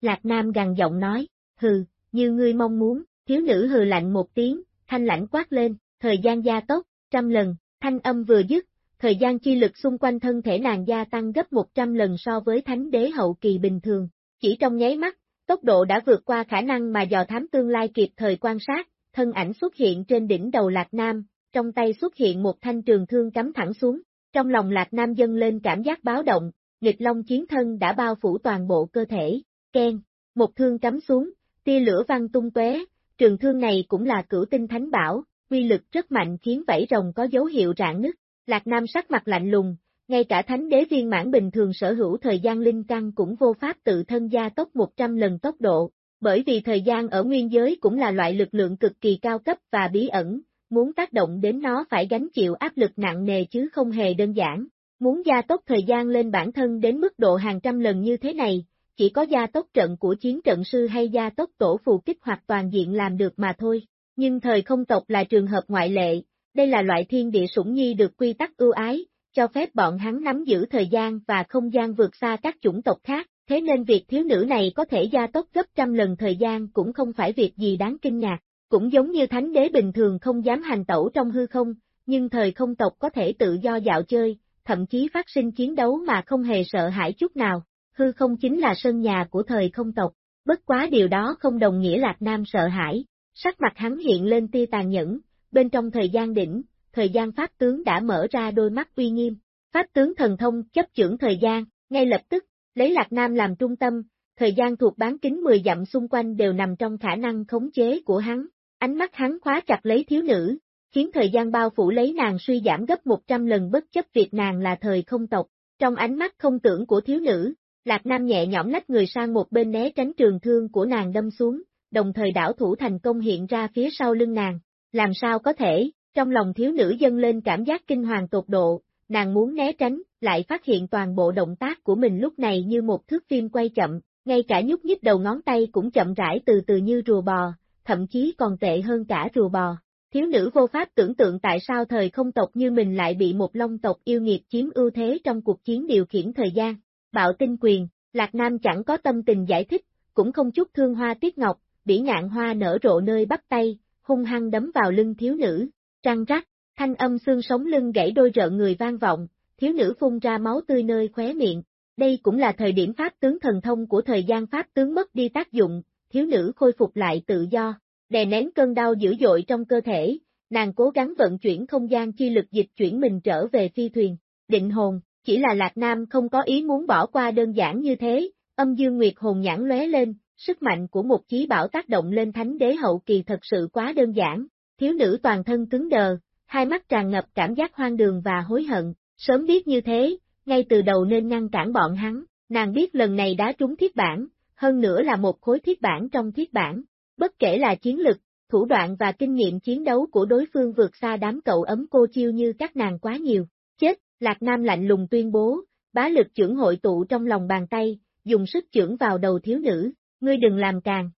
Lạc Nam gằn giọng nói, hừ, như ngươi mong muốn, thiếu nữ hừ lạnh một tiếng, thanh lãnh quát lên, thời gian gia tốc, trăm lần, thanh âm vừa dứt, thời gian chi lực xung quanh thân thể nàng gia tăng gấp 100 lần so với thánh đế hậu kỳ bình thường, chỉ trong nháy mắt, tốc độ đã vượt qua khả năng mà dò thám tương lai kịp thời quan sát, thân ảnh xuất hiện trên đỉnh đầu Lạc Nam, trong tay xuất hiện một thanh trường thương cắm thẳng xuống, trong lòng Lạc Nam dâng lên cảm giác báo động, nghịch long chiến thân đã bao phủ toàn bộ cơ thể, khen, một thương cắm xuống, tia lửa văng tung tóe, trường thương này cũng là cửu tinh thánh bảo, quy lực rất mạnh khiến vảy rồng có dấu hiệu rạn nứt. Lạc Nam sắc mặt lạnh lùng, ngay cả thánh đế viên mãn bình thường sở hữu thời gian linh căn cũng vô pháp tự thân gia tốc 100 lần tốc độ, bởi vì thời gian ở nguyên giới cũng là loại lực lượng cực kỳ cao cấp và bí ẩn, muốn tác động đến nó phải gánh chịu áp lực nặng nề chứ không hề đơn giản. Muốn gia tốc thời gian lên bản thân đến mức độ hàng trăm lần như thế này, chỉ có gia tốc trận của chiến trận sư hay gia tốc tổ phù kích hoạt toàn diện làm được mà thôi. Nhưng thời không tộc là trường hợp ngoại lệ, đây là loại thiên địa sủng nhi được quy tắc ưu ái, cho phép bọn hắn nắm giữ thời gian và không gian vượt xa các chủng tộc khác, thế nên việc thiếu nữ này có thể gia tốc gấp trăm lần thời gian cũng không phải việc gì đáng kinh ngạc. Cũng giống như thánh đế bình thường không dám hành tẩu trong hư không, nhưng thời không tộc có thể tự do dạo chơi, thậm chí phát sinh chiến đấu mà không hề sợ hãi chút nào. Hư không chính là sân nhà của thời không tộc, bất quá điều đó không đồng nghĩa Lạc Nam sợ hãi, sắc mặt hắn hiện lên tia tàn nhẫn, bên trong thời gian đỉnh, thời gian pháp tướng đã mở ra đôi mắt uy nghiêm, pháp tướng thần thông chấp trưởng thời gian, ngay lập tức, lấy Lạc Nam làm trung tâm, thời gian thuộc bán kính 10 dặm xung quanh đều nằm trong khả năng khống chế của hắn, ánh mắt hắn khóa chặt lấy thiếu nữ, khiến thời gian bao phủ lấy nàng suy giảm gấp 100 lần bất chấp việc nàng là thời không tộc, trong ánh mắt không tưởng của thiếu nữ, Lạc Nam nhẹ nhõm lách người sang một bên né tránh trường thương của nàng đâm xuống, đồng thời đảo thủ thành công hiện ra phía sau lưng nàng, làm sao có thể, trong lòng thiếu nữ dâng lên cảm giác kinh hoàng tột độ, nàng muốn né tránh, lại phát hiện toàn bộ động tác của mình lúc này như một thước phim quay chậm, ngay cả nhúc nhích đầu ngón tay cũng chậm rãi từ từ như rùa bò, thậm chí còn tệ hơn cả rùa bò. Thiếu nữ vô pháp tưởng tượng tại sao thời không tộc như mình lại bị một long tộc yêu nghiệt chiếm ưu thế trong cuộc chiến điều khiển thời gian. Bạo tinh quyền, Lạc Nam chẳng có tâm tình giải thích, cũng không chút thương hoa tiết ngọc, bỉ ngạn hoa nở rộ nơi bắt tay, hung hăng đấm vào lưng thiếu nữ, trăng rắc, thanh âm xương sống lưng gãy đôi rợn người vang vọng, thiếu nữ phun ra máu tươi nơi khóe miệng. Đây cũng là thời điểm pháp tướng thần thông của thời gian pháp tướng mất đi tác dụng, thiếu nữ khôi phục lại tự do, đè nén cơn đau dữ dội trong cơ thể, nàng cố gắng vận chuyển không gian chi lực dịch chuyển mình trở về phi thuyền, định hồn, chỉ là Lạc Nam không có ý muốn bỏ qua đơn giản như thế, âm dương nguyệt hồn nhãn lóe lên, sức mạnh của một chí bảo tác động lên thánh đế hậu kỳ thật sự quá đơn giản, thiếu nữ toàn thân cứng đờ, hai mắt tràn ngập cảm giác hoang đường và hối hận, sớm biết như thế, ngay từ đầu nên ngăn cản bọn hắn, nàng biết lần này đã trúng thiết bản, hơn nữa là một khối thiết bản trong thiết bản, bất kể là chiến lực, thủ đoạn và kinh nghiệm chiến đấu của đối phương vượt xa đám cậu ấm cô chiêu như các nàng quá nhiều, chết, Lạc Nam lạnh lùng tuyên bố, bá lực trưởng hội tụ trong lòng bàn tay, dùng sức trưởng vào đầu thiếu nữ, ngươi đừng làm càng.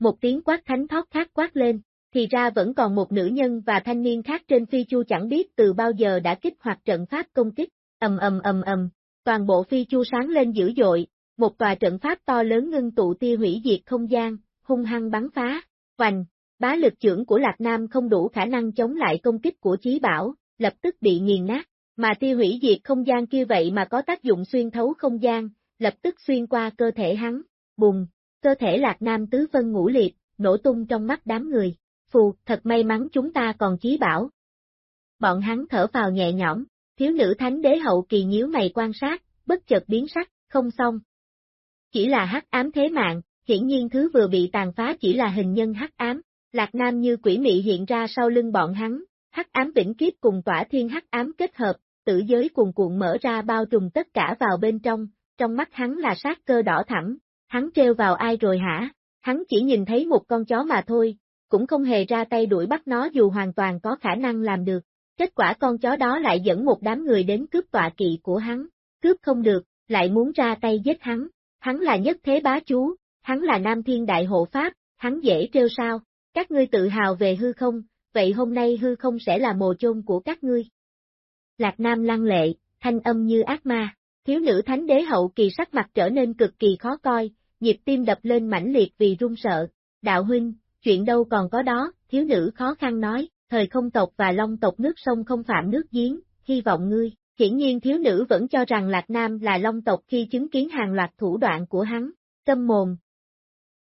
Một tiếng quát thánh thoát khác quát lên, thì ra vẫn còn một nữ nhân và thanh niên khác trên phi chu chẳng biết từ bao giờ đã kích hoạt trận pháp công kích, ầm ầm ầm ầm, toàn bộ phi chu sáng lên dữ dội, một tòa trận pháp to lớn ngưng tụ tia hủy diệt không gian, hung hăng bắn phá, hoành, bá lực trưởng của Lạc Nam không đủ khả năng chống lại công kích của Chí Bảo, lập tức bị nghiền nát, mà tia hủy diệt không gian kia vậy mà có tác dụng xuyên thấu không gian, lập tức xuyên qua cơ thể hắn, bùng, cơ thể Lạc Nam tứ phân ngũ liệt, nổ tung trong mắt đám người, phù, thật may mắn chúng ta còn Chí Bảo. Bọn hắn thở vào nhẹ nhõm, thiếu nữ thánh đế hậu kỳ nhíu mày quan sát, bất chợt biến sắc, không xong. Chỉ là hắc ám thế mạng, hiển nhiên thứ vừa bị tàn phá chỉ là hình nhân hắc ám, Lạc Nam như quỷ mị hiện ra sau lưng bọn hắn, hắc ám vĩnh kiếp cùng tỏa thiên hắc ám kết hợp, tử giới cuồn cuộn mở ra bao trùm tất cả vào bên trong, trong mắt hắn là sát cơ đỏ thẳm, hắn treo vào ai rồi hả? Hắn chỉ nhìn thấy một con chó mà thôi, cũng không hề ra tay đuổi bắt nó dù hoàn toàn có khả năng làm được. Kết quả con chó đó lại dẫn một đám người đến cướp tọa kỵ của hắn, cướp không được, lại muốn ra tay giết hắn. Hắn là nhất thế bá chú, hắn là nam thiên đại hộ pháp, hắn dễ trêu sao, các ngươi tự hào về hư không, vậy hôm nay hư không sẽ là mồ chôn của các ngươi. Lạc Nam lăng lệ, thanh âm như ác ma, thiếu nữ thánh đế hậu kỳ sắc mặt trở nên cực kỳ khó coi, nhịp tim đập lên mãnh liệt vì run sợ. Đạo huynh, chuyện đâu còn có đó, thiếu nữ khó khăn nói, thời không tộc và long tộc nước sông không phạm nước giếng, hy vọng ngươi. Hiển nhiên thiếu nữ vẫn cho rằng Lạc Nam là long tộc khi chứng kiến hàng loạt thủ đoạn của hắn, tâm mồm.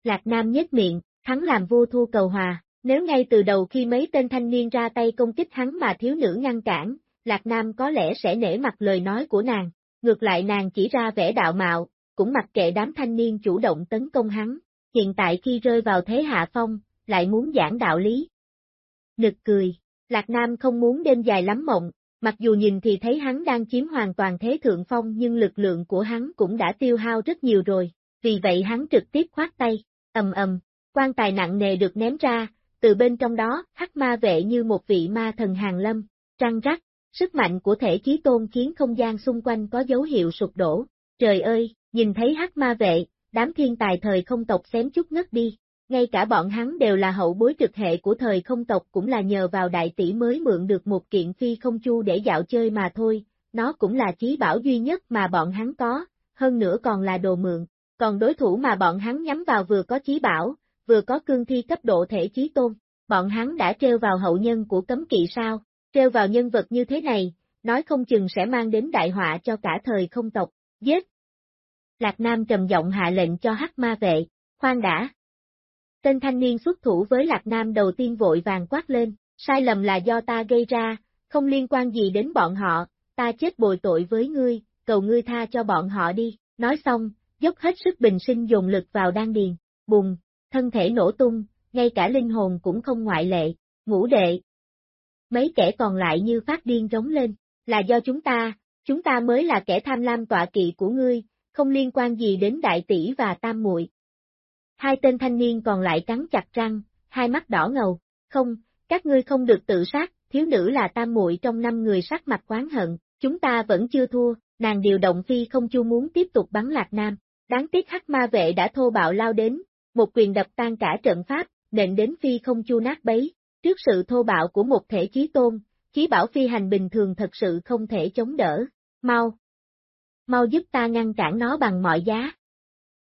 Lạc Nam nhếch miệng, hắn làm vua thua cầu hòa, nếu ngay từ đầu khi mấy tên thanh niên ra tay công kích hắn mà thiếu nữ ngăn cản, Lạc Nam có lẽ sẽ nể mặt lời nói của nàng, ngược lại nàng chỉ ra vẻ đạo mạo, cũng mặc kệ đám thanh niên chủ động tấn công hắn, hiện tại khi rơi vào thế hạ phong, lại muốn giảng đạo lý. Nực cười, Lạc Nam không muốn đêm dài lắm mộng, mặc dù nhìn thì thấy hắn đang chiếm hoàn toàn thế thượng phong nhưng lực lượng của hắn cũng đã tiêu hao rất nhiều rồi, vì vậy hắn trực tiếp khoát tay, ầm ầm, quan tài nặng nề được ném ra, từ bên trong đó, hắc ma vệ như một vị ma thần hàng lâm, trăng rắc, sức mạnh của thể chí tôn khiến không gian xung quanh có dấu hiệu sụp đổ. Trời ơi, nhìn thấy hắc ma vệ, đám thiên tài thời không tộc xém chút ngất đi. Ngay cả bọn hắn đều là hậu bối trực hệ của thời không tộc cũng là nhờ vào đại tỷ mới mượn được một kiện phi không chu để dạo chơi mà thôi, nó cũng là chí bảo duy nhất mà bọn hắn có, hơn nữa còn là đồ mượn. Còn đối thủ mà bọn hắn nhắm vào vừa có chí bảo, vừa có cương thi cấp độ thể chí tôn, bọn hắn đã treo vào hậu nhân của cấm kỵ sao, treo vào nhân vật như thế này, nói không chừng sẽ mang đến đại họa cho cả thời không tộc, giết. Lạc Nam trầm giọng hạ lệnh cho hắc ma vệ, khoan đã. Tên thanh niên xuất thủ với Lạc Nam đầu tiên vội vàng quát lên, sai lầm là do ta gây ra, không liên quan gì đến bọn họ, ta chết bồi tội với ngươi, cầu ngươi tha cho bọn họ đi, nói xong, dốc hết sức bình sinh dùng lực vào đan điền, bùng, thân thể nổ tung, ngay cả linh hồn cũng không ngoại lệ, ngũ đệ. Mấy kẻ còn lại như phát điên rống lên, là do chúng ta, chúng ta mới là kẻ tham lam tọa kỵ của ngươi, không liên quan gì đến đại tỷ và tam muội. Hai tên thanh niên còn lại cắn chặt răng, hai mắt đỏ ngầu, không, các ngươi không được tự sát, thiếu nữ là tam muội trong năm người sắc mặt quán hận, chúng ta vẫn chưa thua, nàng điều động phi không chu muốn tiếp tục bắn lạc nam, đáng tiếc hắc ma vệ đã thô bạo lao đến, một quyền đập tan cả trận pháp, nện đến phi không chu nát bấy, Trước sự thô bạo của một thể chí tôn, chí bảo phi hành bình thường thật sự không thể chống đỡ. Mau! Mau giúp ta ngăn cản nó bằng mọi giá.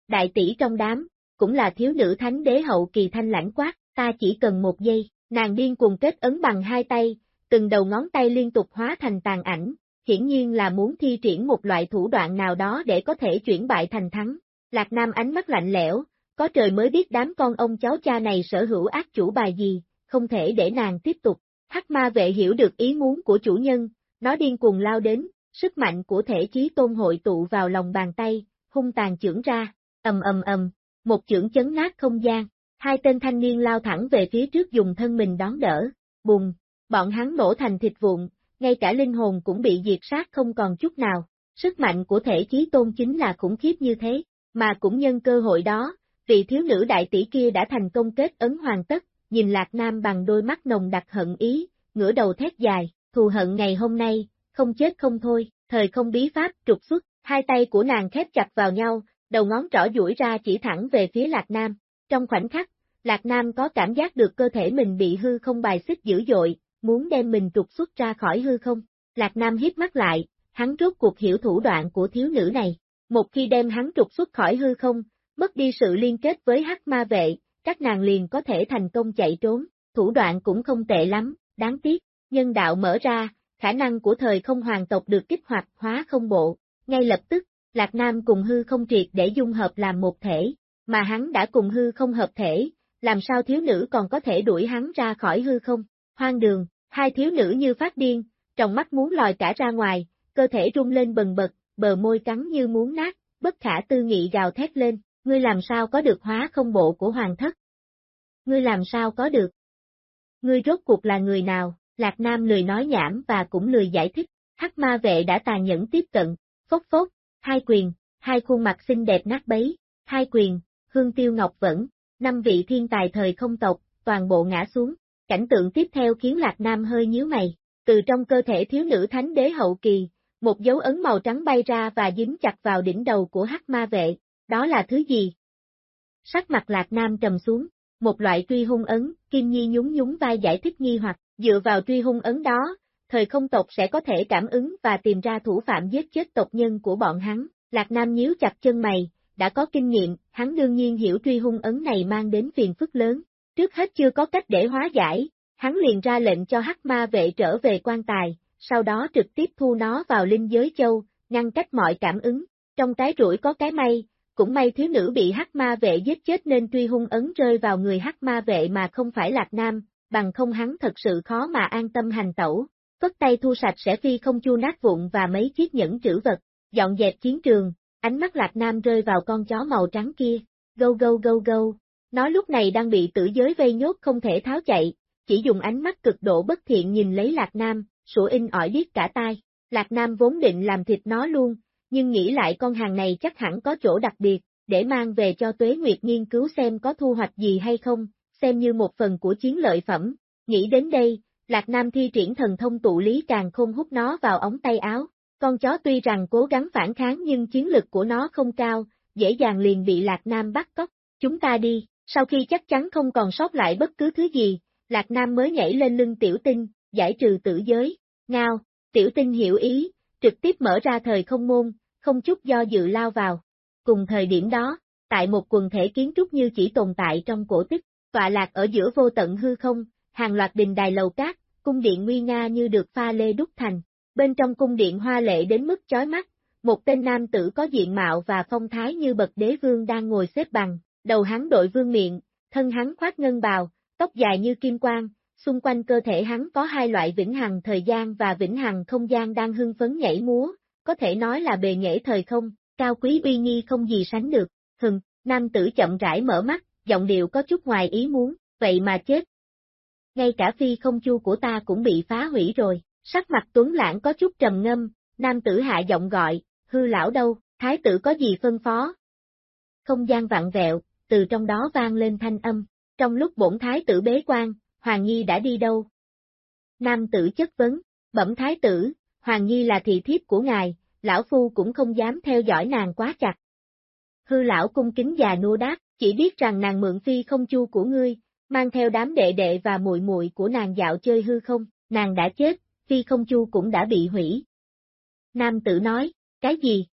Đại tỷ trong đám, cũng là thiếu nữ thánh đế hậu kỳ thanh lãnh quát, ta chỉ cần một giây, nàng điên cùng kết ấn bằng hai tay, từng đầu ngón tay liên tục hóa thành tàn ảnh, hiển nhiên là muốn thi triển một loại thủ đoạn nào đó để có thể chuyển bại thành thắng. Lạc Nam ánh mắt lạnh lẽo, có trời mới biết đám con ông cháu cha này sở hữu ác chủ bài gì, không thể để nàng tiếp tục. Hắc ma vệ hiểu được ý muốn của chủ nhân, nó điên cuồng lao đến, sức mạnh của thể chí tôn hội tụ vào lòng bàn tay, hung tàn chưởng ra, ầm ầm ầm, một chưởng chấn nát không gian, hai tên thanh niên lao thẳng về phía trước dùng thân mình đón đỡ, bùng, bọn hắn nổ thành thịt vụn, ngay cả linh hồn cũng bị diệt sát không còn chút nào, sức mạnh của thể chí tôn chính là khủng khiếp như thế, mà cũng nhân cơ hội đó, vị thiếu nữ đại tỷ kia đã thành công kết ấn hoàn tất, nhìn Lạc Nam bằng đôi mắt nồng đặc hận ý, ngửa đầu thét dài, thù hận ngày hôm nay, không chết không thôi, thời không bí pháp trục xuất, hai tay của nàng khép chặt vào nhau, đầu ngón trỏ duỗi ra chỉ thẳng về phía Lạc Nam. Trong khoảnh khắc, Lạc Nam có cảm giác được cơ thể mình bị hư không bài xích dữ dội, muốn đem mình trục xuất ra khỏi hư không. Lạc Nam hiếp mắt lại, hắn rốt cuộc hiểu thủ đoạn của thiếu nữ này. Một khi đem hắn trục xuất khỏi hư không, mất đi sự liên kết với hắc ma vệ, các nàng liền có thể thành công chạy trốn, thủ đoạn cũng không tệ lắm, đáng tiếc, nhân đạo mở ra, khả năng của thời không hoàng tộc được kích hoạt hóa không bộ, ngay lập tức, Lạc Nam cùng hư không triệt để dung hợp làm một thể, mà hắn đã cùng hư không hợp thể, làm sao thiếu nữ còn có thể đuổi hắn ra khỏi hư không, hoang đường, hai thiếu nữ như phát điên, trong mắt muốn lòi cả ra ngoài, cơ thể rung lên bần bật, bờ môi cắn như muốn nát, bất khả tư nghị gào thét lên, ngươi làm sao có được hóa không bộ của hoàng thất? Ngươi làm sao có được? Ngươi rốt cuộc là người nào? Lạc Nam lười nói nhảm và cũng lười giải thích, hắc ma vệ đã tàn nhẫn tiếp cận, phốc phốc, hai quyền, hai khuôn mặt xinh đẹp nát bấy, hai quyền, hương tiêu ngọc vẫn, năm vị thiên tài thời không tộc, toàn bộ ngã xuống, cảnh tượng tiếp theo khiến Lạc Nam hơi nhíu mày, từ trong cơ thể thiếu nữ thánh đế hậu kỳ, một dấu ấn màu trắng bay ra và dính chặt vào đỉnh đầu của hắc ma vệ, đó là thứ gì? Sắc mặt Lạc Nam trầm xuống, một loại truy hung ấn, Kim Nhi nhún nhún vai giải thích nghi hoặc, dựa vào truy hung ấn đó, thời không tộc sẽ có thể cảm ứng và tìm ra thủ phạm giết chết tộc nhân của bọn hắn. Lạc Nam nhíu chặt chân mày, đã có kinh nghiệm, hắn đương nhiên hiểu truy hung ấn này mang đến phiền phức lớn. Trước hết chưa có cách để hóa giải, hắn liền ra lệnh cho hắc ma vệ trở về quan tài, sau đó trực tiếp thu nó vào linh giới châu, ngăn cách mọi cảm ứng. Trong cái rủi có cái may, cũng may thiếu nữ bị hắc ma vệ giết chết nên truy hung ấn rơi vào người hắc ma vệ mà không phải lạc nam, bằng không hắn thật sự khó mà an tâm hành tẩu. Vất tay thu sạch sẽ phi không chu nát vụn và mấy chiếc nhẫn trữ vật, dọn dẹp chiến trường, ánh mắt lạc nam rơi vào con chó màu trắng kia, gâu gâu gâu gâu. Nó lúc này đang bị tử giới vây nhốt không thể tháo chạy, chỉ dùng ánh mắt cực độ bất thiện nhìn lấy lạc nam, sủa in ỏi điếc cả tai. Lạc nam vốn định làm thịt nó luôn, nhưng nghĩ lại con hàng này chắc hẳn có chỗ đặc biệt, để mang về cho Tuế Nguyệt nghiên cứu xem có thu hoạch gì hay không, xem như một phần của chiến lợi phẩm. Nghĩ đến đây, Lạc Nam thi triển thần thông tụ lý càng không hút nó vào ống tay áo. Con chó tuy rằng cố gắng phản kháng nhưng chiến lực của nó không cao, dễ dàng liền bị Lạc Nam bắt cóc. Chúng ta đi, sau khi chắc chắn không còn sót lại bất cứ thứ gì, Lạc Nam mới nhảy lên lưng tiểu tinh, giải trừ tử giới. Ngao, tiểu tinh hiểu ý, trực tiếp mở ra thời không môn, không chút do dự lao vào. Cùng thời điểm đó, tại một quần thể kiến trúc như chỉ tồn tại trong cổ tích, tọa lạc ở giữa vô tận hư không, hàng loạt đình đài lầu cát, cung điện nguy nga như được pha lê đúc thành. Bên trong cung điện hoa lệ đến mức chói mắt, một tên nam tử có diện mạo và phong thái như bậc đế vương đang ngồi xếp bằng, đầu hắn đội vương miệng, thân hắn khoác ngân bào, tóc dài như kim quang, xung quanh cơ thể hắn có hai loại vĩnh hằng thời gian và vĩnh hằng không gian đang hưng phấn nhảy múa, có thể nói là bề nghệ thời không, cao quý uy nghi không gì sánh được, hừng, nam tử chậm rãi mở mắt, giọng điệu có chút ngoài ý muốn, vậy mà chết. Ngay cả phi không chu của ta cũng bị phá hủy rồi, sắc mặt tuấn lãng có chút trầm ngâm, nam tử hạ giọng gọi, hư lão đâu, thái tử có gì phân phó? Không gian vặn vẹo, từ trong đó vang lên thanh âm, trong lúc bổn thái tử bế quan, Hoàng Nhi đã đi đâu? Nam tử chất vấn, bẩm thái tử, Hoàng Nhi là thị thiếp của ngài, lão phu cũng không dám theo dõi nàng quá chặt. Hư lão cung kính già nua đáp, chỉ biết rằng nàng mượn phi không chu của ngươi, mang theo đám đệ đệ và muội muội của nàng dạo chơi hư không, nàng đã chết, phi không chu cũng đã bị hủy. Nam tử nói, cái gì?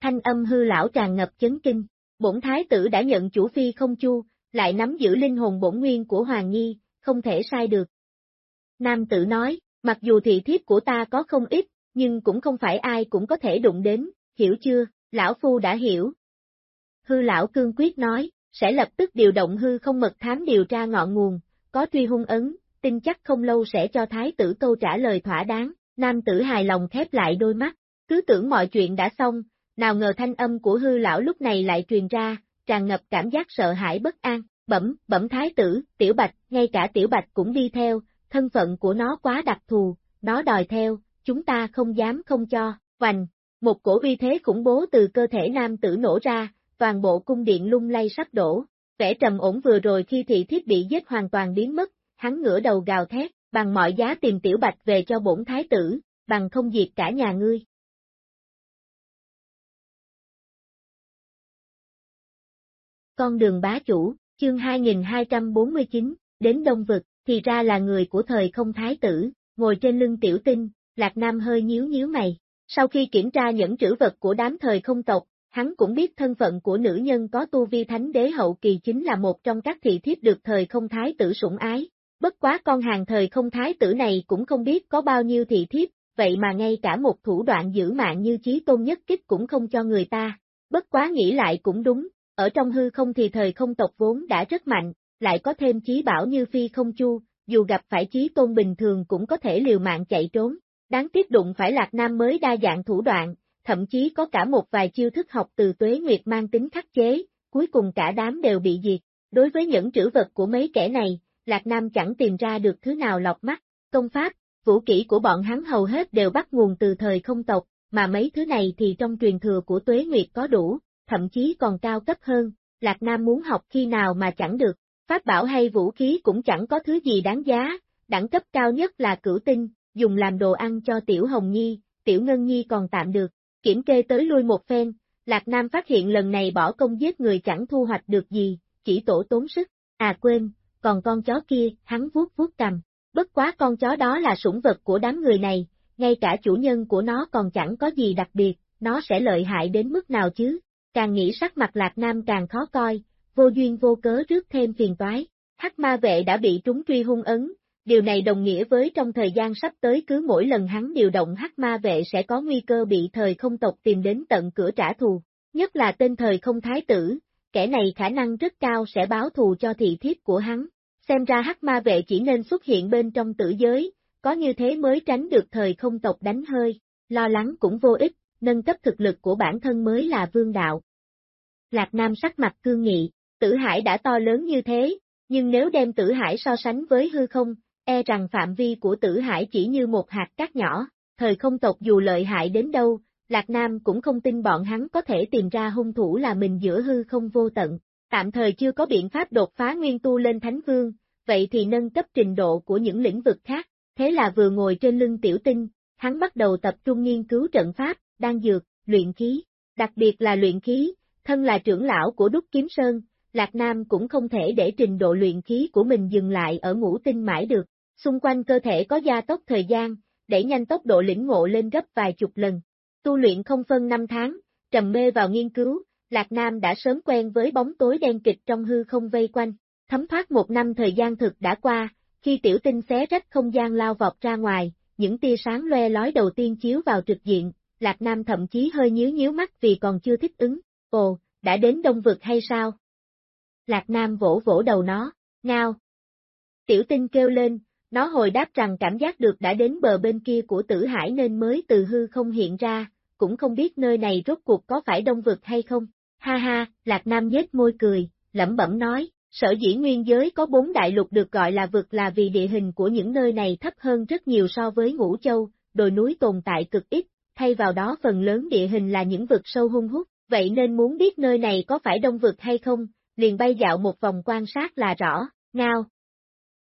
Thanh âm hư lão tràn ngập chấn kinh, bổn thái tử đã nhận chủ phi không chu, lại nắm giữ linh hồn bổn nguyên của Hoàng Nhi, không thể sai được. Nam tử nói, mặc dù thị thiếp của ta có không ít, nhưng cũng không phải ai cũng có thể đụng đến, hiểu chưa, lão phu đã hiểu. Hư lão cương quyết nói, sẽ lập tức điều động hư không mật thám điều tra ngọn nguồn, có truy hung ấn, tin chắc không lâu sẽ cho thái tử câu trả lời thỏa đáng, nam tử hài lòng khép lại đôi mắt, cứ tưởng mọi chuyện đã xong, nào ngờ thanh âm của hư lão lúc này lại truyền ra, tràn ngập cảm giác sợ hãi bất an, bẩm, bẩm thái tử, tiểu bạch, ngay cả tiểu bạch cũng đi theo, thân phận của nó quá đặc thù, nó đòi theo, chúng ta không dám không cho, hoành, một cổ uy thế khủng bố từ cơ thể nam tử nổ ra, toàn bộ cung điện lung lay sắp đổ, vẻ trầm ổn vừa rồi khi thị thiết bị giết hoàn toàn biến mất, hắn ngửa đầu gào thét, bằng mọi giá tìm tiểu bạch về cho bổn thái tử, bằng không diệt cả nhà ngươi. Con đường bá chủ, chương 2249, đến Đông Vực, thì ra là người của thời không thái tử, ngồi trên lưng tiểu tinh, Lạc Nam hơi nhíu nhíu mày. Sau khi kiểm tra những trữ vật của đám thời không tộc, hắn cũng biết thân phận của nữ nhân có tu vi thánh đế hậu kỳ chính là một trong các thị thiếp được thời không thái tử sủng ái. Bất quá con hàng thời không thái tử này cũng không biết có bao nhiêu thị thiếp, vậy mà ngay cả một thủ đoạn giữ mạng như chí tôn nhất kích cũng không cho người ta. Bất quá nghĩ lại cũng đúng, ở trong hư không thì thời không tộc vốn đã rất mạnh, lại có thêm chí bảo như phi không chu, dù gặp phải chí tôn bình thường cũng có thể liều mạng chạy trốn. Đáng tiếc đụng phải Lạc Nam mới đa dạng thủ đoạn, thậm chí có cả một vài chiêu thức học từ tuế nguyệt mang tính khắc chế, cuối cùng cả đám đều bị diệt. Đối với những trữ vật của mấy kẻ này, Lạc Nam chẳng tìm ra được thứ nào lọc mắt, công pháp, vũ kỹ của bọn hắn hầu hết đều bắt nguồn từ thời không tộc, mà mấy thứ này thì trong truyền thừa của tuế nguyệt có đủ, thậm chí còn cao cấp hơn, Lạc Nam muốn học khi nào mà chẳng được, pháp bảo hay vũ khí cũng chẳng có thứ gì đáng giá, đẳng cấp cao nhất là cửu tinh, dùng làm đồ ăn cho Tiểu Hồng Nhi, Tiểu Ngân Nhi còn tạm được, kiểm kê tới lui một phen, Lạc Nam phát hiện lần này bỏ công giết người chẳng thu hoạch được gì, chỉ tổ tốn sức, à quên, còn con chó kia, hắn vuốt vuốt cầm, bất quá con chó đó là sủng vật của đám người này, ngay cả chủ nhân của nó còn chẳng có gì đặc biệt, nó sẽ lợi hại đến mức nào chứ, càng nghĩ sắc mặt Lạc Nam càng khó coi, vô duyên vô cớ rước thêm phiền toái, hắc ma vệ đã bị trúng truy hung ấn, điều này đồng nghĩa với trong thời gian sắp tới cứ mỗi lần hắn điều động hắc ma vệ sẽ có nguy cơ bị thời không tộc tìm đến tận cửa trả thù, nhất là tên thời không thái tử, kẻ này khả năng rất cao sẽ báo thù cho thị thiếp của hắn, xem ra hắc ma vệ chỉ nên xuất hiện bên trong tử giới, có như thế mới tránh được thời không tộc đánh hơi, lo lắng cũng vô ích, nâng cấp thực lực của bản thân mới là vương đạo. Lạc Nam sắc mặt cương nghị, tử hải đã to lớn như thế, nhưng nếu đem tử hải so sánh với hư không, e rằng phạm vi của tử hải chỉ như một hạt cát nhỏ, thời không tộc dù lợi hại đến đâu, Lạc Nam cũng không tin bọn hắn có thể tìm ra hung thủ là mình giữa hư không vô tận, tạm thời chưa có biện pháp đột phá nguyên tu lên Thánh Vương, vậy thì nâng cấp trình độ của những lĩnh vực khác, thế là vừa ngồi trên lưng tiểu tinh, hắn bắt đầu tập trung nghiên cứu trận pháp, đan dược, luyện khí, đặc biệt là luyện khí, thân là trưởng lão của Đúc Kiếm Sơn, Lạc Nam cũng không thể để trình độ luyện khí của mình dừng lại ở ngũ tinh mãi được, xung quanh cơ thể có gia tốc thời gian, để nhanh tốc độ lĩnh ngộ lên gấp vài chục lần. Tu luyện không phân năm tháng, trầm mê vào nghiên cứu, Lạc Nam đã sớm quen với bóng tối đen kịch trong hư không vây quanh, thấm thoát một năm thời gian thực đã qua, khi tiểu tinh xé rách không gian lao vọt ra ngoài, những tia sáng loe lói đầu tiên chiếu vào trực diện, Lạc Nam thậm chí hơi nhíu nhíu mắt vì còn chưa thích ứng, ồ, đã đến đông vực hay sao? Lạc Nam vỗ vỗ đầu nó, ngao. Tiểu tinh kêu lên, nó hồi đáp rằng cảm giác được đã đến bờ bên kia của tử hải nên mới từ hư không hiện ra, cũng không biết nơi này rốt cuộc có phải đông vực hay không. Ha ha, Lạc Nam nhếch môi cười, lẩm bẩm nói, sở dĩ nguyên giới có bốn đại lục được gọi là vực là vì địa hình của những nơi này thấp hơn rất nhiều so với ngũ châu, đồi núi tồn tại cực ít, thay vào đó phần lớn địa hình là những vực sâu hung hút, vậy nên muốn biết nơi này có phải đông vực hay không, liền bay dạo một vòng quan sát là rõ, ngao.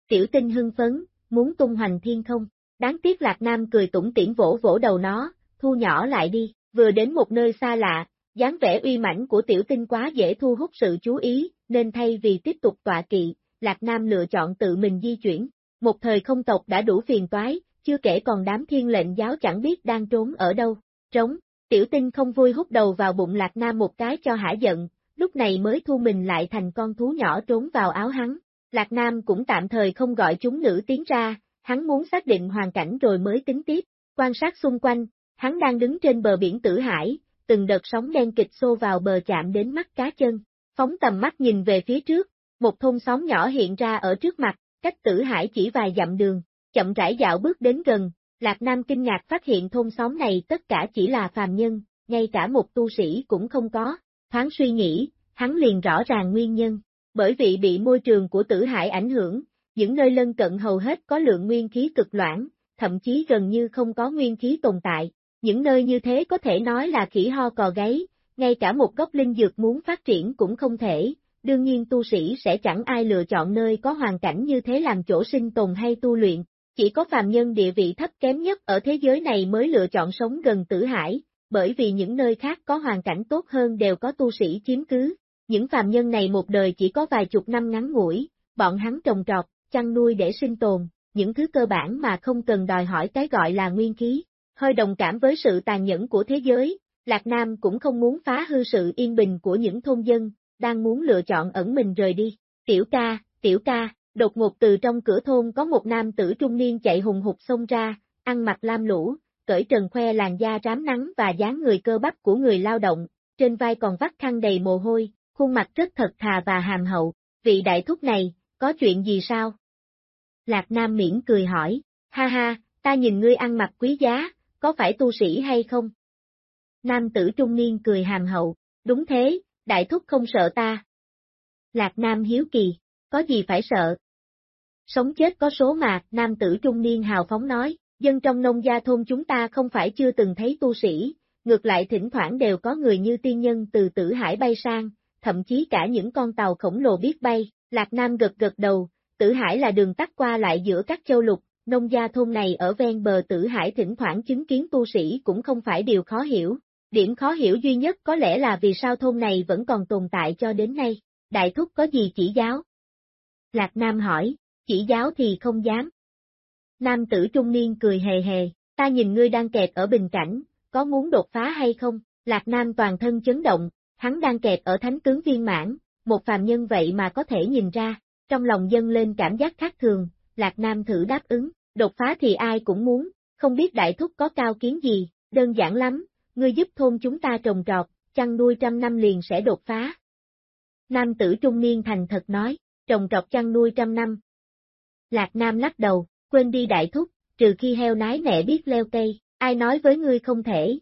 Tiểu tinh hưng phấn, muốn tung hoành thiên không, đáng tiếc Lạc Nam cười tủm tỉm vỗ vỗ đầu nó, thu nhỏ lại đi, vừa đến một nơi xa lạ, dáng vẻ uy mãnh của tiểu tinh quá dễ thu hút sự chú ý, nên thay vì tiếp tục tọa kỵ, Lạc Nam lựa chọn tự mình di chuyển. Một thời không tộc đã đủ phiền toái, chưa kể còn đám thiên lệnh giáo chẳng biết đang trốn ở đâu. Trống, tiểu tinh không vui hút đầu vào bụng Lạc Nam một cái cho hả giận, lúc này mới thu mình lại thành con thú nhỏ trốn vào áo hắn. Lạc Nam cũng tạm thời không gọi chúng nữ tiến ra, hắn muốn xác định hoàn cảnh rồi mới tính tiếp, quan sát xung quanh, hắn đang đứng trên bờ biển Tử Hải, từng đợt sóng đen kịch xô vào bờ chạm đến mắt cá chân, phóng tầm mắt nhìn về phía trước, một thôn xóm nhỏ hiện ra ở trước mặt, cách Tử Hải chỉ vài dặm đường, chậm rãi dạo bước đến gần, Lạc Nam kinh ngạc phát hiện thôn xóm này tất cả chỉ là phàm nhân, ngay cả một tu sĩ cũng không có, thoáng suy nghĩ, hắn liền rõ ràng nguyên nhân, bởi vì bị môi trường của tử hải ảnh hưởng, những nơi lân cận hầu hết có lượng nguyên khí cực loãng, thậm chí gần như không có nguyên khí tồn tại. Những nơi như thế có thể nói là khỉ ho cò gáy, ngay cả một gốc linh dược muốn phát triển cũng không thể, đương nhiên tu sĩ sẽ chẳng ai lựa chọn nơi có hoàn cảnh như thế làm chỗ sinh tồn hay tu luyện, chỉ có phàm nhân địa vị thấp kém nhất ở thế giới này mới lựa chọn sống gần tử hải, bởi vì những nơi khác có hoàn cảnh tốt hơn đều có tu sĩ chiếm cứ. Những phàm nhân này một đời chỉ có vài chục năm ngắn ngủi, bọn hắn trồng trọt, chăn nuôi để sinh tồn, những thứ cơ bản mà không cần đòi hỏi cái gọi là nguyên khí. Hơi đồng cảm với sự tàn nhẫn của thế giới, Lạc Nam cũng không muốn phá hư sự yên bình của những thôn dân, đang muốn lựa chọn ẩn mình rời đi. Tiểu ca, tiểu ca, đột ngột từ trong cửa thôn có một nam tử trung niên chạy hùng hục xông ra, ăn mặc lam lũ, cởi trần khoe làn da rám nắng và dáng người cơ bắp của người lao động, trên vai còn vắt khăn đầy mồ hôi, khuôn mặt rất thật thà và hàm hậu. Vị đại thúc này, có chuyện gì sao? Lạc Nam miễn cười hỏi, ha ha, ta nhìn ngươi ăn mặc quý giá, có phải tu sĩ hay không? Nam tử trung niên cười hàm hậu, đúng thế, đại thúc không sợ ta. Lạc Nam hiếu kỳ, có gì phải sợ? Sống chết có số mà, nam tử trung niên hào phóng nói, dân trong nông gia thôn chúng ta không phải chưa từng thấy tu sĩ, ngược lại thỉnh thoảng đều có người như tiên nhân từ tử hải bay sang, thậm chí cả những con tàu khổng lồ biết bay, Lạc Nam gật gật đầu, tử hải là đường tắt qua lại giữa các châu lục, nông gia thôn này ở ven bờ tử hải thỉnh thoảng chứng kiến tu sĩ cũng không phải điều khó hiểu. Điểm khó hiểu duy nhất có lẽ là vì sao thôn này vẫn còn tồn tại cho đến nay. Đại thúc có gì chỉ giáo? Lạc Nam hỏi, chỉ giáo thì không dám. Nam tử trung niên cười hề hề, ta nhìn ngươi đang kẹt ở bình cảnh, có muốn đột phá hay không? Lạc Nam toàn thân chấn động, hắn đang kẹt ở thánh tướng viên mãn, một phàm nhân vậy mà có thể nhìn ra, trong lòng dâng lên cảm giác khác thường, Lạc Nam thử đáp ứng, đột phá thì ai cũng muốn, không biết đại thúc có cao kiến gì, đơn giản lắm, ngươi giúp thôn chúng ta trồng trọt, chăn nuôi trăm năm liền sẽ đột phá. Nam tử trung niên thành thật nói, trồng trọt chăn nuôi trăm năm. Lạc Nam lắc đầu, quên đi đại thúc, trừ khi heo nái mẹ biết leo cây, ai nói với ngươi không thể.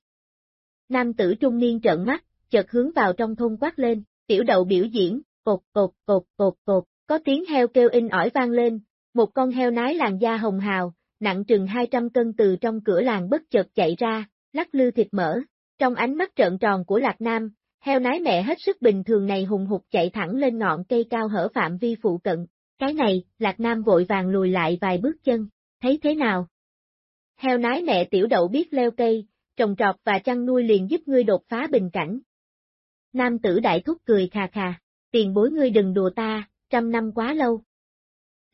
Nam tử trung niên trợn mắt, chợt hướng vào trong thôn quát lên, tiểu đậu biểu diễn, cột cột cột cột cột, có tiếng heo kêu in ỏi vang lên, một con heo nái làn da hồng hào, nặng chừng 200 cân từ trong cửa làng bất chợt chạy ra, lắc lư thịt mỡ. Trong ánh mắt trợn tròn của Lạc Nam, heo nái mẹ hết sức bình thường này hùng hục chạy thẳng lên ngọn cây cao hở phạm vi phụ cận. Cái này, Lạc Nam vội vàng lùi lại vài bước chân, thấy thế nào? Heo nái mẹ tiểu đậu biết leo cây, trồng trọt và chăn nuôi liền giúp ngươi đột phá bình cảnh. Nam tử đại thúc cười khà khà, tiền bối ngươi đừng đùa ta, trăm năm quá lâu.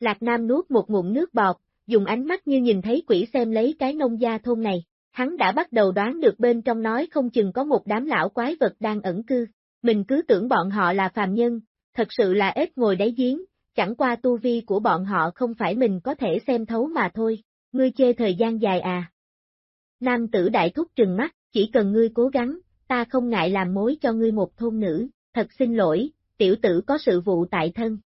Lạc Nam nuốt một ngụm nước bọt, dùng ánh mắt như nhìn thấy quỷ xem lấy cái nông gia thôn này, hắn đã bắt đầu đoán được bên trong nói không chừng có một đám lão quái vật đang ẩn cư, mình cứ tưởng bọn họ là phàm nhân, thật sự là ếch ngồi đáy giếng, chẳng qua tu vi của bọn họ không phải mình có thể xem thấu mà thôi, ngươi chê thời gian dài à. Nam tử đại thúc trừng mắt, chỉ cần ngươi cố gắng, ta không ngại làm mối cho ngươi một thôn nữ, thật xin lỗi, tiểu tử có sự vụ tại thân.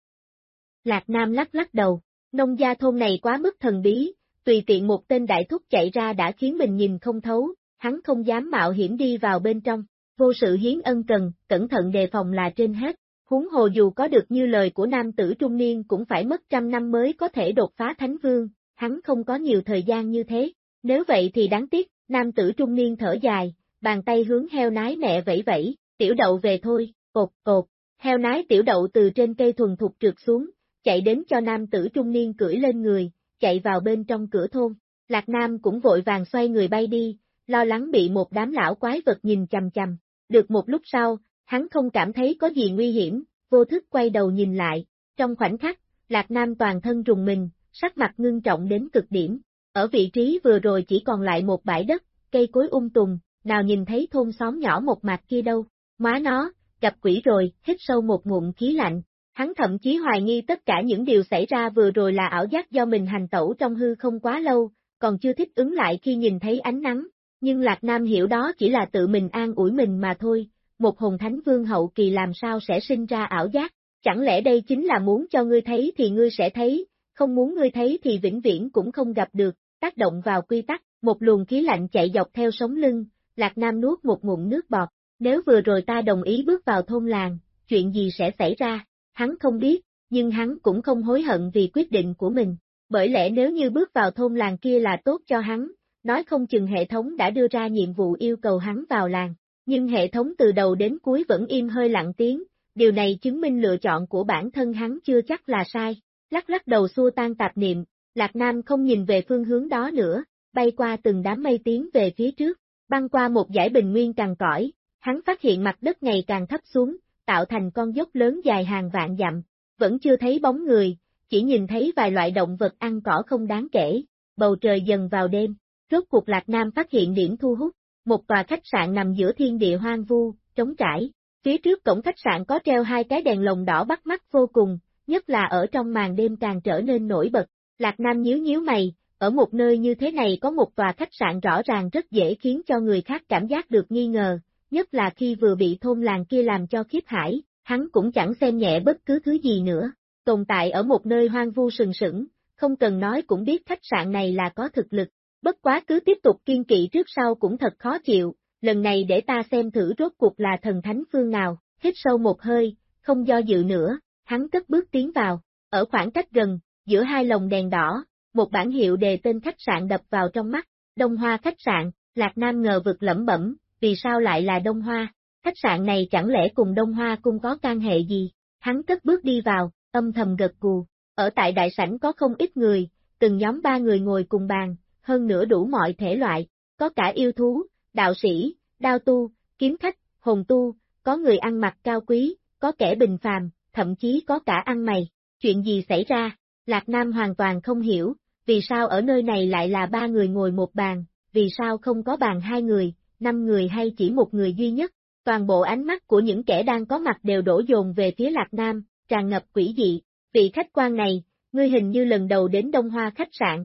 Lạc Nam lắc lắc đầu, nông gia thôn này quá mức thần bí, tùy tiện một tên đại thúc chạy ra đã khiến mình nhìn không thấu, hắn không dám mạo hiểm đi vào bên trong, vô sự hiến ân cần, cẩn thận đề phòng là trên hết. Huống hồ dù có được như lời của nam tử trung niên cũng phải mất trăm năm mới có thể đột phá thánh vương, hắn không có nhiều thời gian như thế. Nếu vậy thì đáng tiếc, nam tử trung niên thở dài, bàn tay hướng heo nái mẹ vẫy vẫy, tiểu đậu về thôi, cột cột, heo nái tiểu đậu từ trên cây thuần thục trượt xuống, chạy đến cho nam tử trung niên cưỡi lên người, chạy vào bên trong cửa thôn. Lạc Nam cũng vội vàng xoay người bay đi, lo lắng bị một đám lão quái vật nhìn chầm chầm. Được một lúc sau, hắn không cảm thấy có gì nguy hiểm, vô thức quay đầu nhìn lại, trong khoảnh khắc, Lạc Nam toàn thân rùng mình, sắc mặt ngưng trọng đến cực điểm. Ở vị trí vừa rồi chỉ còn lại một bãi đất, cây cối um ung tùng, nào nhìn thấy thôn xóm nhỏ một mặt kia đâu. Má nó, gặp quỷ rồi, hít sâu một ngụm khí lạnh. Hắn thậm chí hoài nghi tất cả những điều xảy ra vừa rồi là ảo giác do mình hành tẩu trong hư không quá lâu, còn chưa thích ứng lại khi nhìn thấy ánh nắng. Nhưng Lạc Nam hiểu đó chỉ là tự mình an ủi mình mà thôi, một hồn thánh vương hậu kỳ làm sao sẽ sinh ra ảo giác, chẳng lẽ đây chính là muốn cho ngươi thấy thì ngươi sẽ thấy, không muốn ngươi thấy thì vĩnh viễn cũng không gặp được, tác động vào quy tắc, một luồng khí lạnh chạy dọc theo sống lưng, Lạc Nam nuốt một ngụm nước bọt, nếu vừa rồi ta đồng ý bước vào thôn làng, chuyện gì sẽ xảy ra, hắn không biết, nhưng hắn cũng không hối hận vì quyết định của mình, bởi lẽ nếu như bước vào thôn làng kia là tốt cho hắn, nói không chừng hệ thống đã đưa ra nhiệm vụ yêu cầu hắn vào làng, nhưng hệ thống từ đầu đến cuối vẫn im hơi lặng tiếng, điều này chứng minh lựa chọn của bản thân hắn chưa chắc là sai. Lắc lắc đầu xua tan tạp niệm, Lạc Nam không nhìn về phương hướng đó nữa, bay qua từng đám mây tiến về phía trước, băng qua một dải bình nguyên càng cõi, hắn phát hiện mặt đất ngày càng thấp xuống, tạo thành con dốc lớn dài hàng vạn dặm, vẫn chưa thấy bóng người, chỉ nhìn thấy vài loại động vật ăn cỏ không đáng kể, bầu trời dần vào đêm, rốt cuộc Lạc Nam phát hiện điểm thu hút, một tòa khách sạn nằm giữa thiên địa hoang vu, trống trải, phía trước cổng khách sạn có treo hai cái đèn lồng đỏ bắt mắt vô cùng, nhất là ở trong màn đêm càng trở nên nổi bật, Lạc Nam nhíu nhíu mày, ở một nơi như thế này có một tòa khách sạn rõ ràng rất dễ khiến cho người khác cảm giác được nghi ngờ, nhất là khi vừa bị thôn làng kia làm cho khiếp hải, hắn cũng chẳng xem nhẹ bất cứ thứ gì nữa, tồn tại ở một nơi hoang vu sừng sững, không cần nói cũng biết khách sạn này là có thực lực, bất quá cứ tiếp tục kiên kỵ trước sau cũng thật khó chịu, lần này để ta xem thử rốt cuộc là thần thánh phương nào, hít sâu một hơi, không do dự nữa, hắn cất bước tiến vào, ở khoảng cách gần, giữa hai lồng đèn đỏ, một bản hiệu đề tên khách sạn đập vào trong mắt, Đông Hoa khách sạn, Lạc Nam ngờ vực lẩm bẩm, vì sao lại là Đông Hoa, khách sạn này chẳng lẽ cùng Đông Hoa cung có can hệ gì, hắn cất bước đi vào, âm thầm gật cù, ở tại đại sảnh có không ít người, từng nhóm ba người ngồi cùng bàn, hơn nữa đủ mọi thể loại, có cả yêu thú, đạo sĩ, đao tu, kiếm khách, hồn tu, có người ăn mặc cao quý, có kẻ bình phàm, thậm chí có cả ăn mày. Chuyện gì xảy ra? Lạc Nam hoàn toàn không hiểu, vì sao ở nơi này lại là ba người ngồi một bàn, vì sao không có bàn hai người, năm người hay chỉ một người duy nhất. Toàn bộ ánh mắt của những kẻ đang có mặt đều đổ dồn về phía Lạc Nam, tràn ngập quỷ dị. Vị khách quan này, ngươi hình như lần đầu đến Đông Hoa khách sạn.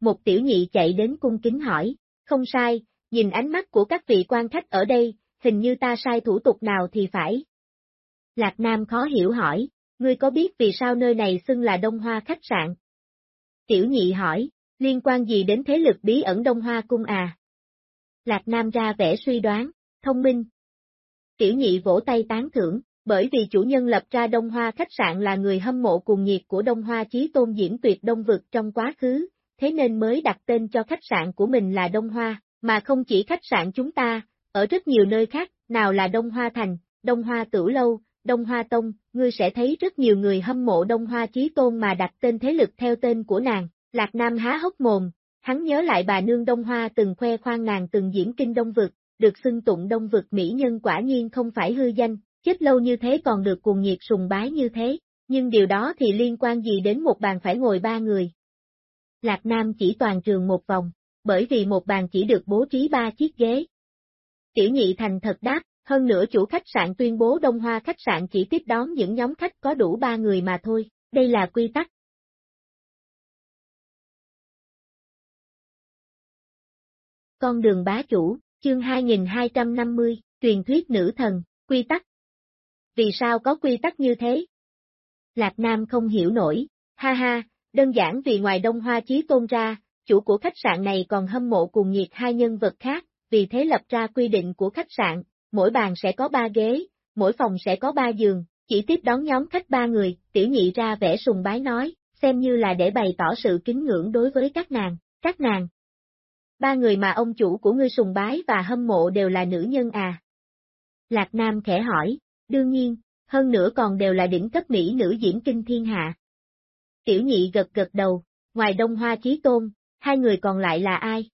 Một tiểu nhị chạy đến cung kính hỏi, không sai, nhìn ánh mắt của các vị quan khách ở đây, hình như ta sai thủ tục nào thì phải. Lạc Nam khó hiểu hỏi, ngươi có biết vì sao nơi này xưng là Đông Hoa khách sạn? Tiểu nhị hỏi, liên quan gì đến thế lực bí ẩn Đông Hoa cung à? Lạc Nam ra vẻ suy đoán, thông minh. Tiểu nhị vỗ tay tán thưởng, bởi vì chủ nhân lập ra Đông Hoa khách sạn là người hâm mộ cuồng nhiệt của Đông Hoa Chí Tôn Diễm Tuyệt Đông Vực trong quá khứ, thế nên mới đặt tên cho khách sạn của mình là Đông Hoa, mà không chỉ khách sạn chúng ta, ở rất nhiều nơi khác, nào là Đông Hoa Thành, Đông Hoa Tửu Lâu, Đông Hoa Tông, ngươi sẽ thấy rất nhiều người hâm mộ Đông Hoa Chí Tôn mà đặt tên thế lực theo tên của nàng, Lạc Nam há hốc mồm, hắn nhớ lại bà nương Đông Hoa từng khoe khoang nàng từng diễn kinh Đông Vực, được xưng tụng Đông Vực mỹ nhân quả nhiên không phải hư danh, chết lâu như thế còn được cuồng nhiệt sùng bái như thế, nhưng điều đó thì liên quan gì đến một bàn phải ngồi ba người. Lạc Nam chỉ toàn trường một vòng, bởi vì một bàn chỉ được bố trí ba chiếc ghế. Tiểu nhị thành thật đáp, hơn nữa chủ khách sạn tuyên bố Đông Hoa khách sạn chỉ tiếp đón những nhóm khách có đủ ba người mà thôi, đây là quy tắc. Con đường bá chủ, chương 2250, truyền thuyết nữ thần, quy tắc. Vì sao có quy tắc như thế? Lạc Nam không hiểu nổi, ha ha, đơn giản vì ngoài Đông Hoa Chí Tôn ra, chủ của khách sạn này còn hâm mộ cùng nhiệt hai nhân vật khác, vì thế lập ra quy định của khách sạn, mỗi bàn sẽ có ba ghế, mỗi phòng sẽ có ba giường, chỉ tiếp đón nhóm khách ba người, tiểu nhị ra vẻ sùng bái nói, xem như là để bày tỏ sự kính ngưỡng đối với các nàng, các nàng. Ba người mà ông chủ của ngươi sùng bái và hâm mộ đều là nữ nhân à? Lạc Nam khẽ hỏi, đương nhiên, hơn nữa còn đều là đỉnh cấp mỹ nữ diễn kinh thiên hạ. Tiểu nhị gật gật đầu, ngoài Đông Hoa Chí Tôn, hai người còn lại là ai?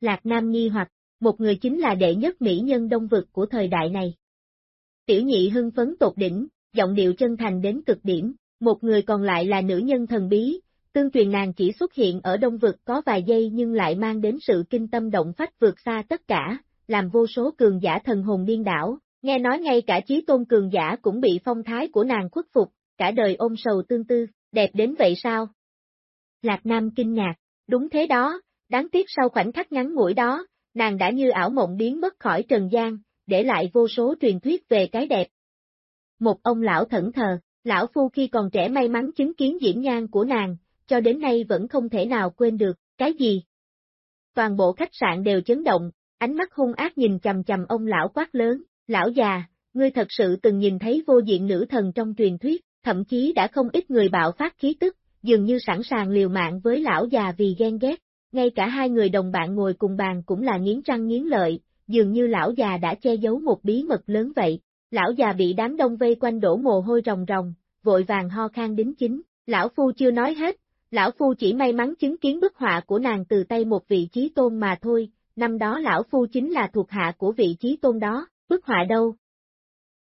Lạc Nam nghi hoặc, một người chính là đệ nhất mỹ nhân đông vực của thời đại này. Tiểu nhị hưng phấn tột đỉnh, giọng điệu chân thành đến cực điểm, một người còn lại là nữ nhân thần bí, tương truyền nàng chỉ xuất hiện ở đông vực có vài giây nhưng lại mang đến sự kinh tâm động phách vượt xa tất cả, làm vô số cường giả thần hồn điên đảo, nghe nói ngay cả chí tôn cường giả cũng bị phong thái của nàng khuất phục, cả đời ôm sầu tương tư, đẹp đến vậy sao? Lạc Nam kinh ngạc, đúng thế đó, đáng tiếc sau khoảnh khắc ngắn ngủi đó, nàng đã như ảo mộng biến mất khỏi trần gian, để lại vô số truyền thuyết về cái đẹp. Một ông lão thẫn thờ, lão phu khi còn trẻ may mắn chứng kiến diễn nhan của nàng, cho đến nay vẫn không thể nào quên được, cái gì? Toàn bộ khách sạn đều chấn động, ánh mắt hung ác nhìn chầm chầm ông lão quát lớn, lão già, ngươi thật sự từng nhìn thấy vô diện nữ thần trong truyền thuyết, thậm chí đã không ít người bạo phát khí tức, dường như sẵn sàng liều mạng với lão già vì ghen ghét, ngay cả hai người đồng bạn ngồi cùng bàn cũng là nghiến răng nghiến lợi, dường như lão già đã che giấu một bí mật lớn vậy. Lão già bị đám đông vây quanh đổ mồ hôi ròng ròng, vội vàng ho khan đính chính, lão phu chưa nói hết, lão phu chỉ may mắn chứng kiến bức họa của nàng từ tay một vị trí tôn mà thôi, năm đó lão phu chính là thuộc hạ của vị trí tôn đó, bức họa đâu?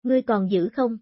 Ngươi còn giữ không?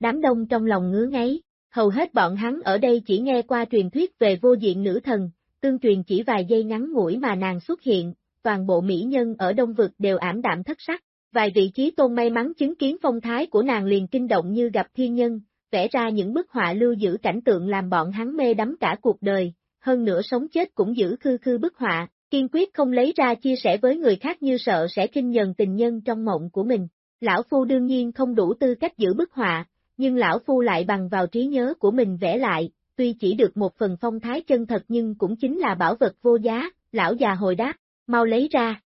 Đám đông trong lòng ngứa ngáy, hầu hết bọn hắn ở đây chỉ nghe qua truyền thuyết về vô diện nữ thần, tương truyền chỉ vài giây ngắn ngủi mà nàng xuất hiện, toàn bộ mỹ nhân ở Đông Vực đều ảm đạm thất sắc, vài vị trí tôn may mắn chứng kiến phong thái của nàng liền kinh động như gặp thiên nhân, vẽ ra những bức họa lưu giữ cảnh tượng làm bọn hắn mê đắm cả cuộc đời, hơn nữa sống chết cũng giữ khư khư bức họa, kiên quyết không lấy ra chia sẻ với người khác như sợ sẽ kinh nhần tình nhân trong mộng của mình. Lão Phu đương nhiên không đủ tư cách giữ bức họa, nhưng Lão Phu lại bằng vào trí nhớ của mình vẽ lại, tuy chỉ được một phần phong thái chân thật nhưng cũng chính là bảo vật vô giá, lão già hồi đáp, mau lấy ra.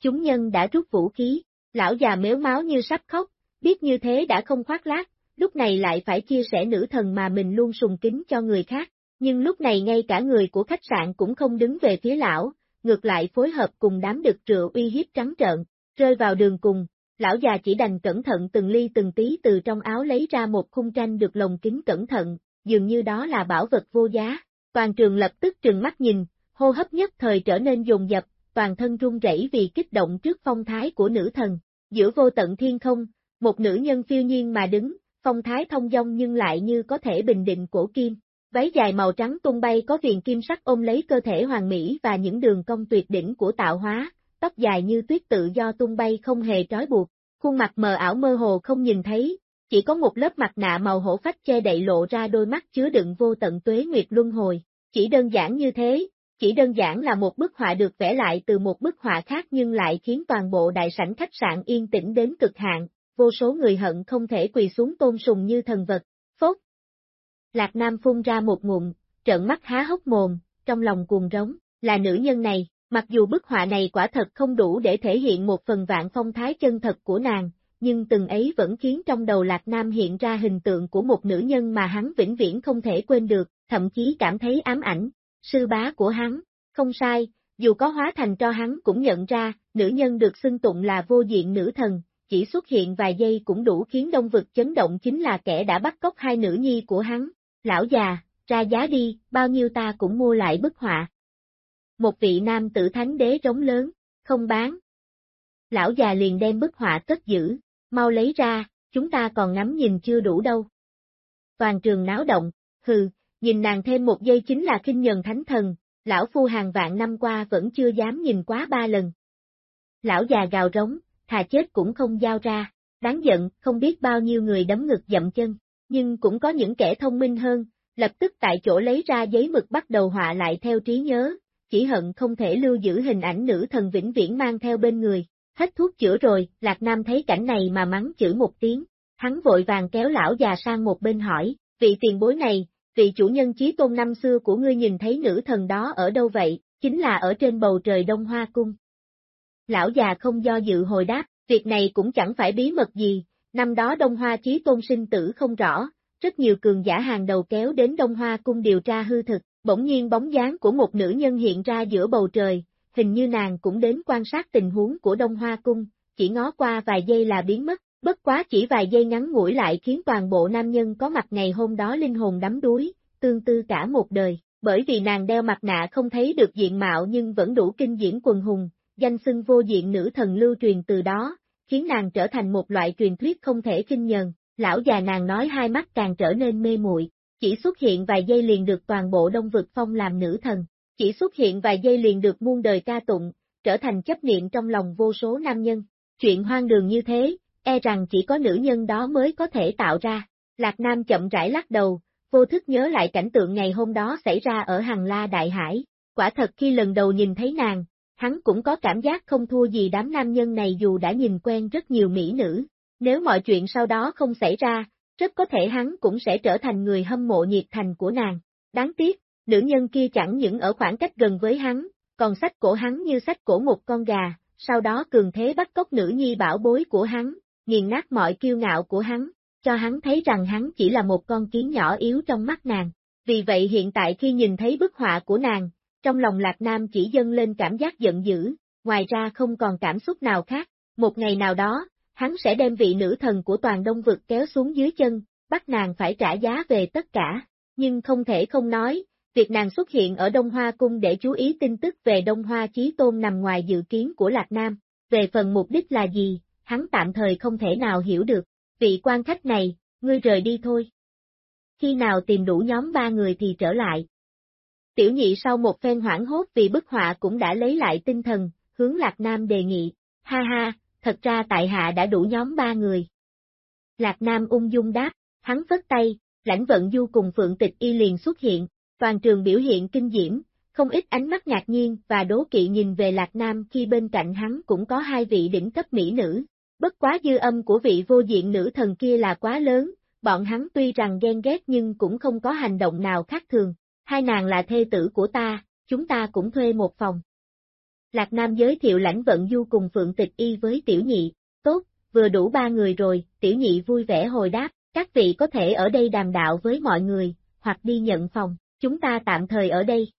Chúng nhân đã rút vũ khí, lão già méo máu như sắp khóc, biết như thế đã không khoác lác, lúc này lại phải chia sẻ nữ thần mà mình luôn sùng kính cho người khác, nhưng lúc này ngay cả người của khách sạn cũng không đứng về phía lão, ngược lại phối hợp cùng đám đực rượu uy hiếp trắng trợn, rơi vào đường cùng, lão già chỉ đành cẩn thận từng ly từng tí từ trong áo lấy ra một khung tranh được lồng kính cẩn thận, dường như đó là bảo vật vô giá. Toàn trường lập tức trừng mắt nhìn, hô hấp nhất thời trở nên dồn dập, toàn thân run rẩy vì kích động trước phong thái của nữ thần. Giữa vô tận thiên không, một nữ nhân phiêu nhiên mà đứng, phong thái thông dong nhưng lại như có thể bình định cổ kim. Váy dài màu trắng tung bay có viền kim sắc ôm lấy cơ thể hoàng mỹ và những đường cong tuyệt đỉnh của tạo hóa, tóc dài như tuyết tự do tung bay không hề trói buộc, khuôn mặt mờ ảo mơ hồ không nhìn thấy, chỉ có một lớp mặt nạ màu hổ phách che đậy lộ ra đôi mắt chứa đựng vô tận tuế nguyệt luân hồi. Chỉ đơn giản như thế, chỉ đơn giản là một bức họa được vẽ lại từ một bức họa khác nhưng lại khiến toàn bộ đại sảnh khách sạn yên tĩnh đến cực hạn, vô số người hận không thể quỳ xuống tôn sùng như thần vật, phốt. Lạc Nam phun ra một ngụm, trợn mắt há hốc mồm, trong lòng cuồng rống, là nữ nhân này, mặc dù bức họa này quả thật không đủ để thể hiện một phần vạn phong thái chân thật của nàng, nhưng từng ấy vẫn khiến trong đầu Lạc Nam hiện ra hình tượng của một nữ nhân mà hắn vĩnh viễn không thể quên được, thậm chí cảm thấy ám ảnh, sư bá của hắn, không sai, dù có hóa thành cho hắn cũng nhận ra, nữ nhân được xưng tụng là vô diện nữ thần, chỉ xuất hiện vài giây cũng đủ khiến đông vực chấn động chính là kẻ đã bắt cóc hai nữ nhi của hắn, lão già, ra giá đi, bao nhiêu ta cũng mua lại bức họa. Một vị nam tử thánh đế rống lớn, không bán. Lão già liền đem bức họa cất giữ, mau lấy ra, chúng ta còn ngắm nhìn chưa đủ đâu. Toàn trường náo động, hừ, nhìn nàng thêm một giây chính là kinh nhần thánh thần, lão phu hàng vạn năm qua vẫn chưa dám nhìn quá ba lần. Lão già gào rống, thà chết cũng không giao ra, đáng giận, không biết bao nhiêu người đấm ngực dậm chân, nhưng cũng có những kẻ thông minh hơn, lập tức tại chỗ lấy ra giấy mực bắt đầu họa lại theo trí nhớ, chỉ hận không thể lưu giữ hình ảnh nữ thần vĩnh viễn mang theo bên người, hết thuốc chữa rồi, Lạc Nam thấy cảnh này mà mắng chửi một tiếng, hắn vội vàng kéo lão già sang một bên hỏi, vị tiền bối này, vị chủ nhân chí tôn năm xưa của ngươi nhìn thấy nữ thần đó ở đâu vậy, chính là ở trên bầu trời Đông Hoa Cung. Lão già không do dự hồi đáp, việc này cũng chẳng phải bí mật gì, năm đó Đông Hoa chí tôn sinh tử không rõ, rất nhiều cường giả hàng đầu kéo đến Đông Hoa Cung điều tra hư thực, bỗng nhiên bóng dáng của một nữ nhân hiện ra giữa bầu trời, hình như nàng cũng đến quan sát tình huống của Đông Hoa Cung, chỉ ngó qua vài giây là biến mất, bất quá chỉ vài giây ngắn ngủi lại khiến toàn bộ nam nhân có mặt ngày hôm đó linh hồn đắm đuối, tương tư cả một đời, bởi vì nàng đeo mặt nạ không thấy được diện mạo nhưng vẫn đủ kinh diễn quần hùng, danh xưng vô diện nữ thần lưu truyền từ đó, khiến nàng trở thành một loại truyền thuyết không thể kinh nhờn, Lão già nàng nói hai mắt càng trở nên mê muội, chỉ xuất hiện vài giây liền được toàn bộ đông vực phong làm nữ thần, chỉ xuất hiện vài giây liền được muôn đời ca tụng, trở thành chấp niệm trong lòng vô số nam nhân. Chuyện hoang đường như thế, e rằng chỉ có nữ nhân đó mới có thể tạo ra. Lạc Nam chậm rãi lắc đầu, vô thức nhớ lại cảnh tượng ngày hôm đó xảy ra ở Hằng La Đại Hải. Quả thật khi lần đầu nhìn thấy nàng, hắn cũng có cảm giác không thua gì đám nam nhân này dù đã nhìn quen rất nhiều mỹ nữ. Nếu mọi chuyện sau đó không xảy ra, rất có thể hắn cũng sẽ trở thành người hâm mộ nhiệt thành của nàng. Đáng tiếc, nữ nhân kia chẳng những ở khoảng cách gần với hắn, còn sách cổ hắn như sách cổ một con gà, sau đó cường thế bắt cóc nữ nhi bảo bối của hắn, nghiền nát mọi kiêu ngạo của hắn, cho hắn thấy rằng hắn chỉ là một con kiến nhỏ yếu trong mắt nàng. Vì vậy hiện tại khi nhìn thấy bức họa của nàng, trong lòng Lạc Nam chỉ dâng lên cảm giác giận dữ, ngoài ra không còn cảm xúc nào khác. Một ngày nào đó, hắn sẽ đem vị nữ thần của toàn đông vực kéo xuống dưới chân, bắt nàng phải trả giá về tất cả. Nhưng không thể không nói, việc nàng xuất hiện ở Đông Hoa Cung để chú ý tin tức về Đông Hoa Chí Tôn nằm ngoài dự kiến của Lạc Nam. Về phần mục đích là gì, hắn tạm thời không thể nào hiểu được. Vị quan khách này, ngươi rời đi thôi. Khi nào tìm đủ nhóm ba người thì trở lại. Tiểu nhị sau một phen hoảng hốt vì bức họa cũng đã lấy lại tinh thần, hướng Lạc Nam đề nghị, ha ha, thật ra tại hạ đã đủ nhóm ba người. Lạc Nam ung dung đáp, hắn vất tay, lãnh vận du cùng Phượng Tịch Y liền xuất hiện, toàn trường biểu hiện kinh diễm, không ít ánh mắt ngạc nhiên và đố kỵ nhìn về Lạc Nam khi bên cạnh hắn cũng có hai vị đỉnh cấp mỹ nữ. Bất quá dư âm của vị vô diện nữ thần kia là quá lớn, bọn hắn tuy rằng ghen ghét nhưng cũng không có hành động nào khác thường. Hai nàng là thê tử của ta, chúng ta cũng thuê một phòng. Lạc Nam giới thiệu lãnh vận du cùng Phượng Tịch Y với tiểu nhị, tốt, vừa đủ ba người rồi, tiểu nhị vui vẻ hồi đáp, các vị có thể ở đây đàm đạo với mọi người, hoặc đi nhận phòng, chúng ta tạm thời ở đây.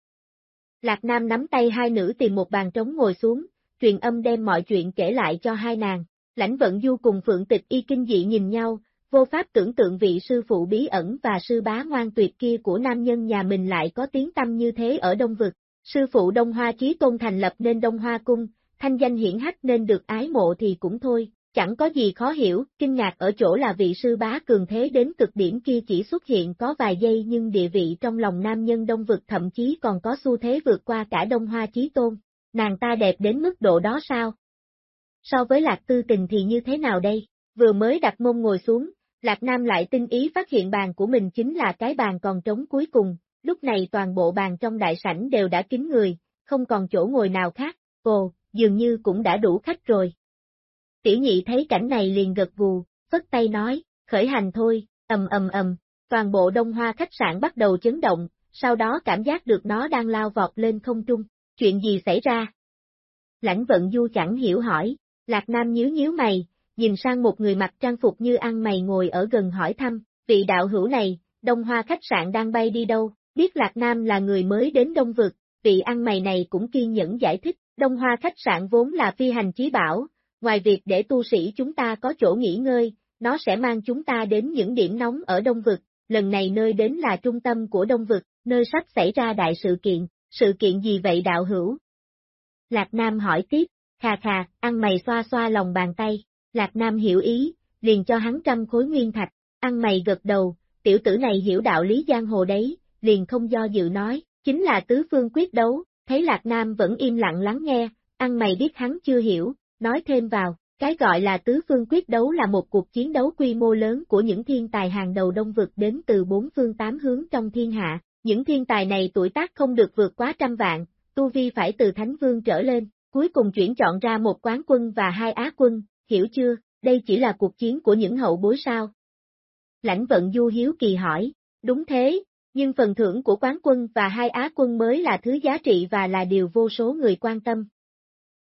Lạc Nam nắm tay hai nữ tìm một bàn trống ngồi xuống, truyền âm đem mọi chuyện kể lại cho hai nàng, lãnh vận du cùng Phượng Tịch Y kinh dị nhìn nhau, vô pháp tưởng tượng vị sư phụ bí ẩn và sư bá ngoan tuyệt kia của nam nhân nhà mình lại có tiếng tâm như thế ở Đông Vực. Sư phụ Đông Hoa Chí Tôn thành lập nên Đông Hoa Cung, thanh danh hiển hách nên được ái mộ thì cũng thôi, chẳng có gì khó hiểu, kinh ngạc ở chỗ là vị sư bá cường thế đến cực điểm kia chỉ xuất hiện có vài giây nhưng địa vị trong lòng nam nhân Đông Vực thậm chí còn có xu thế vượt qua cả Đông Hoa Chí Tôn, nàng ta đẹp đến mức độ đó sao? So với Lạc Tư Tình thì như thế nào đây? Vừa mới đặt mông ngồi xuống, Lạc Nam lại tinh ý phát hiện bàn của mình chính là cái bàn còn trống cuối cùng, lúc này toàn bộ bàn trong đại sảnh đều đã kín người, không còn chỗ ngồi nào khác, ồ, dường như cũng đã đủ khách rồi. Tiểu nhị thấy cảnh này liền gật gù, phất tay nói, khởi hành thôi, ầm ầm ầm, toàn bộ đông hoa khách sạn bắt đầu chấn động, sau đó cảm giác được nó đang lao vọt lên không trung, chuyện gì xảy ra? Lãnh vận du chẳng hiểu hỏi, Lạc Nam nhíu nhíu mày, nhìn sang một người mặc trang phục như ăn mày ngồi ở gần hỏi thăm, vị đạo hữu này, đông hoa khách sạn đang bay đi đâu, biết Lạc Nam là người mới đến Đông Vực, vị ăn mày này cũng kiên nhẫn giải thích, Đông Hoa khách sạn vốn là phi hành chí bảo, ngoài việc để tu sĩ chúng ta có chỗ nghỉ ngơi, nó sẽ mang chúng ta đến những điểm nóng ở Đông Vực, lần này nơi đến là trung tâm của Đông Vực, nơi sắp xảy ra đại sự kiện, sự kiện gì vậy đạo hữu? Lạc Nam hỏi tiếp, khà khà, ăn mày xoa xoa lòng bàn tay, Lạc Nam hiểu ý, liền cho hắn trăm khối nguyên thạch, ăn mày gật đầu, tiểu tử này hiểu đạo lý giang hồ đấy, liền không do dự nói, chính là tứ phương quyết đấu, thấy Lạc Nam vẫn im lặng lắng nghe, ăn mày biết hắn chưa hiểu, nói thêm vào, cái gọi là tứ phương quyết đấu là một cuộc chiến đấu quy mô lớn của những thiên tài hàng đầu đông vực đến từ bốn phương tám hướng trong thiên hạ, những thiên tài này tuổi tác không được vượt quá trăm vạn, tu vi phải từ thánh vương trở lên, cuối cùng chuyển chọn ra một quán quân và hai á quân, hiểu chưa, đây chỉ là cuộc chiến của những hậu bối sao. Lãnh vận du hiếu kỳ hỏi, đúng thế, nhưng phần thưởng của quán quân và hai á quân mới là thứ giá trị và là điều vô số người quan tâm.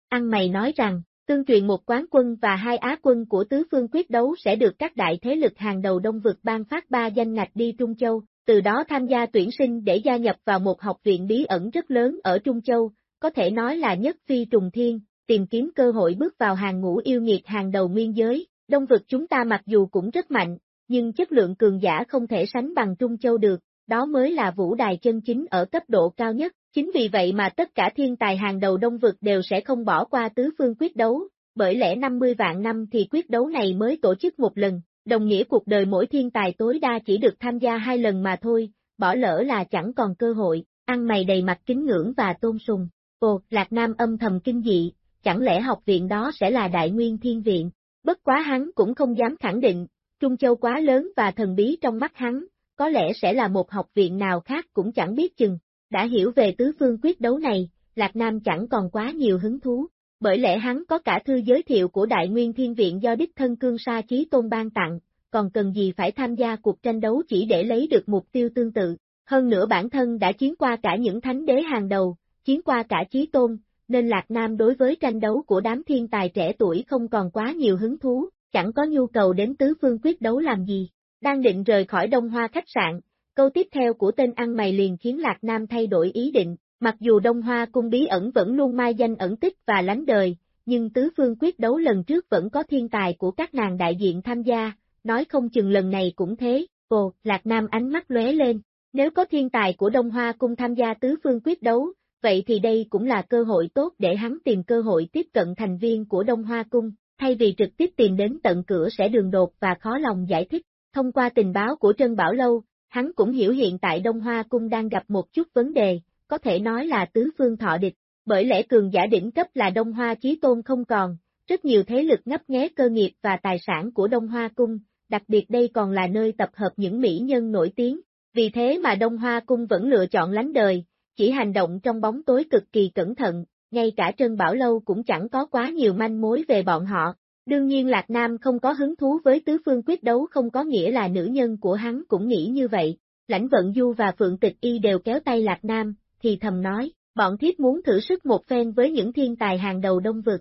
Ăn mày nói rằng, tương truyền một quán quân và hai á quân của tứ phương quyết đấu sẽ được các đại thế lực hàng đầu đông vực ban phát ba danh ngạch đi Trung Châu, từ đó tham gia tuyển sinh để gia nhập vào một học viện bí ẩn rất lớn ở Trung Châu, có thể nói là nhất phi trùng thiên, tìm kiếm cơ hội bước vào hàng ngũ yêu nghiệt hàng đầu nguyên giới. Đông vực chúng ta mặc dù cũng rất mạnh, nhưng chất lượng cường giả không thể sánh bằng Trung Châu được, đó mới là vũ đài chân chính ở cấp độ cao nhất, chính vì vậy mà tất cả thiên tài hàng đầu đông vực đều sẽ không bỏ qua tứ phương quyết đấu, bởi lẽ 50 vạn năm thì quyết đấu này mới tổ chức một lần, đồng nghĩa cuộc đời mỗi thiên tài tối đa chỉ được tham gia hai lần mà thôi, bỏ lỡ là chẳng còn cơ hội, ăn mày đầy mặt kính ngưỡng và tôn sùng. Ồ, Lạc Nam âm thầm kinh dị, chẳng lẽ học viện đó sẽ là Đại Nguyên Thiên Viện? Bất quá hắn cũng không dám khẳng định, Trung Châu quá lớn và thần bí trong mắt hắn, có lẽ sẽ là một học viện nào khác cũng chẳng biết chừng. Đã hiểu về tứ phương quyết đấu này, Lạc Nam chẳng còn quá nhiều hứng thú, bởi lẽ hắn có cả thư giới thiệu của Đại Nguyên Thiên Viện do đích thân cương sa chí tôn ban tặng, còn cần gì phải tham gia cuộc tranh đấu chỉ để lấy được mục tiêu tương tự. Hơn nữa bản thân đã chiến qua cả những thánh đế hàng đầu, chiến qua cả chí tôn, nên Lạc Nam đối với tranh đấu của đám thiên tài trẻ tuổi không còn quá nhiều hứng thú, chẳng có nhu cầu đến tứ phương quyết đấu làm gì. Đang định rời khỏi Đông Hoa khách sạn, câu tiếp theo của tên ăn mày liền khiến Lạc Nam thay đổi ý định, mặc dù Đông Hoa cung bí ẩn vẫn luôn mai danh ẩn tích và lánh đời, nhưng tứ phương quyết đấu lần trước vẫn có thiên tài của các nàng đại diện tham gia, nói không chừng lần này cũng thế, ồ, Lạc Nam ánh mắt lóe lên, nếu có thiên tài của Đông Hoa cung tham gia tứ phương quyết đấu, vậy thì đây cũng là cơ hội tốt để hắn tìm cơ hội tiếp cận thành viên của Đông Hoa cung, thay vì trực tiếp tìm đến tận cửa sẽ đường đột và khó lòng giải thích. Thông qua tình báo của Trân Bảo Lâu, hắn cũng hiểu hiện tại Đông Hoa cung đang gặp một chút vấn đề, có thể nói là tứ phương thọ địch, bởi lẽ cường giả đỉnh cấp là Đông Hoa Chí Tôn không còn, rất nhiều thế lực ngấp nghé cơ nghiệp và tài sản của Đông Hoa cung, đặc biệt đây còn là nơi tập hợp những mỹ nhân nổi tiếng, vì thế mà Đông Hoa cung vẫn lựa chọn lánh đời, chỉ hành động trong bóng tối cực kỳ cẩn thận, ngay cả Trân Bảo Lâu cũng chẳng có quá nhiều manh mối về bọn họ. Đương nhiên Lạc Nam không có hứng thú với tứ phương quyết đấu không có nghĩa là nữ nhân của hắn cũng nghĩ như vậy. Lãnh Vận Du và Phượng Tịch Y đều kéo tay Lạc Nam, thì thầm nói, bọn thiếp muốn thử sức một phen với những thiên tài hàng đầu đông vực,